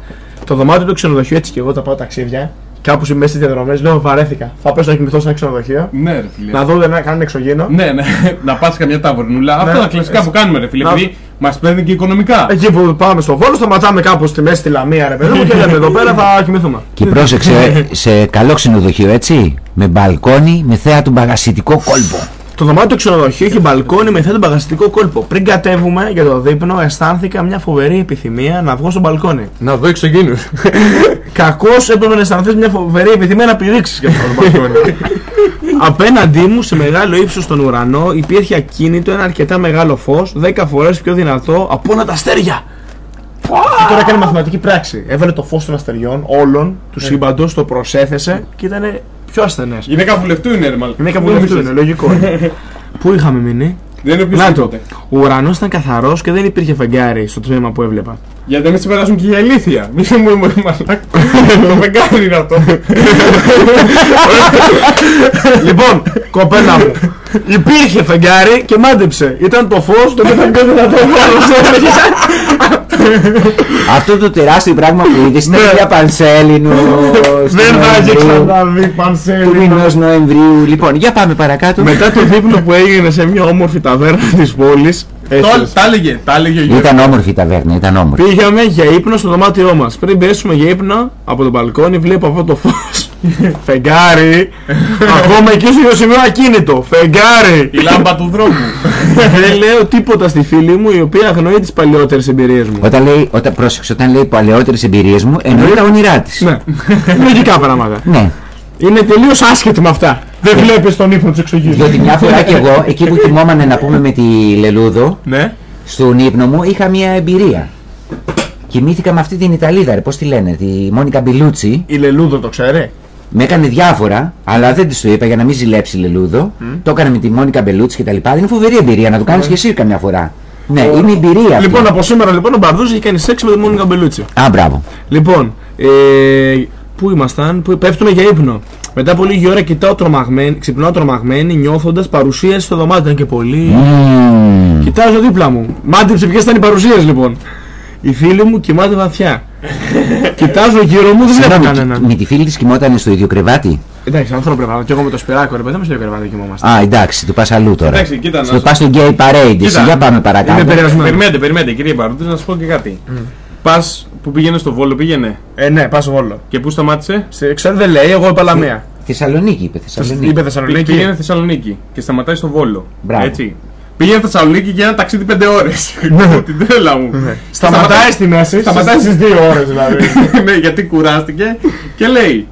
Το δωμάτιο του ξενοδοχείου, έτσι και εγώ τα πάω ταξίδια, κάπου στη μέση τη διαδρομές, λέω βαρέθηκα. Θα πέσω να κοιμηθώ σε ένα ξενοδοχείο. Ναι, ρε φίλε. Να δω δεν κάνουν εξωγήινο. Ναι, ναι, να πας καμιά ταβερνούλα. Αυτά Ναι. τα κλασικά που κάνουμε, ρε φίλε. Να- Επειδή μας παίρνει και οικονομικά. Εκεί που πάμε στο Βόλο, σταματάμε κάπου στη μέση τη Λαμία, ρε παιδί μου, και λέμε εδώ πέρα θα κοιμηθούμε. Και πρόσεξε σε καλό ξενοδοχείο, έτσι. Με μπαλκόνι, με θέα του μπαγασιτικό κόλπο. Το δωμάτιο του ξενοδοχείου έχει μπαλκόνι με θέτο μπαγαστικό κόλπο. Πριν κατέβουμε για το δείπνο, αισθάνθηκα μια φοβερή επιθυμία να βγω στο μπαλκόνι. Να δω εξωγήνους. *laughs* Κακώς έπρεπε να αισθανθείς μια φοβερή επιθυμία να πηδήξεις για αυτό το μπαλκόνι. *laughs* Απέναντί μου, σε μεγάλο ύψος στον ουρανό, υπήρχε ακίνητο ένα αρκετά μεγάλο φως, 10 φορές πιο δυνατό από όλα τα αστέρια. Και τώρα έκανε μαθηματική πράξη. Έβαλε το φως των αστεριών όλων του σύμπαντος, το προσέθεσε και ήταν πιο ασθενές. Γυναίκα βουλευτού είναι, ρε μάλλον. Γυναίκα βουλευτού είναι, λογικό. *laughs* Πού είχαμε μείνει; Δεν είναι Να το. τίποτε. Ο ουρανός ήταν καθαρός και δεν υπήρχε φεγγάρι στο τμήμα που έβλεπα. Γιατί να μην σε περάσουν και για ηλίθεια. Μη σε μου μαλάκα. *laughs* Το φεγγάρι είναι αυτό. *laughs* λοιπόν, κοπέλα μου, υπήρχε φεγγάρι και μάντεψε. Ήταν το φως το οποίο ήταν πιο δυνατό. Αυτό το τεράστιο πράγμα που είδες ήταν μια πανσέλινο. Δεν θα έχει ξαναδεί πανσέλινο. Του μηνός Νοεμβρίου. Λοιπόν, για πάμε παρακάτω. Μετά το δείπνο που έγινε σε μια όμορφη ταβέρνα της πόλης, Το- Τα έλεγε, τα έλεγε ο Γιώργος. Ήταν όμορφη η ταβέρνα, ήταν όμορφη. Πήγαμε για ύπνο στο δωμάτιό μας. Πριν πέσουμε για ύπνο, από το μπαλκόνι βλέπω αυτό το φως. *laughs* Φεγγάρι. Ακόμα εκεί στο σημείο ακίνητο. Φεγγάρι. Η λάμπα του δρόμου. *laughs* Δεν λέω τίποτα στη φίλη μου η οποία αγνοεί τις παλιότερε εμπειρίες μου. Όταν λέει, όταν, πρόσεξε, όταν λέει παλαιότερες εμπειρίες μου, εννοεί τα όνειρά της. Ναι. *laughs* Λογικά πράγματα. Ναι. Είναι τελείως άσχετο με αυτά. Δεν βλέπεις τον ύπνο της εξωγή. Διότι μια φορά κι εγώ, εκεί που *laughs* κοιμόμανε να πούμε με τη Λελούδο, Ναι. στον ύπνο μου είχα μια εμπειρία. Κοιμήθηκα με αυτή την Ιταλίδα, ρε, πώς τη λένε, τη Μόνικα Μπιλούτσι. Η Λελούδο το ξέρει. Με έκανε διάφορα, αλλά δεν της το είπα για να μην ζηλέψει η Λελούδο. Το έκανε με τη Μόνικα Μπελούτσι και τα λοιπά. Είναι φοβερή εμπειρία, να το κάνεις και εσύ καμιά φορά. Ναι, είναι εμπειρία. αυτή. Λοιπόν, από σήμερα λοιπόν ο Μπαρδούς έχει κάνει σεξ με τη Μόνικα Μπελούτσι. Α, μπράβο. Λοιπόν, ε, πού ήμασταν, που πέφτουμε για ύπνο. Μετά από λίγη ώρα κοιτάω τρομαγμένη, ξυπνάω τρομαγμένη, νιώθοντας παρουσίαση στο δωμάτιο. Ήταν και πολύ. Μμμ. Κοιτάζω δίπλα μου. Μάντεψε ποιες ήταν οι παρουσίες λοιπόν. Η φίλη μου κοιμάται βαθιά. *laughs* Κοιτάζω γύρω μου, δεν βλέπω Συγγνώμη, κανέναν. με τη φίλη της κοιμόταν στο ίδιο κρεβάτι; Εντάξει, άνθρωπο πρέπει να και εγώ με το σπυράκο, ρε παιδί μου, στο κρεβάτι κοιμόμαστε. Α, εντάξει, του πας αλλού τώρα. Εντάξει, κοίτα, να Στο σου- πα στο gay parade, εσύ, Κοίτα, για πάμε παρακάτω. Περιμένετε, περιμένετε, κύριε Μπαρούτη, να σου πω και κάτι. Πας που πήγαινε στο Βόλο, πήγαινε; Ε, ναι, πας στο βόλο. Και πού σταμάτησε; Σε, ξέρω δεν λέει, εγώ είπα Λαμία. Θεσσαλονίκη είπε, Θεσσαλονίκη. Είπε Θεσσαλονίκη. Πήγαινε Θεσσαλονίκη και σταματάει στο Βόλο. Μπράβο. Έτσι. Πήγαινε Θεσσαλονίκη για ένα ταξίδι 5 ώρες. *laughs* *laughs* Την τρέλα μου. Σταματάει στη μέση. Σταματάει στις 2 ώρες *laughs* δηλαδή. ναι, γιατί κουράστηκε και λέει.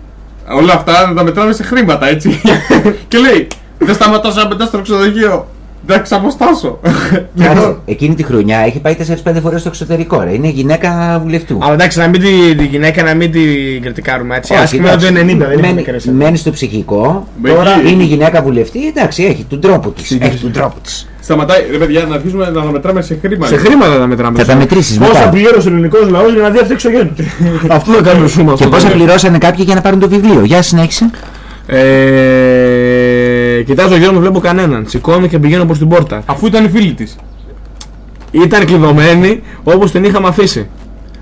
Όλα αυτά να τα μετράμε σε χρήματα, έτσι. και λέει. Δεν σταματάω να πετά στο ξενοδοχείο. Δεν θα ξαποστάσω. Κάτσε, *laughs* εκείνη τη χρονιά έχει πάει 4-5 φορές στο εξωτερικό. Ρε. Είναι γυναίκα βουλευτού. Αλλά εντάξει, να μην τη, τη γυναίκα να μην την κριτικάρουμε έτσι. Όχι, Άσχημα το 90, εντάξει, δεν είναι μένει, μικρές. μένει στο ψυχικό. Μπeki. Τώρα είναι η γυναίκα βουλευτή. Εντάξει, έχει τον τρόπο της. Έχει τον τρόπο της. Σταματάει, ρε παιδιά, να αρχίσουμε να τα μετράμε σε χρήματα. Σε χρήματα τα μετράμε. Θα τα μετρήσεις Πόσα μετά. πλήρωσε ο ελληνικός λαός για να δει αυτή η εξωγέννη. Αυτό θα κάνουμε σούμα. Και πόσα πληρώσανε κάποιοι για να πάρουν το βιβλίο. Για συνέχισε. Ε, κοιτάζω γύρω μου, βλέπω κανέναν. Σηκώνομαι και πηγαίνω προς την πόρτα. Αφού ήταν η φίλη της. Ήταν κλειδωμένη όπως την είχαμε αφήσει.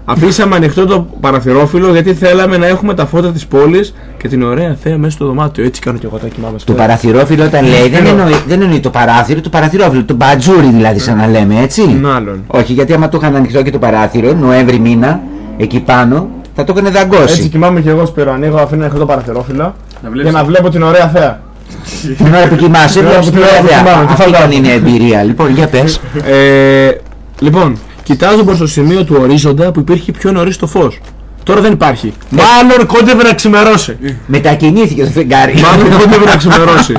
Αφήσαμε ανοιχτό το παραθυρόφυλλο γιατί θέλαμε να έχουμε τα φώτα της πόλης και την ωραία θέα μέσα στο δωμάτιο. Έτσι κάνω και εγώ τα κοιμάμαι στο Το παραθυρόφυλλο όταν λέει δεν εννοεί, δεν εννοεί το παράθυρο, το παραθυρόφυλλο. Το μπατζούρι δηλαδή, σαν να λέμε έτσι. Μάλλον. Όχι, γιατί άμα το είχαν ανοιχτό και το παράθυρο, Νοέμβρη μήνα, εκεί πάνω, θα το έκανε Έτσι δαγκώσει. κοιμάμαι και εγώ σπίρο. Ανοίγω, αφήνω ανοιχτό το παραθυρόφυλλο Να βλέπεις- για να βλέπω την ωραία θέα. Την ώρα που κοιμάσαι, Την ώρα βλέπεις που την ωραία κοιμάμαι, θέα. τι Αυτή φαντάζομαι. ήταν είναι εμπειρία. Λοιπόν, για πες. Ε, λοιπόν, κοιτάζω προς το σημείο του ορίζοντα που υπήρχε πιο νωρίς το φως. Τώρα δεν υπάρχει. Μάλλον κόντευε να ξημερώσει. Μετακινήθηκε το φεγγάρι. Μάλλον *laughs* κόντευε να ξημερώσει.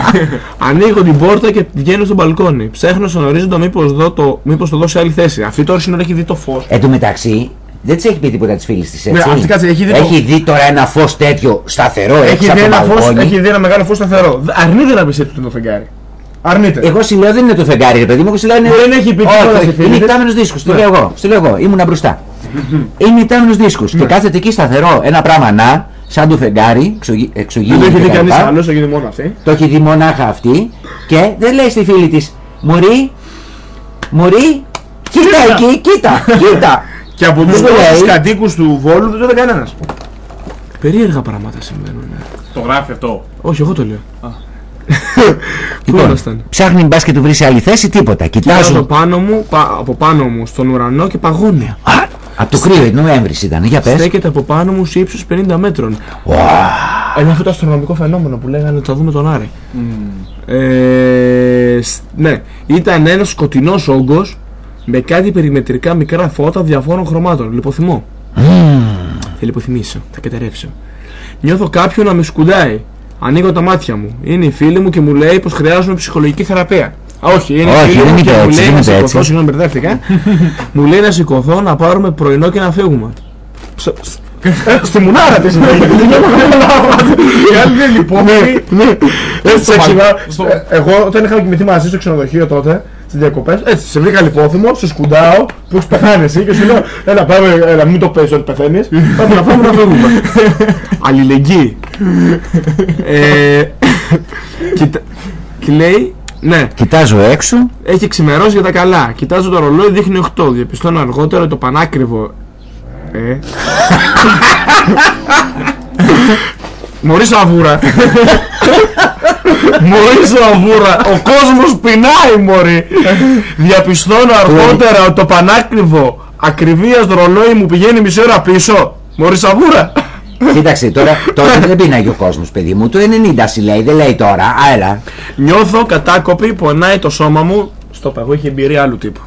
Ανοίγω την πόρτα και βγαίνω στο μπαλκόνι. Ψάχνω στον ορίζοντα μήπως το, μήπως το δώσω σε άλλη θέση. Αυτή τώρα σύνορα έχει δει το φως. Εν τω μεταξύ, δεν της έχει πει τίποτα της φίλης της Ναι, έτσι. αυτή κάτσε, έχει δει το- έχει δει τώρα ένα φως τέτοιο σταθερό Έχει έξω δει, από το ένα φως, μπαλκόνι. έχει δει ένα μεγάλο φως σταθερό. Αρνείται να πει έτσι το φεγγάρι. Αρνείται. Εγώ σου λέω δεν είναι το φεγγάρι, ρε παιδί μου. Εγώ σου λέω είναι. Δεν έχει πει τίποτα Όχι, στη όχι, φίλη είναι της. υπτάμενο δίσκος. Το Ναι. λέω εγώ. Στο λέω εγώ. Ήμουνα μπροστά. *laughs* είναι υπτάμενο δίσκος. Και κάθεται εκεί σταθερό ένα πράγμα να, σαν το φεγγάρι, εξωγή- Δεν εξωγήινο το έχει και δει τα κανείς λοιπά. άλλος, το έχει δει μόνο αυτή. Το έχει δει μονάχα αυτή και δεν λέει στη φίλη της Μωρή, Μωρή, κοίτα εκεί, κοίτα, κοίτα. *laughs* Και από του Δεν τόσου λέει. κατοίκους του Βόλου δεν το είδε κανένας. Περίεργα πράγματα συμβαίνουν. ναι. Το γράφει αυτό. Όχι, εγώ το λέω. Πού Λοιπόν, ήμασταν; ψάχνει μπα και του βρει σε άλλη θέση, τίποτα. Κοιτάζω Κοιτάζω. πάνω μου, πα- από πάνω μου στον ουρανό και παγώνει. Από το κρύο, Νοέμβρη ήταν, για πες. Στέκεται από πάνω μου σε ύψος 50 μέτρων. Είναι αυτό το αστρονομικό φαινόμενο που λέγανε ότι θα δούμε τον Άρη. Ε, σ- ναι, ήταν ένας σκοτεινός όγκος με κάτι περιμετρικά μικρά φώτα διαφόρων χρωμάτων. Λιποθυμώ. Θα λιποθυμήσω, θα κατερρεύσω. Νιώθω κάποιον να με σκουντάει. Ανοίγω τα μάτια μου. Είναι η φίλη μου και μου λέει πως χρειάζομαι ψυχολογική θεραπεία. Α, όχι, είναι Όχι, η φίλη δεν μου είπε και μου έτσι, λέει δεν να είπε σηκωθώ. έτσι. Συγγνώμη, μπερδεύτηκα. *laughs* μου λέει να σηκωθώ να πάρουμε πρωινό και να φύγουμε. Ψ- ψ- *laughs* Στη μουνάρα της είναι. Η άλλη είναι λοιπόν. Έτσι έξυπνα. Ε, Εγώ όταν είχα κοιμηθεί μαζί στο ξενοδοχείο τότε, στι διακοπές, έτσι σε βρήκα λιπόθυμο, σε σκουντάω, που έχεις πεθάνει εσύ και σου λέω: Έλα, πάμε, έλα, μην το παίζει ότι πεθαίνεις. Πάμε να πάμε να φύγουμε. Αλληλεγγύη. ε, κοιτά- και λέει, ναι, Κοιτάζω έξω. έχει ξημερώσει για τα καλά. Κοιτάζω το ρολόι, δείχνει 8. Διαπιστώνω αργότερα το πανάκριβο. Ε. *laughs* Μωρή σαβούρα. *laughs* Μωρή σαβούρα, ο κόσμος πεινάει μωρή. Διαπιστώνω αργότερα ότι το πανάκριβο ακριβίας ρολόι μου πηγαίνει μισή ώρα πίσω. Μωρή σαβούρα. Κοίταξε, τώρα, τώρα δεν πεινάει ο κόσμος, παιδί μου. Το 90 σου λέει, δεν λέει τώρα. Α, έλα. Νιώθω κατάκοπη, πονάει το σώμα μου. Στο παγό έχει εμπειρία άλλου τύπου.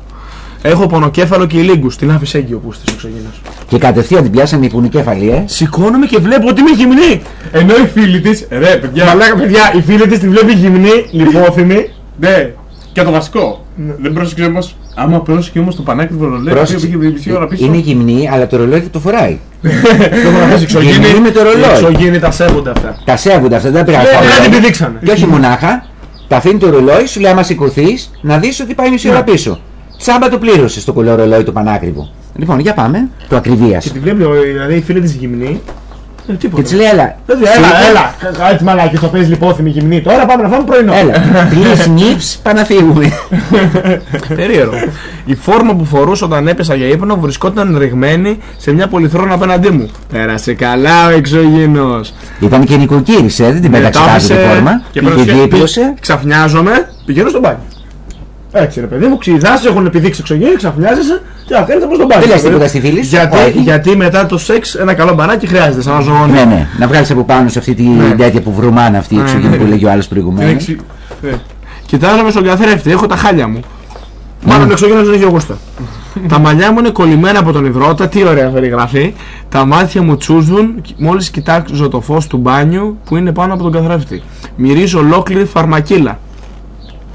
Έχω πονοκέφαλο και ηλίγκους. Την άφησε έγκυο που στις εξωγήινας. Και κατευθείαν την πιάσαμε η πουνικέφαλη, ε. Σηκώνομαι και βλέπω ότι είμαι γυμνή. Ενώ η φίλη τη. Ρε, παιδιά. Μαλάκα παιδιά, η φίλη της τη βλέπει γυμνή, λιπόθυμη. Ναι, και το βασικό. Δεν πρόσεξε όμως. Άμα πρόσεξε όμως το πανάκριβο ρολόι, Πρόσεξε. το πήγε μισή ώρα πίσω. Είναι γυμνή, αλλά το ρολόι το φοράει. Το έχω αφήσει *laughs* εξωγήινη. Γυμνή με το Οι ρολόι. εξωγήινοι τα σέβονται αυτά. Τα σέβονται αυτά, δεν πειράζει. Ναι, τα δεν λένε. την πηδήξανε. Και όχι μονάχα, τα αφήνει το ρολόι, σου λέει άμα σηκωθείς να δεις ότι πάει μισή ώρα πίσω. Τσάμπα το πλήρωσες το κουλό ρολόι το πανάκριβο. Λοιπόν, για πάμε. Το ακριβίας. Και τη βλέπει ο- δηλαδή η φίλη της γυμνή. Ε, Και τίποτα. της λέει, έλα. Δηλαδή, έλα, φύγε, έλα. Κάτι μαλάκι, το παίζει λιπόθυμη γυμνή. Τώρα πάμε να φάμε πρωινό. Έλα. Τρει νύψ, πάμε να φύγουμε. Περίεργο. Η φόρμα που φορούσα όταν έπεσα για ύπνο βρισκόταν ρηγμένη σε μια πολυθρόνα απέναντί μου. Πέρασε καλά ο εξωγήινος. Ήταν και νοικοκύρισε, δεν την πέταξε κάτω τη Μετάφησε φόρμα. και Πήγε προσχε- δίπλωσε. Ξαφνιάζομαι, πηγαίνω στο μπάνιο. Έτσι ρε παιδί μου, ξυδάσει, έχουν επιδείξει εξωγήινοι, ξαφνιάζεσαι και να κάνεις από στο μπάνιο. Δεν λες τίποτα στη φίλη σου, Γιατί, όχι. γιατί μετά το σεξ ένα καλό μπανάκι χρειάζεται, σαν να ζωώνει. Ναι, ναι. Να βγάλεις από πάνω σε αυτή τη τέτοια που βρωμάνε αυτή η Ναι, εξωγήινη ναι. που λέγει ο άλλος Είναι προηγουμένω. εξι- ναι. Κοιτάζομαι στον καθρέφτη, έχω τα χάλια μου. Μάλλον εξωγήινος δεν έχει ο γούστο. *laughs* τα μαλλιά μου είναι κολλημένα από τον υδρότα, τι ωραία περιγραφή. Τα μάτια μου τσούζουν μόλις κοιτάξω το φως του μπάνιου που είναι πάνω από τον καθρέφτη. Μυρίζω ολόκληρη φαρμακίλα.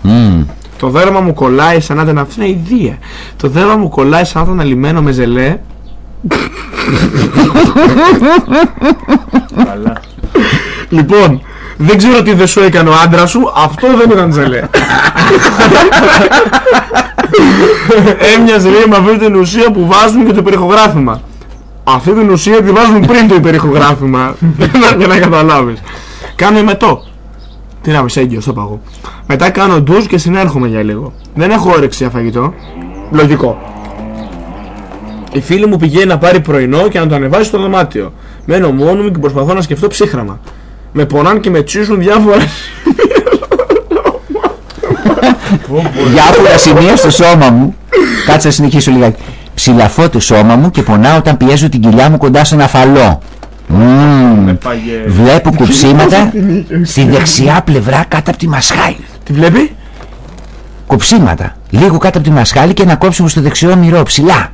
Μμμ. Το δέρμα μου κολλάει σαν να ήταν αυτή είναι ιδέα. Το δέρμα μου κολλάει σαν να ήταν αλυμένο με ζελέ. Καλά. Λοιπόν, δεν ξέρω τι δεν σου έκανε ο άντρας σου, αυτό δεν ήταν ζελέ. Έμοιαζε λέει με αυτή την ουσία που βάζουν και το υπερηχογράφημα. Αυτή την ουσία τη βάζουν πριν το υπερηχογράφημα. *laughs* για να καταλάβεις. Κάνω εμετό. Τι να πεις έγκυος, το παγώ. Μετά κάνω ντουζ και συνέρχομαι για λίγο. Δεν έχω όρεξη για φαγητό. Λογικό. Η φίλη μου πηγαίνει να πάρει πρωινό και να το ανεβάσει στο δωμάτιο. Μένω μόνο μου και προσπαθώ να σκεφτώ ψύχραμα. Με πονάν και με τσίζουν διάφορα. Διάφορα σημεία στο σώμα μου. Κάτσε να συνεχίσω λιγάκι. Ψηλαφώ το σώμα μου και πονάω όταν πιέζω την κοιλιά μου κοντά στον αφαλό. Μμμ. Έπαγε. Βλέπω κουψίματα στη δεξιά πλευρά κάτω από τη μασχάλη. Τι βλέπει; Κουψίματα. Λίγο κάτω από τη μασχάλη και ένα κόψιμο στο δεξιό μυρό ψηλά.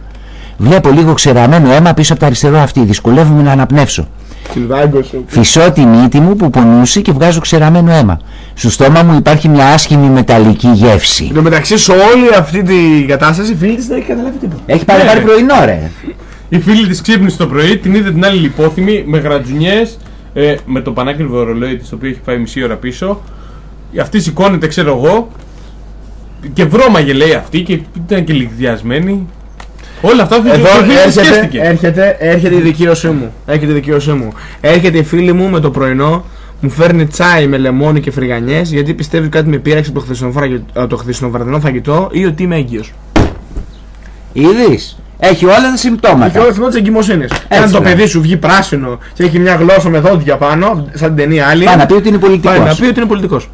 Βλέπω λίγο ξεραμένο αίμα πίσω από το αριστερό αυτή. Δυσκολεύομαι να αναπνεύσω. Τιλβάγκο Φυσώ τη μύτη μου που πονούσε και βγάζω ξεραμένο αίμα. Στο στόμα μου υπάρχει μια άσχημη μεταλλική γεύση. Εν τω μεταξύ σε όλη αυτή την κατάσταση η φίλη της δεν έχει καταλάβει τίποτα. Έχει πάρει Ναι, πάρει ρε. πρωινό ρε. Η φίλη της ξύπνησε το πρωί, την είδε την άλλη λιπόθυμη με γρατζουνιές, ε, με το πανάκριβο ρολόι της, το οποίο έχει πάει μισή ώρα πίσω. Αυτή σηκώνεται, ξέρω εγώ, και βρώμαγε λέει αυτή και ήταν και λιγδιασμένη. Όλα αυτά Εδώ το φίλη της έρχεται, σκέφτηκε. έρχεται, έρχεται η δικαίωσή μου. Έρχεται η δικαίωσή μου. Έρχεται η φίλη μου με το πρωινό, μου φέρνει τσάι με λεμόνι και φρυγανιές γιατί πιστεύει ότι κάτι με πείραξε από το, χθεσινοβραγι- ε, το χθεσινοβραδινό φαγητό ή ότι είμαι έγκυος. Είδεις; Έχει όλα τα Έχει συμπτώματα. όλο αυτό της εγκυμοσύνης. Αν το ναι. παιδί σου βγει πράσινο και έχει μια γλώσσα με δόντια πάνω, σαν την ταινία άλλη. Πάει να πει ότι είναι πάει να πολιτικός. πει ότι είναι πολιτικός.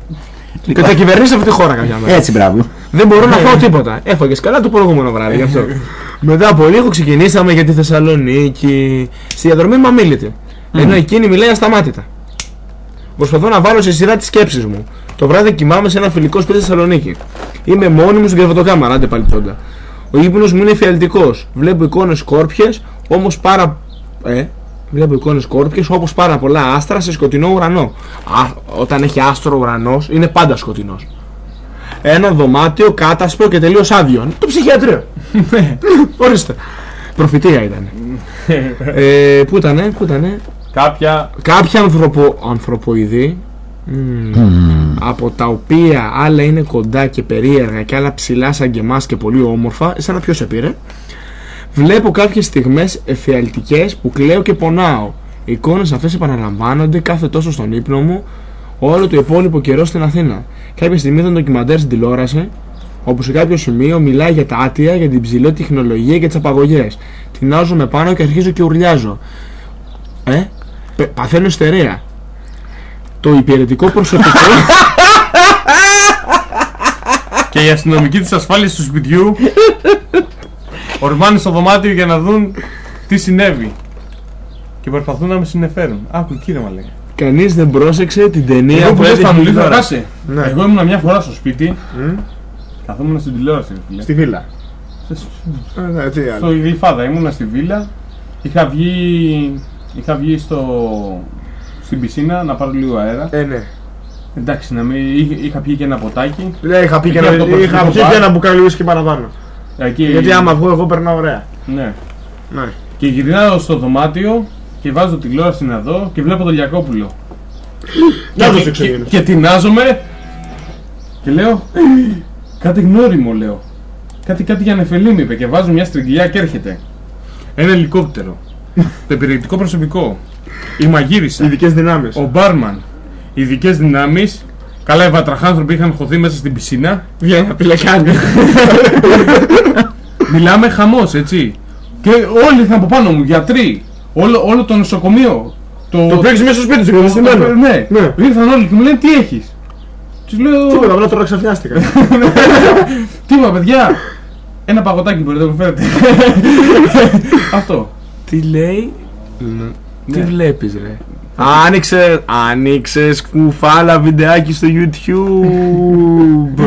Και θα κυβερνήσει αυτή τη χώρα κάποια μέρα. Έτσι μπράβο. Δεν μπορώ να φάω τίποτα. Έφαγε καλά το προηγούμενο βράδυ γι' αυτό. Μετά από λίγο ξεκινήσαμε για τη Θεσσαλονίκη. Στη διαδρομή μου αμήλυτη. Ενώ εκείνη μιλάει ασταμάτητα. Προσπαθώ να βάλω σε σειρά τις σκέψεις μου. Το βράδυ κοιμάμαι σε ένα φιλικό σπίτι στη Θεσσαλονίκη. Είμαι μόνη μου στην κρεβατοκάμαρα, άντε πάλι τότε. Ο ύπνος μου είναι εφιαλτικό. Βλέπω εικόνες σκόρπιες, όμως πάρα. Ε, βλέπω εικόνες σκόρπιες όπως πάρα πολλά άστρα σε σκοτεινό ουρανό. Α, όταν έχει άστρο ουρανός είναι πάντα σκοτεινός. Ένα δωμάτιο κάτασπρο και τελείως άδειο. Το ψυχιατρίο. *laughs* Ορίστε. Προφητεία ήταν. *laughs* ε, πού ήτανε, πού ήτανε; Κάποια Κάποια ανθρωπο, ανθρωποειδή μ, από τα οποία άλλα είναι κοντά και περίεργα και άλλα ψηλά σαν και εμάς και πολύ όμορφα, εσένα ποιος σε πήρε; Βλέπω κάποιες στιγμές εφιαλτικές που κλαίω και πονάω. Οι εικόνες αυτές επαναλαμβάνονται κάθε τόσο στον ύπνο μου όλο το υπόλοιπο καιρό στην Αθήνα. Κάποια στιγμή είδα ντοκιμαντέρ στην τηλεόραση όπου σε κάποιο σημείο μιλάει για τα άτια, για την ψηλή τεχνολογία και τις απαγωγές. Τεινάζομαι πάνω και αρχίζω και ουρλιάζω. Ε, πε- παθαίνω ιστερία. Το υπηρετικό προσωπικό. και οι αστυνομικοί της ασφάλειας του σπιτιού ορμάνε στο δωμάτιο για να δουν τι συνέβη. Και προσπαθούν να με συνεφέρουν. Άκου κύριε Μαλέκα. Κανείς δεν πρόσεξε την ταινία Εγώ που που λες έτυχε Φανουλή, θα τώρα. κάσε. Ναι. Εγώ ήμουν μια φορά στο σπίτι, Μμ. καθόμουν στην τηλεόραση. ρε φίλε. Στη βίλα. Στο- Ε, ναι, τι άλλο. Στο Γλυφάδα, ήμουνα στη βίλα. Είχα βγει, είχα βγει στο, στην πισίνα να πάρω λίγο αέρα. Ε, ναι. Εντάξει, να μην, είχα, είχα πιει και ένα ποτάκι. Ναι, είχα πει και Εκεί ένα, από το είχα προσωπικό πει και μπαρ. ένα μπουκάλι ουίσκι παραπάνω. Εκεί, Γιατί άμα βγω εγώ περνάω ωραία. Ναι. Ναι. Και γυρνάω στο δωμάτιο και βάζω τηλεόραση να δω και βλέπω τον Λιακόπουλο. *clears throat* Για και, το και, εξωγήινος. και τεινάζομαι και λέω κάτι γνώριμο λέω. Κάτι, κάτι για νεφελή μου είπε και βάζω μια στριγγυλιά και έρχεται. Ένα ελικόπτερο. *laughs* το υπηρετικό προσωπικό. Η μαγείρισα. Ειδικές δυνάμεις. Ο μπάρμαν. Ειδικές δυνάμεις. Καλά, οι βατραχάνθρωποι είχαν χωθεί μέσα στην πισίνα. Βγαίνει να πιλεκάνει. *laughs* Μιλάμε χαμός, έτσι. Και όλοι ήρθαν από πάνω μου, γιατροί. Όλο, όλο το νοσοκομείο. Το, Το παίξει μέσα στο σπίτι σου, εγκαταστημένο. Ναι, Ναι. Ήρθαν όλοι και μου λένε τι έχεις; Τους λέω. Τίποτα, απλά τώρα ξαφνιάστηκα. *laughs* Τι είπα, παιδιά; Ένα παγωτάκι μπορείτε να μου φέρετε. *laughs* Αυτό. Τι λέει, τι Ναι. βλέπεις ρε; Άνοιξε, άνοιξες κουφάλα βιντεάκι στο YouTube.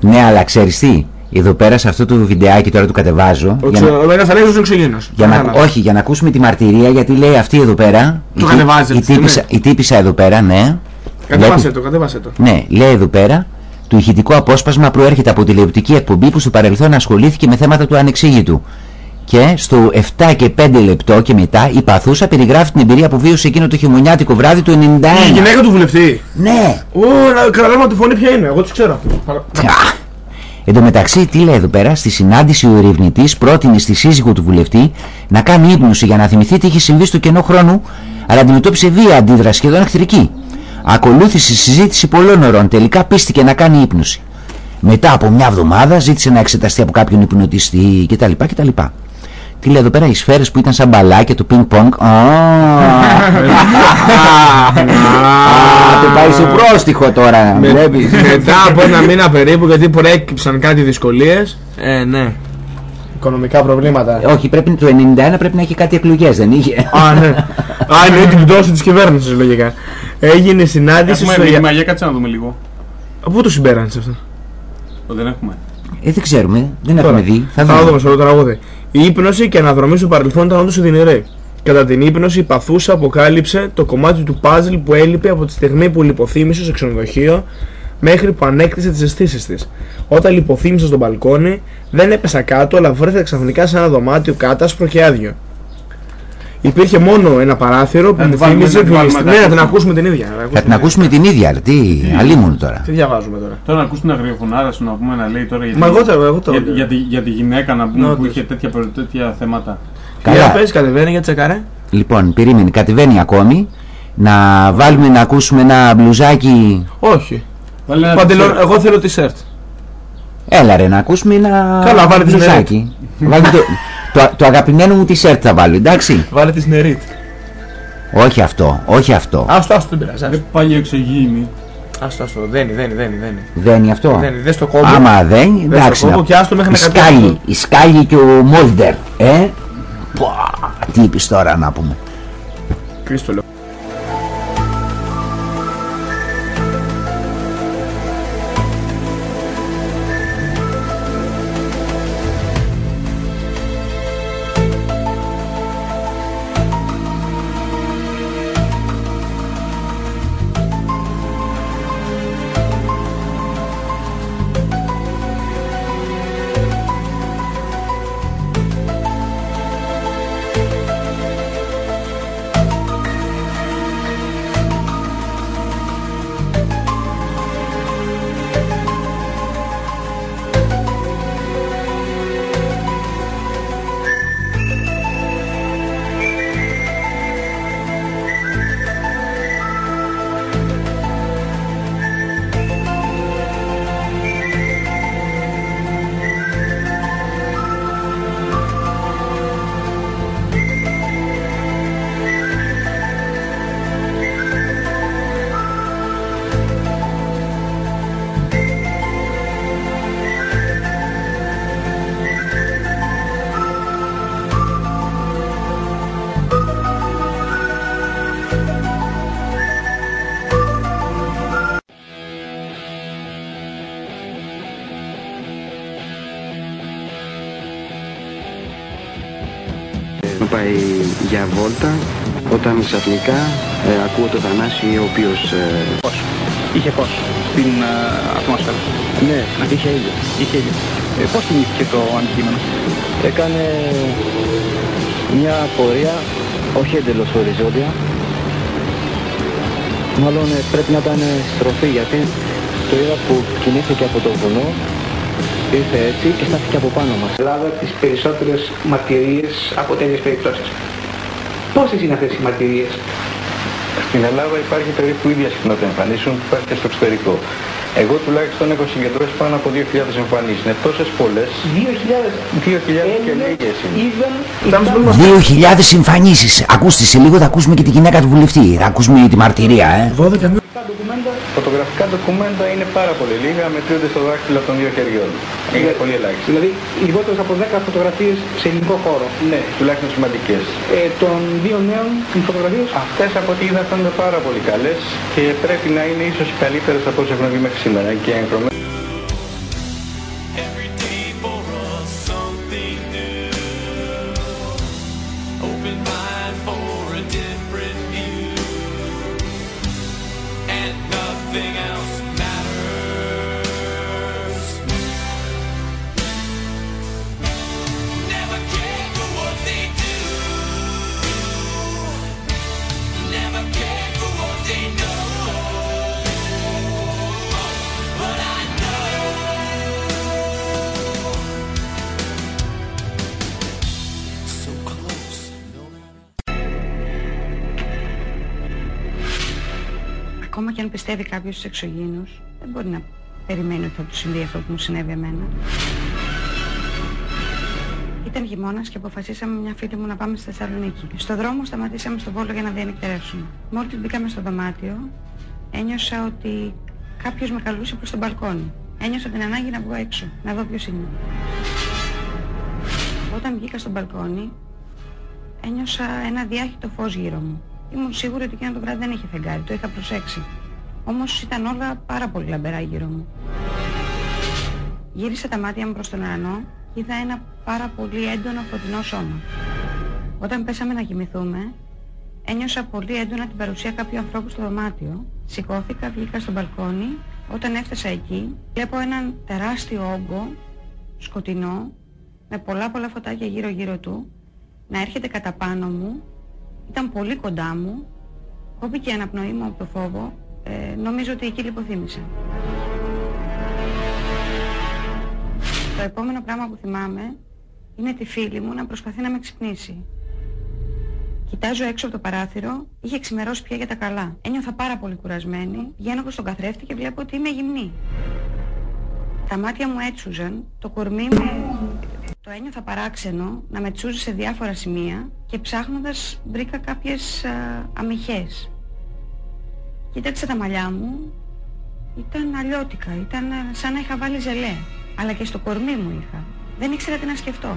Ναι, αλλά ξέρεις τι; Εδώ πέρα σε αυτό το βιντεάκι τώρα του κατεβάζω. Ο για να- Ξε- Ο Μέγας Αλέξανδρος είναι εξωγήινος. Για να, Κατάλαβα. όχι, για να ακούσουμε τη μαρτυρία, γιατί λέει αυτή εδώ πέρα. η Το τύ- κατεβάζει η, αυτή τη τύπησα, στιγμή. η τύπησα εδώ πέρα, ναι. Κατέβασε Βλέπει- το, κατέβασε το. Ναι, λέει εδώ πέρα. Το ηχητικό απόσπασμα προέρχεται από τηλεοπτική εκπομπή που στο παρελθόν ασχολήθηκε με θέματα του ανεξήγητου. Και στο 7 και 5 λεπτό και μετά η παθούσα περιγράφει την εμπειρία που βίωσε εκείνο το χειμωνιάτικο βράδυ του 91. Η γυναίκα του βουλευτή. Ναι! Ω, να καταλάβω τη φωνή ποια είναι. Εγώ του ξέρω αυτού. Εν τω μεταξύ, τι λέει εδώ πέρα, στη συνάντηση ο ερευνητής πρότεινε στη σύζυγο του βουλευτή να κάνει ύπνωση για να θυμηθεί τι είχε συμβεί στο κενό χρόνου, αλλά αντιμετώπισε βία αντίδραση σχεδόν εχθρική. Ακολούθησε συζήτηση πολλών ωρών, τελικά πίστηκε να κάνει ύπνωση. Μετά από μια εβδομάδα ζήτησε να εξεταστεί από κάποιον υπνοτιστή κτλ. κτλ. Τι λέει εδώ πέρα, οι σφαίρες που ήταν σαν μπαλάκια του πινκ πονγκ. Α, το πάει στο πρόστιχο τώρα, Με- βλέπεις. Μετά από ένα μήνα περίπου, γιατί προέκυψαν κάτι δυσκολίες. Ε, ναι. Οικονομικά προβλήματα. Όχι, πρέπει, το 91 πρέπει να έχει κάτι εκλογές, δεν είχε. Α, ναι. Α, είναι την πτώση της κυβέρνησης λογικά. Έγινε συνάντηση Έχουμε στο. μήνυμα, για κάτσε να δούμε λίγο. Πού το συμπέρανε αυτό; Το δεν έχουμε. Ε, δεν ξέρουμε, δεν Τώρα, έχουμε δει. Θα Θα δούμε. δούμε σε όλο το τραγούδι. Η ύπνωση και αναδρομή στο παρελθόν ήταν όντως οδυνηρή. Κατά την ύπνωση, η παθούσα αποκάλυψε το κομμάτι του παζλ που έλειπε από τη στιγμή που λιποθύμησε στο ξενοδοχείο μέχρι που ανέκτησε τις αισθήσεις της. Όταν λιποθύμησε στο μπαλκόνι, δεν έπεσα κάτω, αλλά βρέθηκα ξαφνικά σε ένα δωμάτιο κάτασπρο και άδειο. Υπήρχε μόνο ένα παράθυρο που Να μου τη βάλουμε, θύμιζε. να τη βάλουμε, φημιστή- να Ναι, τη να την ακούσουμε. ακούσουμε την ίδια. να Θα ακούσουμε την ακούσουμε την ίδια, ρε, τι αλίμονο τώρα. Τι διαβάζουμε τώρα; Τώρα να ακούς την αγριοφωνάρα σου να πούμε να λέει τώρα για, Μα τη- εγώ το- εγώ το- για, για, τη, για τη γυναίκα να πούμε Ναι, που όντως. είχε τέτοια, περι- τέτοια θέματα. Καλά. Για πες, κατεβαίνει για τσεκάρε. Λοιπόν, περίμενε, κατεβαίνει ακόμη. Να βάλουμε να ακούσουμε ένα μπλουζάκι. Όχι. Βάλε ένα Παντελόν, t-shirt. εγώ θέλω t-shirt. Έλα ρε, να ακούσουμε ένα Καλά, βάλε τη μπλουζάκι. Βάλε το, το, το αγαπημένο μου t-shirt θα βάλω, εντάξει; Βάλε τη Σνερίτ. όχι αυτό, όχι αυτό. Άστο, άστο, δεν πειράζει. Ρε πάλι εξωγήινη. Άστο, άστο, δένει, δένει, δένει, δένει. Δεν είναι αυτό; Δένει, δες το κόμπο. Άμα δεν, Δες το εντάξει. κόμπο να- και άστο μέχρι η να κατέβει σκάλι, αυτό. η σκάλι και ο Μόλτερ, ε; Πουα, τι είπες τώρα να πούμε; Κρίστο ξαφνικά ε, ακούω το Θανάση ο οποίος... Ε, Είχε πώς; Στην ε, ατμόσφαιρα. Ναι, είχε ήλιο. Είχε ήλιο. Ε, πώς κινήθηκε το αντικείμενο; Έκανε μια πορεία, όχι εντελώς οριζόντια. Μάλλον ε, πρέπει να ήταν στροφή γιατί το είδα που κινήθηκε από το βουνό ήρθε έτσι και στάθηκε από πάνω μας. Ελλάδα τις περισσότερες μαρτυρίες από τέτοιες περιπτώσεις. Πόσες είναι αυτές οι μαρτυρίες; Στην Ελλάδα υπάρχει περίπου ίδια συχνότητα εμφανίσεων που υπάρχει και στο εξωτερικό. Εγώ τουλάχιστον έχω συγκεντρώσει πάνω από 2.000 εμφανίσεις. Είναι τόσες πολλές. 2.000. 2.000 και λίγες είναι. Είδαν 2.000 εμφανίσεις. Ακούστε σε λίγο θα ακούσουμε και τη γυναίκα του βουλευτή. Θα ακούσουμε τη μαρτυρία, ε. Φωτογραφικά ντοκουμέντα είναι πάρα πολύ λίγα, μετρούνται στο δάχτυλο των δύο χεριών. Είναι πολύ ελάχιστα. Δηλαδή λιγότερες από 10 φωτογραφίες σε ελληνικό χώρο. Ναι, τουλάχιστον σημαντικές. Ε, των δύο νέων οι φωτογραφίες; Αυτές από ό,τι είδα φαίνονται πάρα πολύ καλές και πρέπει να είναι ίσως οι καλύτερες από όσες έχουν βγει μέχρι σήμερα. Και Ακόμα και αν πιστεύει κάποιος στους εξωγήινους, δεν μπορεί να περιμένει ότι θα του συμβεί αυτό που μου συνέβη εμένα. Ήταν χειμώνας και αποφασίσαμε μια φίλη μου να πάμε στη Θεσσαλονίκη. Στο δρόμο σταματήσαμε στο Βόλο για να διανυκτερεύσουμε. Μόλις μπήκαμε στο δωμάτιο, ένιωσα ότι κάποιος με καλούσε προς τον μπαλκόνι. Ένιωσα την ανάγκη να βγω έξω, να δω ποιος είναι. Όταν βγήκα στο μπαλκόνι, ένιωσα ένα διάχυτο φως γύρω μου. Ήμουν σίγουρη ότι εκείνο το βράδυ δεν είχε φεγγάρι, το είχα προσέξει. Όμως ήταν όλα πάρα πολύ λαμπερά γύρω μου. Γύρισα τα μάτια μου προς τον ουρανό και είδα ένα πάρα πολύ έντονο φωτεινό σώμα. Όταν πέσαμε να κοιμηθούμε, ένιωσα πολύ έντονα την παρουσία κάποιου ανθρώπου στο δωμάτιο. Σηκώθηκα, βγήκα στο μπαλκόνι. Όταν έφτασα εκεί, βλέπω έναν τεράστιο όγκο, σκοτεινό, με πολλά πολλά φωτάκια γύρω γύρω του, να έρχεται κατά πάνω μου ήταν πολύ κοντά μου, κόπηκε η αναπνοή μου από το φόβο, ε, νομίζω ότι εκεί λιποθύμησα. Το επόμενο πράγμα που θυμάμαι είναι τη φίλη μου να προσπαθεί να με ξυπνήσει. Κοιτάζω έξω από το παράθυρο, είχε ξημερώσει πια για τα καλά. Ένιωθα πάρα πολύ κουρασμένη, βγαίνω προς τον καθρέφτη και βλέπω ότι είμαι γυμνή. Τα μάτια μου έτσουζαν, το κορμί μου το ένιωθα παράξενο να με τσούζει σε διάφορα σημεία και ψάχνοντας βρήκα κάποιες α, αμυχές. Κοίταξα τα μαλλιά μου, ήταν αλλιώτικα, ήταν α, σαν να είχα βάλει ζελέ, αλλά και στο κορμί μου είχα. Δεν ήξερα τι να σκεφτώ.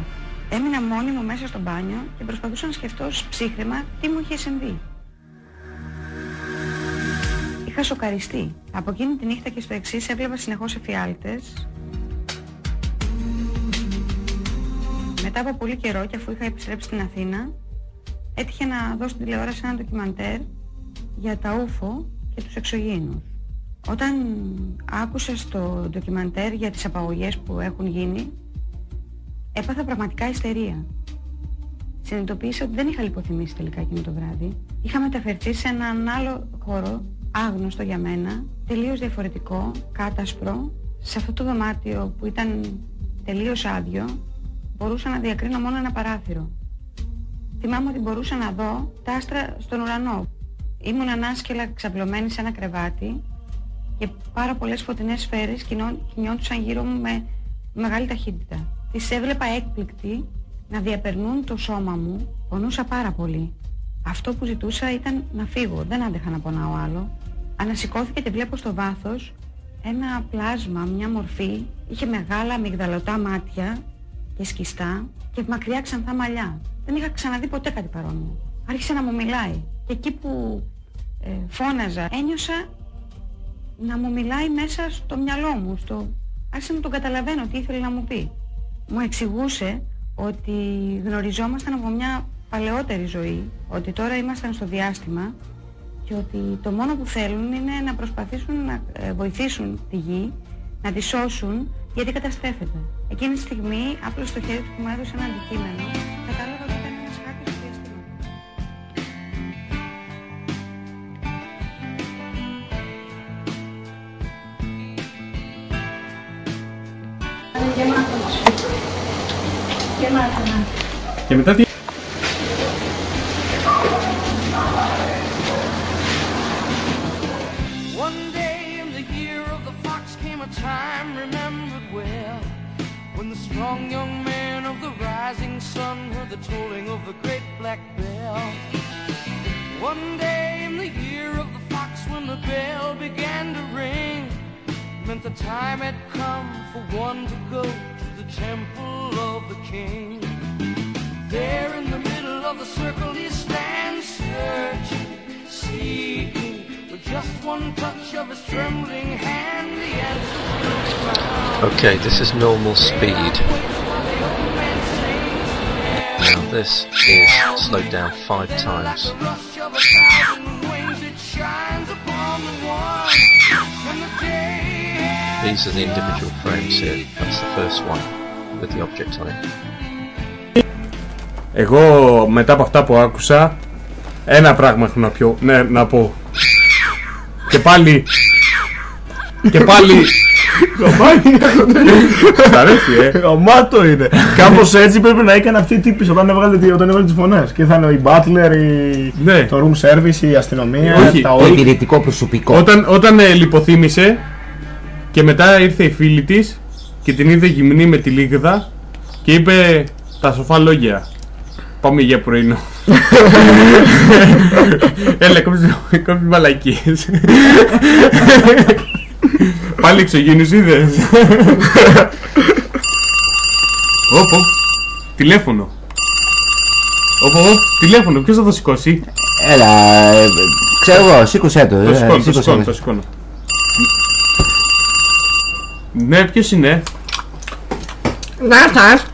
Έμεινα μόνη μου μέσα στο μπάνιο και προσπαθούσα να σκεφτώ ψύχρεμα τι μου είχε συμβεί. Είχα σοκαριστεί. Από εκείνη τη νύχτα και στο εξής έβλεπα συνεχώς εφιάλτες Μετά από πολύ καιρό και αφού είχα επιστρέψει στην Αθήνα, έτυχε να δω στην τηλεόραση ένα ντοκιμαντέρ για τα ούφο και τους εξωγήινους. Όταν άκουσα στο ντοκιμαντέρ για τις απαγωγές που έχουν γίνει, έπαθα πραγματικά ιστερία. Συνειδητοποίησα ότι δεν είχα λιποθυμήσει τελικά εκείνο το βράδυ. Είχα μεταφερθεί σε έναν άλλο χώρο, άγνωστο για μένα, τελείως διαφορετικό, κάτασπρο, σε αυτό το δωμάτιο που ήταν τελείως άδειο, μπορούσα να διακρίνω μόνο ένα παράθυρο. Θυμάμαι ότι μπορούσα να δω τα άστρα στον ουρανό. Ήμουν ανάσκελα ξαπλωμένη σε ένα κρεβάτι και πάρα πολλές φωτεινές σφαίρες κινώ- κινιόντουσαν γύρω μου με μεγάλη ταχύτητα. Τις έβλεπα έκπληκτη να διαπερνούν το σώμα μου, πονούσα πάρα πολύ. Αυτό που ζητούσα ήταν να φύγω, δεν άντεχα να πονάω άλλο. Ανασηκώθηκε και βλέπω στο βάθος ένα πλάσμα, μια μορφή, είχε μεγάλα αμυγδαλωτά μάτια και σκιστά και μακριά ξανθά μαλλιά. Δεν είχα ξαναδεί ποτέ κάτι παρόμοιο. Άρχισε να μου μιλάει και εκεί που ε, φώναζα ένιωσα να μου μιλάει μέσα στο μυαλό μου, στο... άρχισα να τον καταλαβαίνω τι ήθελε να μου πει. Μου εξηγούσε ότι γνωριζόμασταν από μια παλαιότερη ζωή, ότι τώρα ήμασταν στο διάστημα και ότι το μόνο που θέλουν είναι να προσπαθήσουν να ε, βοηθήσουν τη γη, να τη σώσουν, γιατί καταστρέφεται. Εκείνη τη στιγμή, απλώς στο χέρι του που μου έδωσε ένα αντικείμενο, κατάλαβα One day in the year of the fox came a time remembered well when the strong young man of the rising sun heard the tolling of the great black bell. One day in the year of the fox when the bell began to ring meant the time had come for one to go to the temple of the king. There in the middle of the circle he stands searching, seeking. With just one touch of his trembling hand, the answer will be found. Okay, this is normal speed. Now this is slowed down five times. These are the individual frames here. That's the first one with the object on it. Εγώ μετά από αυτά που άκουσα, ένα πράγμα έχω να, πιω, ναι, να πω. Και πάλι. Και πάλι. Σ' αρέσει, ε. Γαμάτο είναι. Κάπως έτσι πρέπει να έκανε αυτή η τύπης όταν έβγαλε, τι- όταν έβγαλε τις φωνές. Και θα είναι η Butler, η... το room service, η αστυνομία, Όχι. τα Το όλα. υπηρετικό προσωπικό. Όταν, όταν ε, λιποθύμησε και μετά ήρθε η φίλη της και την είδε γυμνή με τη λίγδα και είπε τα σοφά λόγια. Πάμε για πρωινό. *laughs* Έλα, κόψε κόψε μαλακίες. Πάλι εξωγήινους είδες. Όπο, τηλέφωνο. Όπο, τηλέφωνο, ποιος θα το σηκώσει; Έλα, ε, ξέρω εγώ, σήκωσέ το. Το ε, σηκώνω, το σήκωσέ σηκώνω, το σηκώνω. Ναι, ποιος είναι; Να σας,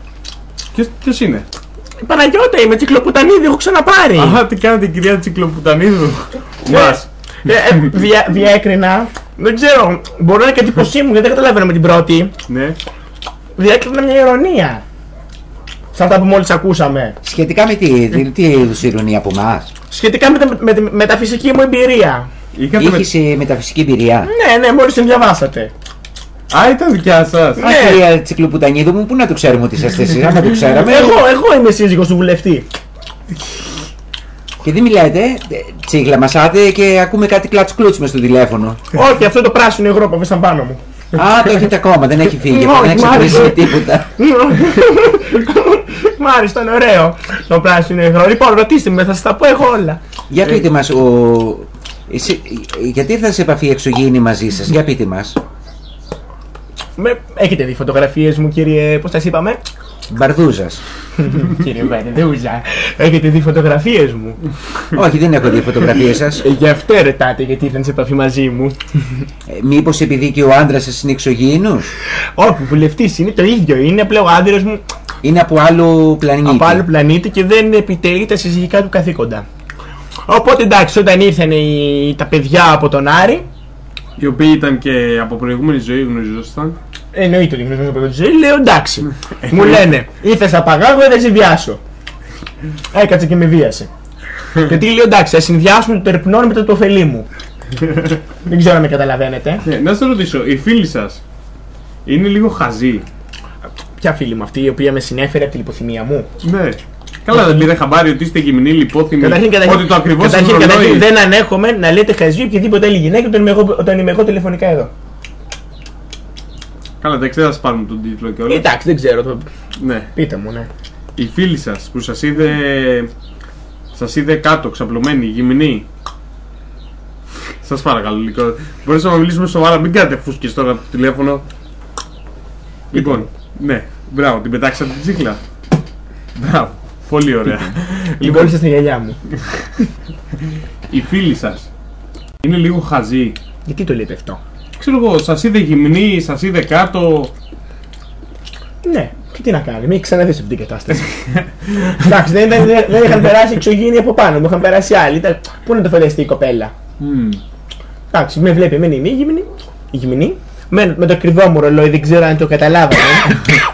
Ποιος, ποιος είναι; η Παναγιώτα είμαι, τσικλοπουτανίδη, έχω ξαναπάρει. Αχα, τι κάνετε κυρία Τσικλοπουτανίδου. Μας. Ε, ε, δια, διέκρινα, δεν ξέρω, μπορεί να είναι και εντύπωσή μου γιατί δεν καταλαβαίνω με την πρώτη. Ναι. Διέκρινα μια ηρωνία. Σε αυτά που μόλις ακούσαμε. Σχετικά με τι, τι, τι είδους ηρωνία από εμάς; Σχετικά με, τα- με, τη μεταφυσική μου εμπειρία. Είχε ε, μεταφυσική εμπειρία. Ναι, ναι, μόλις την διαβάσατε. Α, ήταν δικιά σας. Α, κυρία Τσικλοπουτανίδου μου, πού να το ξέρουμε ότι είσαστε εσείς, άμα το ξέραμε. Εγώ, εγώ είμαι σύζυγος του βουλευτή. Και δεν μιλάτε, ε, τσίγλα μασάτε και ακούμε κάτι κλατς κλούτς μες στο τηλέφωνο. Όχι, αυτό το πράσινο υγρό που έβρισαν πάνω μου. Α, το έχετε ακόμα, δεν έχει φύγει, Όχι, δεν έχει μ' άρεσε. ξεχωρίσει τίποτα. Μ' άρεσε, ήταν ωραίο το πράσινο υγρό. Λοιπόν, ρωτήστε με, θα σας τα πω εγώ όλα. Για πείτε μας, ο... εσύ- γιατί ήρθαν σε επαφή εξωγήινοι μαζί σας, για πείτε μας. Με... Έχετε δει φωτογραφίες μου, κύριε, πώς τα είπαμε; Μπαρδούζας. *laughs* κύριε Βαρδούζα, *laughs* έχετε δει φωτογραφίες μου; Όχι, δεν έχω δει φωτογραφίες σας. Ε, Γι' αυτό ρωτάτε γιατί ήρθαν σε επαφή μαζί μου. Ε, μήπως επειδή και ο άντρας σας είναι εξωγήινους. Όχι, ο βουλευτής είναι το ίδιο. Είναι απλά ο άντρας μου Είναι από άλλο πλανήτη. από άλλο πλανήτη και δεν επιτελεί τα συζυγικά του καθήκοντα. Οπότε εντάξει, όταν ήρθαν οι... τα παιδιά από τον Άρη, Οι οποίοι ήταν και από προηγούμενη ζωή γνωριζόταν. εννοείται ότι γνωρίζουμε από τον ζωή, λέω εντάξει. Μου λένε, ήρθε να παγάγω, δεν σε βιάσω. Έκατσε και με βίασε. *laughs* και τι λέω εντάξει, θα συνδυάσουμε το τερπνόν με το ωφελή μου. δεν ξέρω αν με καταλαβαίνετε. Ναι, να σα ρωτήσω, η φίλη σας είναι λίγο χαζή. Ποια φίλη μου αυτή η οποία με συνέφερε από την υποθυμία μου; Ναι. Καλά, δεν πήρε χαμπάρι ότι είστε γυμνή, λιπόθυμη. Καταρχήν, καταρχήν, ότι το ακριβώς καταρχήν, καταρχήν, δεν ανέχομαι να λέτε χαζή οποιαδήποτε άλλη γυναίκα όταν είμαι εγώ, όταν είμαι εγώ τηλεφωνικά εδώ. Καλά, δεν ξέρω, θα σας πάρουμε τον τίτλο και όλα. Εντάξει, δεν ξέρω. το- Ναι. Πείτε μου, ναι. Η φίλη σας που σας είδε. Σας είδε κάτω, ξαπλωμένη, γυμνή. Σας παρακαλώ λίγο. Μπορείς να μιλήσουμε σοβαρά, μην κάνετε φούσκες τώρα από το τηλέφωνο. Λοιπόν, ναι, μπράβο, την πετάξατε την τσίχλα. Μπράβο, πολύ ωραία. Την κόλλησα στη γυαλιά μου. η φίλη σας είναι λίγο χαζή. Γιατί το λέτε αυτό; Ξέρω εγώ, σας είδε γυμνή, σας είδε κάτω. Ναι, Και τι να κάνει, με έχει ξαναδείς σε αυτήν την κατάσταση. Εντάξει, δεν, ήταν- δεν, δεν είχαν περάσει εξωγήινοι από πάνω μου, είχαν περάσει άλλοι. Ήταν, πού να το φανταστεί η κοπέλα; Εντάξει, με βλέπει, εμένα είμαι γυμνή, γυμνή. Με, με το ακριβό μου ρολόι, δεν ξέρω αν το καταλάβατε.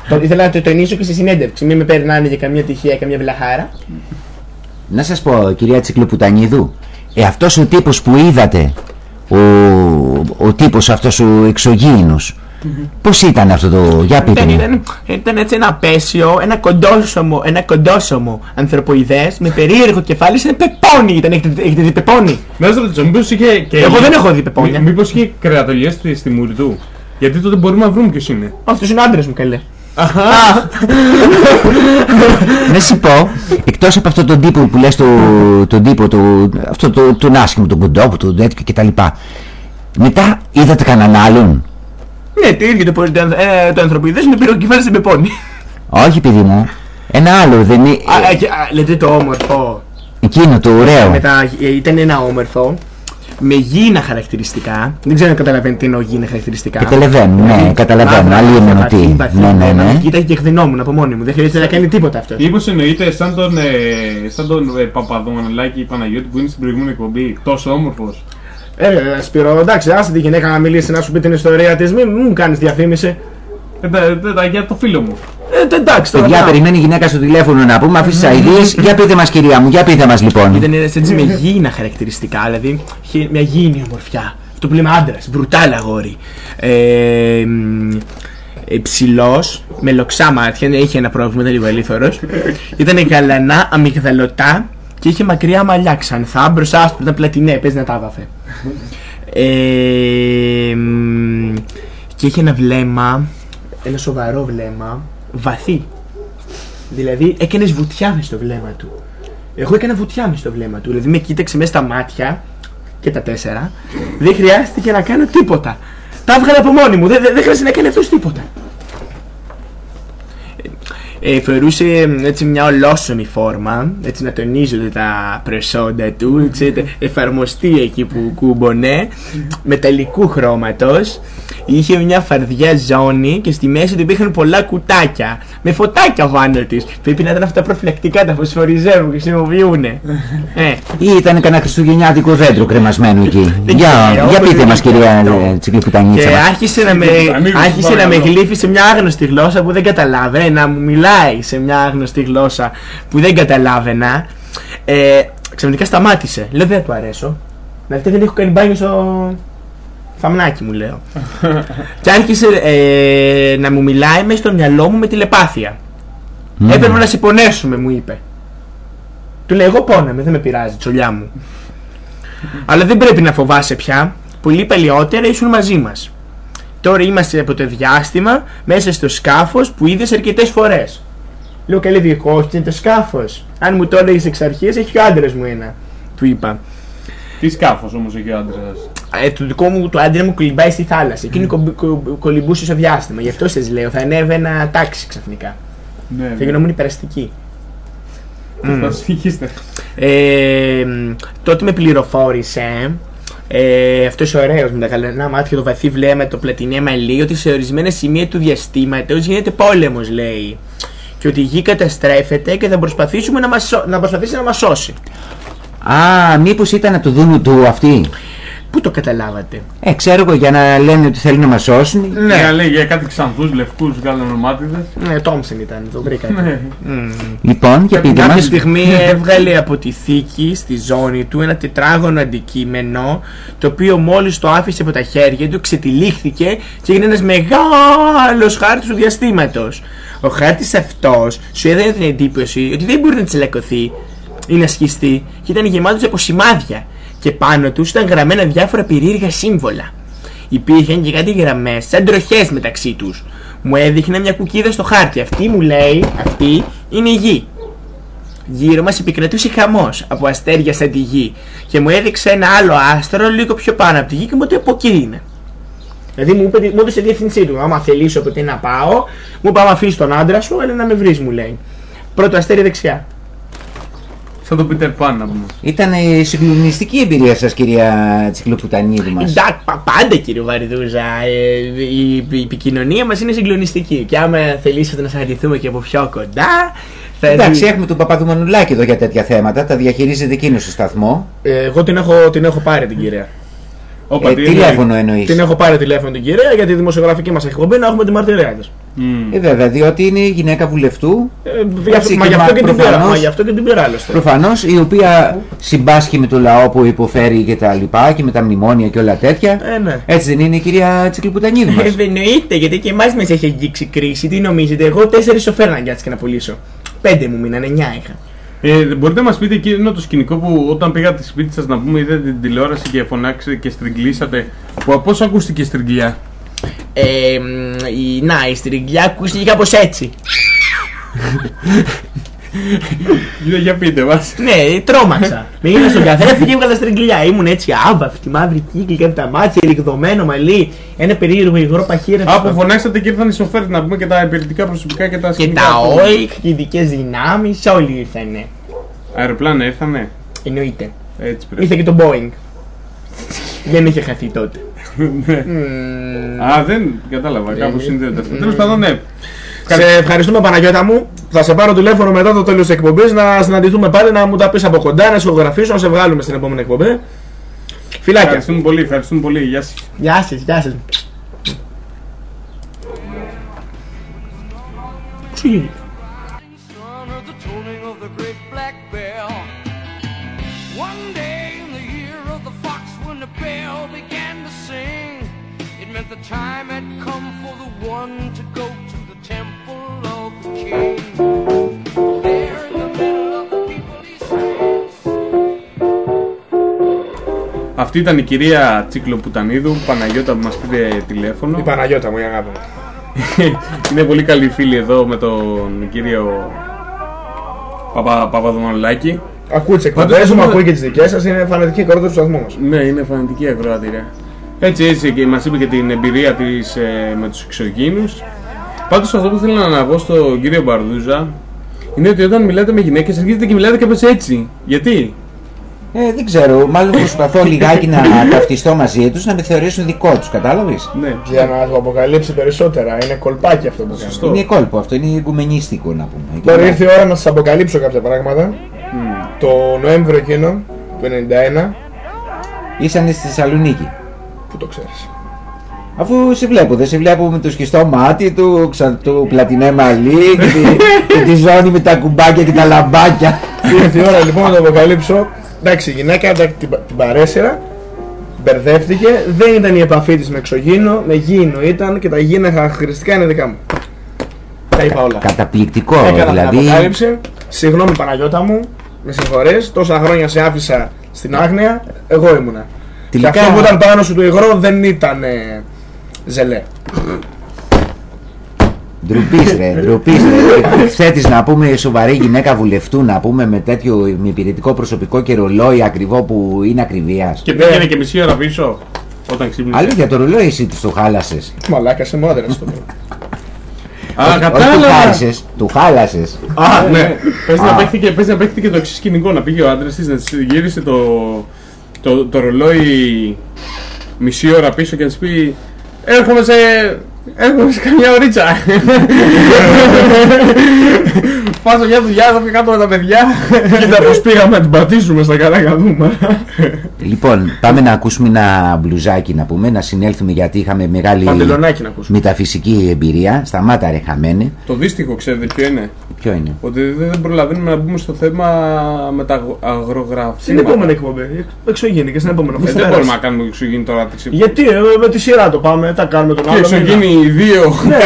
το, ήθελα να το τονίσω και στη συνέντευξη. Μην με περνάνε για καμία τυχαία, καμία βλαχάρα. Να σας πω, κυρία Τσικλοπουτανίδου, ε, αυτός ο τύπος που είδατε, ο, ο τύπος αυτός ο εξωγήινος, πώς ήταν αυτό το, για πείτε Ήταν, μου. ήταν, ήταν έτσι ένα απέσιο, ένα κοντόσωμο, ένα κοντόσωμο ανθρωποειδές με περίεργο κεφάλι σαν πεπόνι ήταν. Έχετε, έχετε δει πεπόνι; Να σα ρωτήσω, μήπως είχε και. Εγώ δεν έχω δει πεπόνια. Μήπως είχε κρεατολιές στη, στη μούρη του; Γιατί τότε μπορούμε να βρούμε ποιος είναι. Αυτός είναι ο άντρας μου, καλέ. Να σου πω, εκτός από αυτόν τον τύπο που λες το, τον τύπο, το, αυτό το, τον άσχημο, τον κοντόπου, τον τέτοιο κτλ. Μετά είδατε κανέναν άλλον; Ναι, το ίδιο το, το, ε, το ανθρωποειδές με πήρε ο κεφάλι σε πεπόνι. Όχι παιδί μου, ένα άλλο δεν είναι, Α, ε, και- α, λέτε το όμορφο. εκείνο το ωραίο. Μετά, ε, ήταν ένα όμορφο με γήινα χαρακτηριστικά. Δεν ξέρω αν καταλαβαίνετε τι εννοώ γήινα χαρακτηριστικά. Καταλαβαίνω, ναι, Δηλαδή, καταλαβαίνω, μαύρα αλλήμον μάτια, ότι- βαθύ, βαθύ, ναι, ναι, ναι. Κοίταγε και εκδεινόμουν από μόνη μου. Δεν χρειάζεται να κάνει τίποτα αυτός. Μήπως εννοείται σαν τον, ε, σαν τον ε, Παπαδομανολάκη Παναγιώτη που είναι στην προηγούμενη εκπομπή. Τόσο όμορφος. Ε, ε, Σπύρο, εντάξει, άσε τη γυναίκα να μιλήσει να σου πει την ιστορία της. Μην μου κάνεις διαφήμιση. Ε, για το φίλο μου. Ε, εντάξει, τώρα. Παιδιά, να. περιμένει η γυναίκα στο τηλέφωνο να πούμε, αφήσει αειδίες. Για πείτε μας κυρία μου, για πείτε μας λοιπόν. Ήταν έτσι με γήινα χαρακτηριστικά, δηλαδή είχε μια γήινη ομορφιά. Αυτό που λέμε άντρας, μπρουτάλ αγόρι. Ε, μ, ε, ψηλός, με λοξά μάτια, ναι, είχε ένα πρόβλημα, ήταν λίγο ελίθωρος. ήταν γαλανά, αμυγδαλωτά και είχε μακριά μαλλιά ξανθά, μπροστά του ήταν πλατινέ, παίζει να τα άβαφε. Ε, μ, και είχε ένα βλέμμα, ένα σοβαρό βλέμμα, βαθύ. Δηλαδή έκανες βουτιά με στο βλέμμα του. Εγώ έκανα βουτιά με στο βλέμμα του. Δηλαδή με κοίταξε μέσα στα μάτια και τα τέσσερα. Δεν χρειάστηκε να κάνω τίποτα. Τα έβγαλα από μόνη μου. Δεν, δεν, δεν χρειάζεται να κάνει αυτός τίποτα. Ε, φορούσε ε, έτσι μια ολόσωμη φόρμα, έτσι να τονίζονται τα προσόντα του, ξέρετε, εφαρμοστεί εκεί που κούμπονε, μεταλλικού χρώματος, είχε μια φαρδιά ζώνη και στη μέση του υπήρχαν πολλά κουτάκια, με φωτάκια πάνω της. Πρέπει να ήταν αυτά προφυλακτικά, τα φωσφοριζεύουν και χρησιμοποιούνε. ε, Ή ήταν κανένα χριστουγεννιάτικο δέντρο κρεμασμένο εκεί. Για, ξέρω, για πείτε μπορεί μας να κυρία είναι ε, Τσικλιπουτανίτσα. Και μας. άρχισε να με, Ανοίγω, άρχισε να με παρακαλώ. γλύφει σε μια άγνωστη γλώσσα που δεν καταλάβαινα, να μου μιλάει σε μια άγνωστη γλώσσα που δεν καταλάβαινα. Ε, ξαφνικά σταμάτησε. Λέω δεν του αρέσω. Δηλαδή δεν έχω κάνει μπάνιο στο φαμνάκι μου λέω. *laughs* και άρχισε ε, να μου μιλάει μέσα στο μυαλό μου με τηλεπάθεια. Μμμ. Έπρεπε να σε πονέσουμε μου είπε. Του λέει εγώ πόναμε δεν με πειράζει τσολιά μου. *laughs* Αλλά δεν πρέπει να φοβάσαι πια. Πολύ παλιότερα ήσουν μαζί μας. Τώρα είμαστε από το διάστημα μέσα στο σκάφος που είδες αρκετές φορές. Λέω καλή δικό, όχι είναι το σκάφος. Αν μου το έλεγες εξ αρχής έχει ο άντρας μου ένα. Του είπα. Τι σκάφος όμως έχει ο άντρας; Ε, το δικό μου το άντρα μου κολυμπάει στη θάλασσα. Εκείνη κο- κο- κολυμπούσε στο διάστημα. Γι' αυτό σας λέω, θα ανέβαινα τάξη ξαφνικά. Ναι, Θα γινόμουν υπεραστική. Μμ. Θα συνεχίσετε. Ε, μ, τότε με πληροφόρησε ε, αυτός ο ωραίος με τα γαλανά μάτια, το βαθύ βλέμμα, το πλατινέ μαλλί, ότι σε ορισμένα σημεία του διαστήματος γίνεται πόλεμος, λέει. Και ότι η γη καταστρέφεται και θα προσπαθήσουμε να, μας, σω- να προσπαθήσει να μας σώσει. Α, μήπως ήταν από το δούνου του αυτή; Πού το καταλάβατε; Ε, ξέρω εγώ για να λένε ότι θέλουν να μας σώσουν. Ναι, να λέει για κάτι ξανθούς, λευκούς, γαλανομάτιδε. Ναι, Τόμψεν ήταν, το βρήκα. Ναι. Μμ. Λοιπόν, για πείτε Κάποια μας. στιγμή έβγαλε από τη θήκη στη ζώνη του ένα τετράγωνο αντικείμενο το οποίο μόλις το άφησε από τα χέρια του ξετυλίχθηκε και έγινε ένας μεγάλος χάρτης του διαστήματος. Ο χάρτης αυτός σου έδινε την εντύπωση ότι δεν μπορεί να τσελακωθεί ή να σχιστεί και ήταν γεμάτος από σημάδια και πάνω τους ήταν γραμμένα διάφορα περίεργα σύμβολα. Υπήρχαν και κάτι γραμμές σαν τροχές μεταξύ τους. Μου έδειχνε μια κουκίδα στο χάρτη. Αυτή μου λέει, αυτή είναι η γη. Γύρω μας επικρατούσε χαμός από αστέρια σαν τη γη και μου έδειξε ένα άλλο άστρο λίγο πιο πάνω από τη γη και μου είπε από εκεί είναι. Δηλαδή μου, είπε, μου έδωσε διεύθυνσή του. Άμα θελήσω από τι να πάω, μου είπε άμα αφήσεις τον άντρα σου, έλα να με βρεις, μου λέει. Πρώτο αστέρι δεξιά. Σαν τον Peter Pan να πούμε. Ήταν η συγκλονιστική εμπειρία σας κυρία Τσικλοπουτανίδου μας. Εντάξει, πα- πάντα κύριε Βαρδούζα. ε, η, η επικοινωνία μας είναι συγκλονιστική. Και άμα θελήσετε να συναντηθούμε και από πιο κοντά. Θα Εντάξει, έχουμε τον Παπαδουμανουλάκη εδώ για τέτοια θέματα, τα διαχειρίζεται εκείνο στο σταθμό. Ε, εγώ την έχω, την έχω πάρει την κυρία. Ε, τηλέφωνο εννοείς. Την έχω πάρει τηλέφωνο την κυρία για τη δημοσιογραφική μας εκπομπή να έχουμε τη μαρτυρία τη. Ε, βέβαια, διότι είναι η γυναίκα βουλευτού. Γι' αυτό- μα γι' αυτό και την πήρα. Μα γι' αυτό και την πήρα άλλωστε. Προφανώς, η οποία συμπάσχει με το λαό που υποφέρει και τα λοιπά και με τα μνημόνια και όλα τέτοια. Ε, ναι. Έτσι δεν είναι η κυρία Τσικλιπουτανίδη μας. Ε, εννοείται, γιατί και εμάς μας έχει αγγίξει κρίση. Τι νομίζετε, εγώ τέσσερις σοφέρ αναγκάστηκα να πουλήσω. Πέντε μου μείνανε, εννιά είχα. Ε, μπορείτε να μας πείτε εκείνο το σκηνικό που όταν πήγατε σπίτι σας να πούμε είδατε την τηλεόραση και φωνάξετε και στριγκλίσατε. Που πώς ακούστηκε η στριγκλιά. Ε, μ, η, να, η στριγκλιά ακούστηκε κάπως έτσι. Για, για πείτε μας. ναι, τρόμαξα. Μείνω στον καθρέφτη και έβγαλα στριγκλιά. Ήμουν έτσι άβαυτη, μαύρη κύκλη και από τα μάτια, ρηγδωμένο μαλλί. Ένα περίεργο υγρό παχύρι. Α, που φωνάξατε και ήρθαν οι σοφέρ να πούμε και τα υπηρετικά προσωπικά και τα Και σκηνικά. τα που- ΟΙΚ και οι ειδικές δυνάμεις, όλοι ήρθανε. Αεροπλάνα ήρθανε; Εννοείται. Έτσι πρέπει. Ήρθε και το Boeing. Δεν είχε χαθεί τότε. Ναι. Α, δεν κατάλαβα. Κάπως συνδέεται αυτό. Τέλος πάντων, ναι. Σε ευχαριστούμε Παναγιώτα μου. Θα σε πάρω τηλέφωνο μετά το τέλος της εκπομπής να συναντηθούμε πάλι να μου τα πεις από κοντά, να σε ηχογραφήσω, να σε βγάλουμε στην επόμενη εκπομπή. Φιλάκια. Ευχαριστούμε πολύ, ευχαριστούμε πολύ. Γεια σας. Γεια σας, γεια σας. Σου γίνει; Son of the tolling of the great black bell. One day in the year of the fox, when the bell began to sing, it meant the time had come for the one to go to the temple of the king. There in the middle of the people he stands. Αυτή ήταν η κυρία Τσικλοπουτανίδου, Παναγιώτα που μας πήρε τηλέφωνο. Η Παναγιώτα μου, η αγάπη μου. *laughs* είναι πολύ καλή φίλη εδώ με τον κύριο Παπα, Παπαδομανολάκη. Ακούει τις Πάντως, εκπομπέ μου, έχουμε- ακούει και τις δικές σας, είναι φανατική κορώτα του σταθμού μας. Ναι, είναι φανατική ακροάτηρια. Έτσι, έτσι και μας είπε και την εμπειρία της ε, με τους εξωγήινους. Πάντως αυτό που θέλω να αναβώ στον κύριο Μπαρδούζα είναι ότι όταν μιλάτε με γυναίκες αρχίζετε και μιλάτε κάπως έτσι. Γιατί; Ε, δεν ξέρω, μάλλον προσπαθώ λιγάκι να ταυτιστώ μαζί τους να με θεωρήσουν δικό τους, κατάλαβες; Ναι. Για να το αποκαλύψει περισσότερα. Είναι κολπάκι αυτό που κάνει. Είναι κόλπο αυτό, είναι οικουμενίστικο να πούμε. Τώρα ήρθε η ώρα να σας αποκαλύψω κάποια πράγματα. Το Νοέμβριο εκείνο του 91. Ήσαν στη Θεσσαλονίκη. Πού το ξέρεις; Αφού σε βλέπω, δεν σε βλέπω με το σκιστό μάτι του, ξα... το πλατινέ μαλλί και τη, και τη ζώνη με τα κουμπάκια και τα λαμπάκια. Ήρθε η ώρα λοιπόν να το αποκαλύψω. Εντάξει, η γυναίκα εντάξει, την, την παρέσυρα, μπερδεύτηκε, δεν ήταν η επαφή της με εξωγήινο, με γήινο ήταν και τα γήινα χαρακτηριστικά είναι δικά μου. Τα είπα όλα. Καταπληκτικό, Έκανα την δηλαδή. αποκάλυψη. Συγγνώμη Παναγιώτα μου, με συγχωρείς, τόσα χρόνια σε άφησα στην άγνοια, εγώ ήμουνα. Τελικά- Και αυτό που ήταν πάνω σου το υγρό δεν ήταν ε, ζελέ. Ντροπή, ρε, ντροπή. ρε. Θέτεις να πούμε σοβαρή γυναίκα βουλευτού να πούμε με τέτοιο με υπηρετικό προσωπικό και ρολόι ακριβό που είναι ακριβίας. Και πήγαινε και μισή ώρα πίσω όταν ξύπνησε. Άλλο για το ρολόι εσύ της το χάλασες. Μαλάκα σε μόδερα στο πω. Α, Του κατάλαβα. χάλασες, του χάλασες. Α, ναι. Πες να Α. παίχτηκε, πες να παίχτηκε το εξής σκηνικό. Να πήγε ο άντρας της να της γύρισε το, το, το ρολόι μισή ώρα πίσω και να της πει Έρχομαι σε, έρχομαι σε καμιά ωρίτσα. Πάω μια δουλειά εδώ και κάτω με τα παιδιά. Κοίτα πως πήγαμε να την πατήσουμε στα καλά καθούμε. Λοιπόν, πάμε να ακούσουμε ένα μπλουζάκι να πούμε, να συνέλθουμε γιατί είχαμε μεγάλη Παντελονάκι να ακούσουμε. μεταφυσική εμπειρία. Σταμάτα ρε χαμένε. Το δύστιχο ξέρετε ποιο είναι; Ποιο είναι; Ότι δεν προλαβαίνουμε να μπούμε στο θέμα με τα αγρο- αγρογραφήματα. Στην επόμενη εκπομπή. Εξωγήινη και στην επόμενη Ε, Δεν εκπομπή. μπορούμε να κάνουμε εξωγήινη τώρα. τη ξύπνη. Γιατί, ε, με τη σειρά το πάμε, τα κάνουμε τον Και άλλο. εξωγήινη οι δύο. Ναι,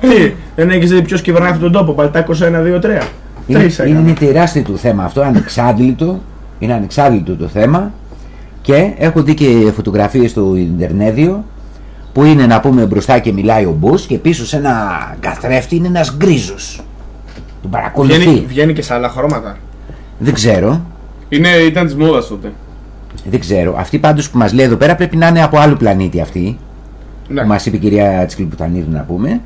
*laughs* τι, δεν έχεις δει ποιος κυβερνάει αυτόν τον τόπο, Παλτάκος 1, 2, 3. Είναι, Τρεις είναι έκανα. τεράστιο το θέμα αυτό, ανεξάντλητο. Είναι ανεξάντλητο το θέμα. Και έχω δει και φωτογραφίες στο Ιντερνέδιο που είναι να πούμε μπροστά και μιλάει ο Μπούς και πίσω σε ένα καθρέφτη είναι ένας γκρίζος. Τον παρακολουθεί. Βγαίνει, βγαίνει και σε άλλα χρώματα. Δεν ξέρω. Είναι, ήταν της μόδας τότε. Δεν ξέρω. Αυτή πάντως που μας λέει εδώ πέρα πρέπει να είναι από άλλο πλανήτη αυτή. Ναι. Που μας είπε η κυρία Τσικλιπουτανίδου να πούμε.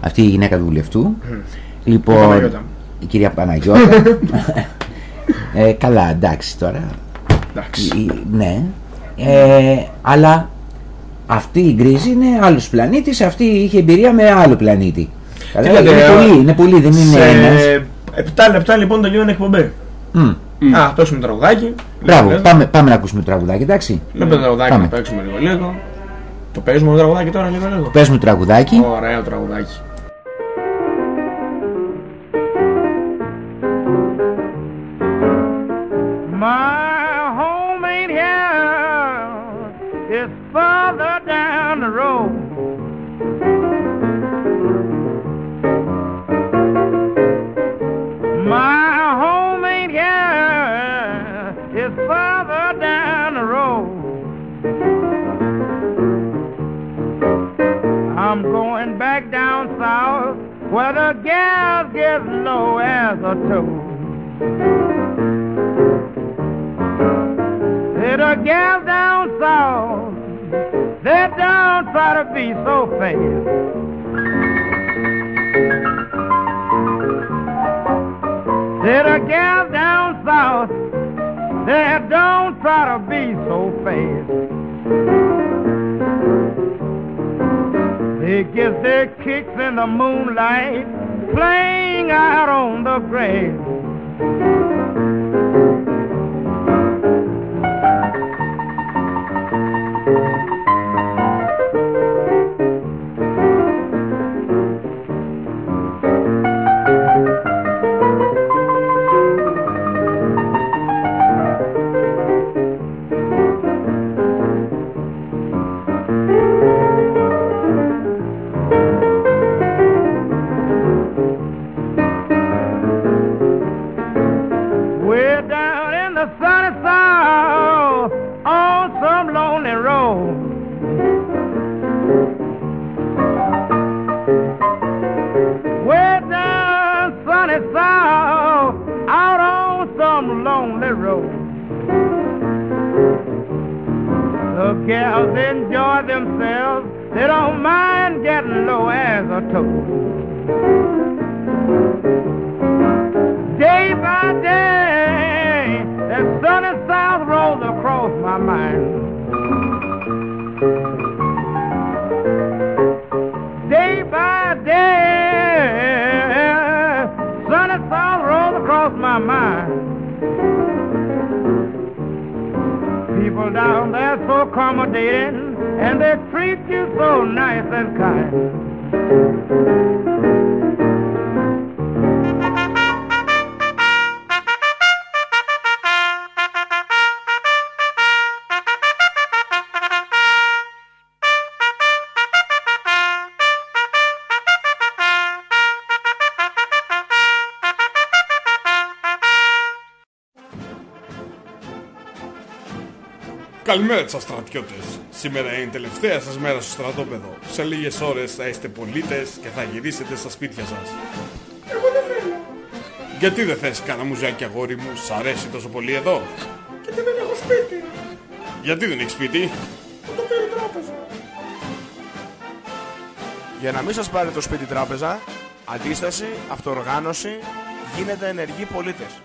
Αυτή η γυναίκα του βουλευτού. Η Λοιπόν, Παναγιώτα. η κυρία Παναγιώτα. *laughs* Ε, καλά, εντάξει τώρα. Εντάξει. Ναι. Ε, αλλά αυτή η γκρίζη είναι άλλος πλανήτης, αυτή είχε εμπειρία με άλλο πλανήτη. Καλά, λέτε, είναι, ε, πολύ, είναι πολύ, δεν είναι Σε ένας. 7 λεπτά λοιπόν τελειώνει η εκπομπή. Μμ. Α, δώσουμε τραγουδάκι. Μπράβο, Λίγο. πάμε, πάμε να ακούσουμε το τραγουδάκι, εντάξει. Με το τραγουδάκι Πάμε. να παίξουμε λίγο λίγο. Το παίζουμε το τραγουδάκι τώρα λίγο λίγο. Παίζουμε το τραγουδάκι. Ωραίο τραγουδάκι. My home ain't here, it's further down the road. Where the gas gets low as a toad. A gal down south. They don't try to be so. Hit a gal down south. They don't try to be so fast. They get their kicks in the moonlight, playing out on the grass. Καλημέρα σας στρατιώτες. Σήμερα είναι η τελευταία σας μέρα στο στρατόπεδο. Σε λίγες ώρες θα είστε πολίτες και θα γυρίσετε στα σπίτια σας. Εγώ δεν θέλω. Γιατί δεν θες κάνα μουζάκι αγόρι μου, σ' αρέσει τόσο πολύ εδώ; Γιατί δεν έχω σπίτι. Γιατί δεν έχεις σπίτι; Θα το φέρει η τράπεζα. Για να μην σας πάρει το σπίτι τράπεζα, αντίσταση, αυτοοργάνωση, γίνετε ενεργοί πολίτες.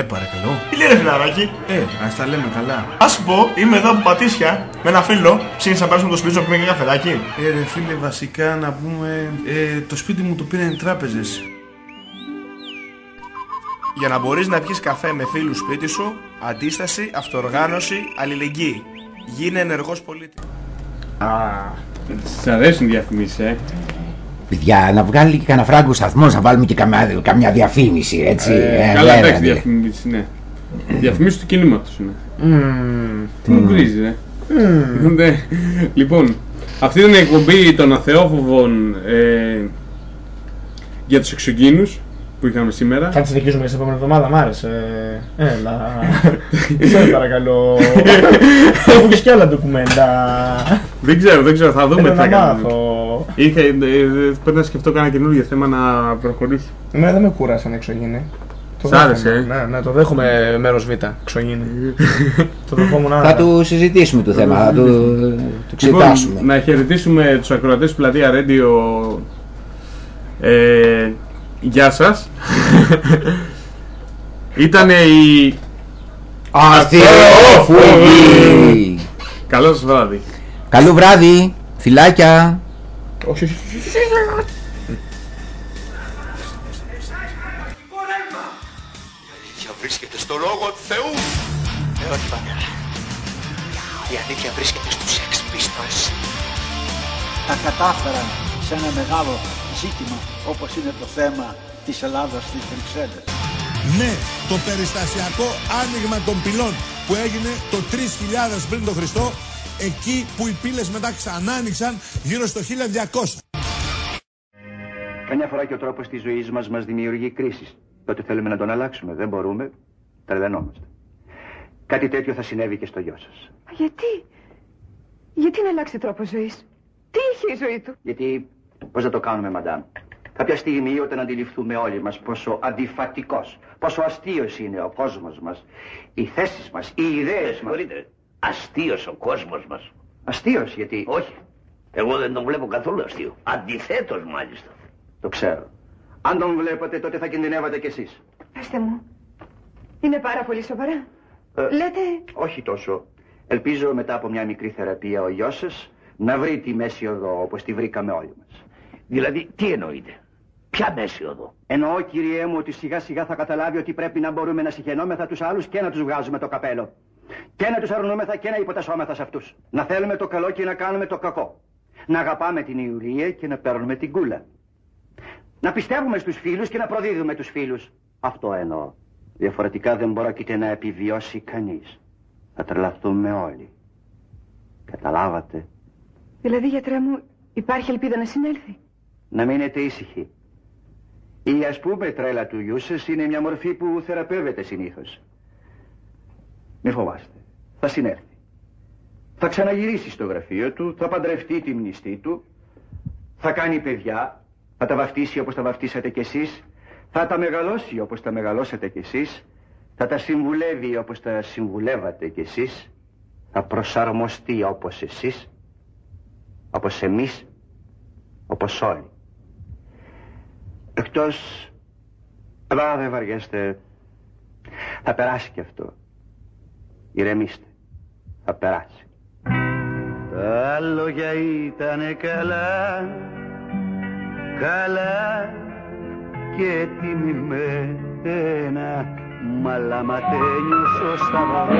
Ναι, παρακαλώ. Τι λέει ρε φιλαράκι; Ε, ας τα λέμε καλά. Α σου πω, είμαι εδώ από Πατήσια με ένα φίλο. Ψήνεις να πάρουμε το σπίτι σου να πούμε και καφεδάκι. Ε, ρε φίλε, βασικά να πούμε, ε, το σπίτι μου το πήραν οι τράπεζες. Για να μπορείς να πιεις καφέ με φίλους σπίτι σου, αντίσταση, αυτοοργάνωση, αλληλεγγύη. Γίνε ενεργός πολίτης. Α, σας αρέσουν οι διαφημίσεις, ε. Παιδιά, να βγάλει και κανένα φράγκο σταθμό, να βάλουμε και καμιά, καμιά διαφήμιση, έτσι. Ε, Ε, καλά, ναι, εντάξει, ναι. διαφημίσεις, ναι. Διαφημίσεις του κινήματος είναι. Μμμ. Τι μου γκρίζει, ρε. Ναι. Λοιπόν, αυτή είναι η εκπομπή των αθεόφοβων ε, για τους εξωγήινους που είχαμε σήμερα. Θα τη συνεχίζουμε στην επόμενη εβδομάδα, μ' άρεσε. Έλα. *laughs* Σε παρακαλώ. *laughs* Έχω και κι άλλα ντοκουμέντα. Δεν ξέρω, δεν ξέρω, θα δούμε Θέλω τι θα να κάνουμε. μάθω. Είχα, ε, ε, πρέπει να σκεφτώ κανένα καινούργιο θέμα να προχωρήσει. Εμένα δεν με κούρασαν εξωγήινοι. Το Σ' άρεσε, δέχομαι. ε; Ναι, ναι, το δέχομαι μέρος Β. Εξωγήινοι. *laughs* το δεχόμουν Θα άρα. του συζητήσουμε το θέμα, θα του, του Λοιπόν, εξετάσουμε. να χαιρετήσουμε τους ακροατές του Πλατεία Radio Ε, γεια σας. *laughs* Ήτανε η... Αστιοφούγη. Καλό σας βράδυ. Καλό βράδυ. Φιλάκια. Όχι, όχι. Η αλήθεια βρίσκεται στο λόγο του Θεού. Ε, όχι πατέρα. Η αλήθεια βρίσκεται στους Sex Pistols. Τα κατάφεραν σε ένα μεγάλο ζήτημα όπως είναι το θέμα της Ελλάδας στις Βρυξέλλες. Ναι, το περιστασιακό άνοιγμα των πυλών που έγινε το 3000 πριν τον Χριστό, εκεί που οι πύλες μετά ξανά άνοιξαν γύρω στο 1200. Καμιά φορά και ο τρόπος της ζωής μας μας δημιουργεί κρίσεις. Τότε θέλουμε να τον αλλάξουμε. Δεν μπορούμε. Τρελαινόμαστε. Κάτι τέτοιο θα συνέβη και στο γιο σας. Γιατί, γιατί να αλλάξει τρόπος ζωής; Τι είχε η ζωή του; Γιατί, πώς θα το κάνουμε, μαντάμ; Κάποια στιγμή όταν αντιληφθούμε όλοι μας πόσο αντιφατικός, πόσο αστείος είναι ο κόσμος μας, οι θέσεις μας, οι ιδέες μας. Αστείος ο κόσμος μας. Αστείος γιατί... Όχι. Εγώ δεν τον βλέπω καθόλου αστείο. Αντιθέτως μάλιστα. Το ξέρω. Αν τον βλέπατε τότε θα κινδυνεύατε κι εσείς. Πετε μου, είναι πάρα πολύ σοβαρά. Ε, Λέτε, Όχι τόσο. Ελπίζω μετά από μια μικρή θεραπεία ο γιος σας να βρει τη μέση οδό όπως τη βρήκαμε όλοι μας. Δηλαδή, τι εννοείτε; Ποια μέση οδό; Εννοώ κυριέ μου ότι σιγά σιγά θα καταλάβει ότι πρέπει να μπορούμε να συγχαινόμεθα τους άλλους και να τους βγάζουμε το καπέλο. Και να τους αρνούμεθα και να υποτασσόμεθα σε αυτούς. Να θέλουμε το καλό και να κάνουμε το κακό. Να αγαπάμε την Ιουλία και να παίρνουμε την κούλα. Να πιστεύουμε στους φίλους και να προδίδουμε τους φίλους. Αυτό εννοώ. Διαφορετικά δεν πρόκειται να επιβιώσει κανείς. Θα τρελαθούμε όλοι. Καταλάβατε. δηλαδή γιατρέ μου υπάρχει ελπίδα να συνέλθει; Να μείνετε ήσυχοι. Η ας πούμε τρέλα του γιού σας είναι μια μορφή που θεραπεύεται συνήθως. Μη φοβάστε. Θα συνέρθει. Θα ξαναγυρίσει στο γραφείο του, θα παντρευτεί τη μνηστή του, θα κάνει παιδιά, θα τα βαφτίσει όπως τα βαφτίσατε κι εσείς, θα τα μεγαλώσει όπως τα μεγαλώσατε κι εσείς, θα τα συμβουλεύει όπως τα συμβουλεύατε κι εσείς, θα προσαρμοστεί όπως εσείς, όπως εμείς, όπως όλοι. Εκτός, αλλά δεν βαριέστε, θα περάσει κι αυτό. Ηρεμήστε, θα περάσει. Τα λόγια ήτανε καλά, καλά και τιμημένα, μαλαματένιος ο Σταυρός.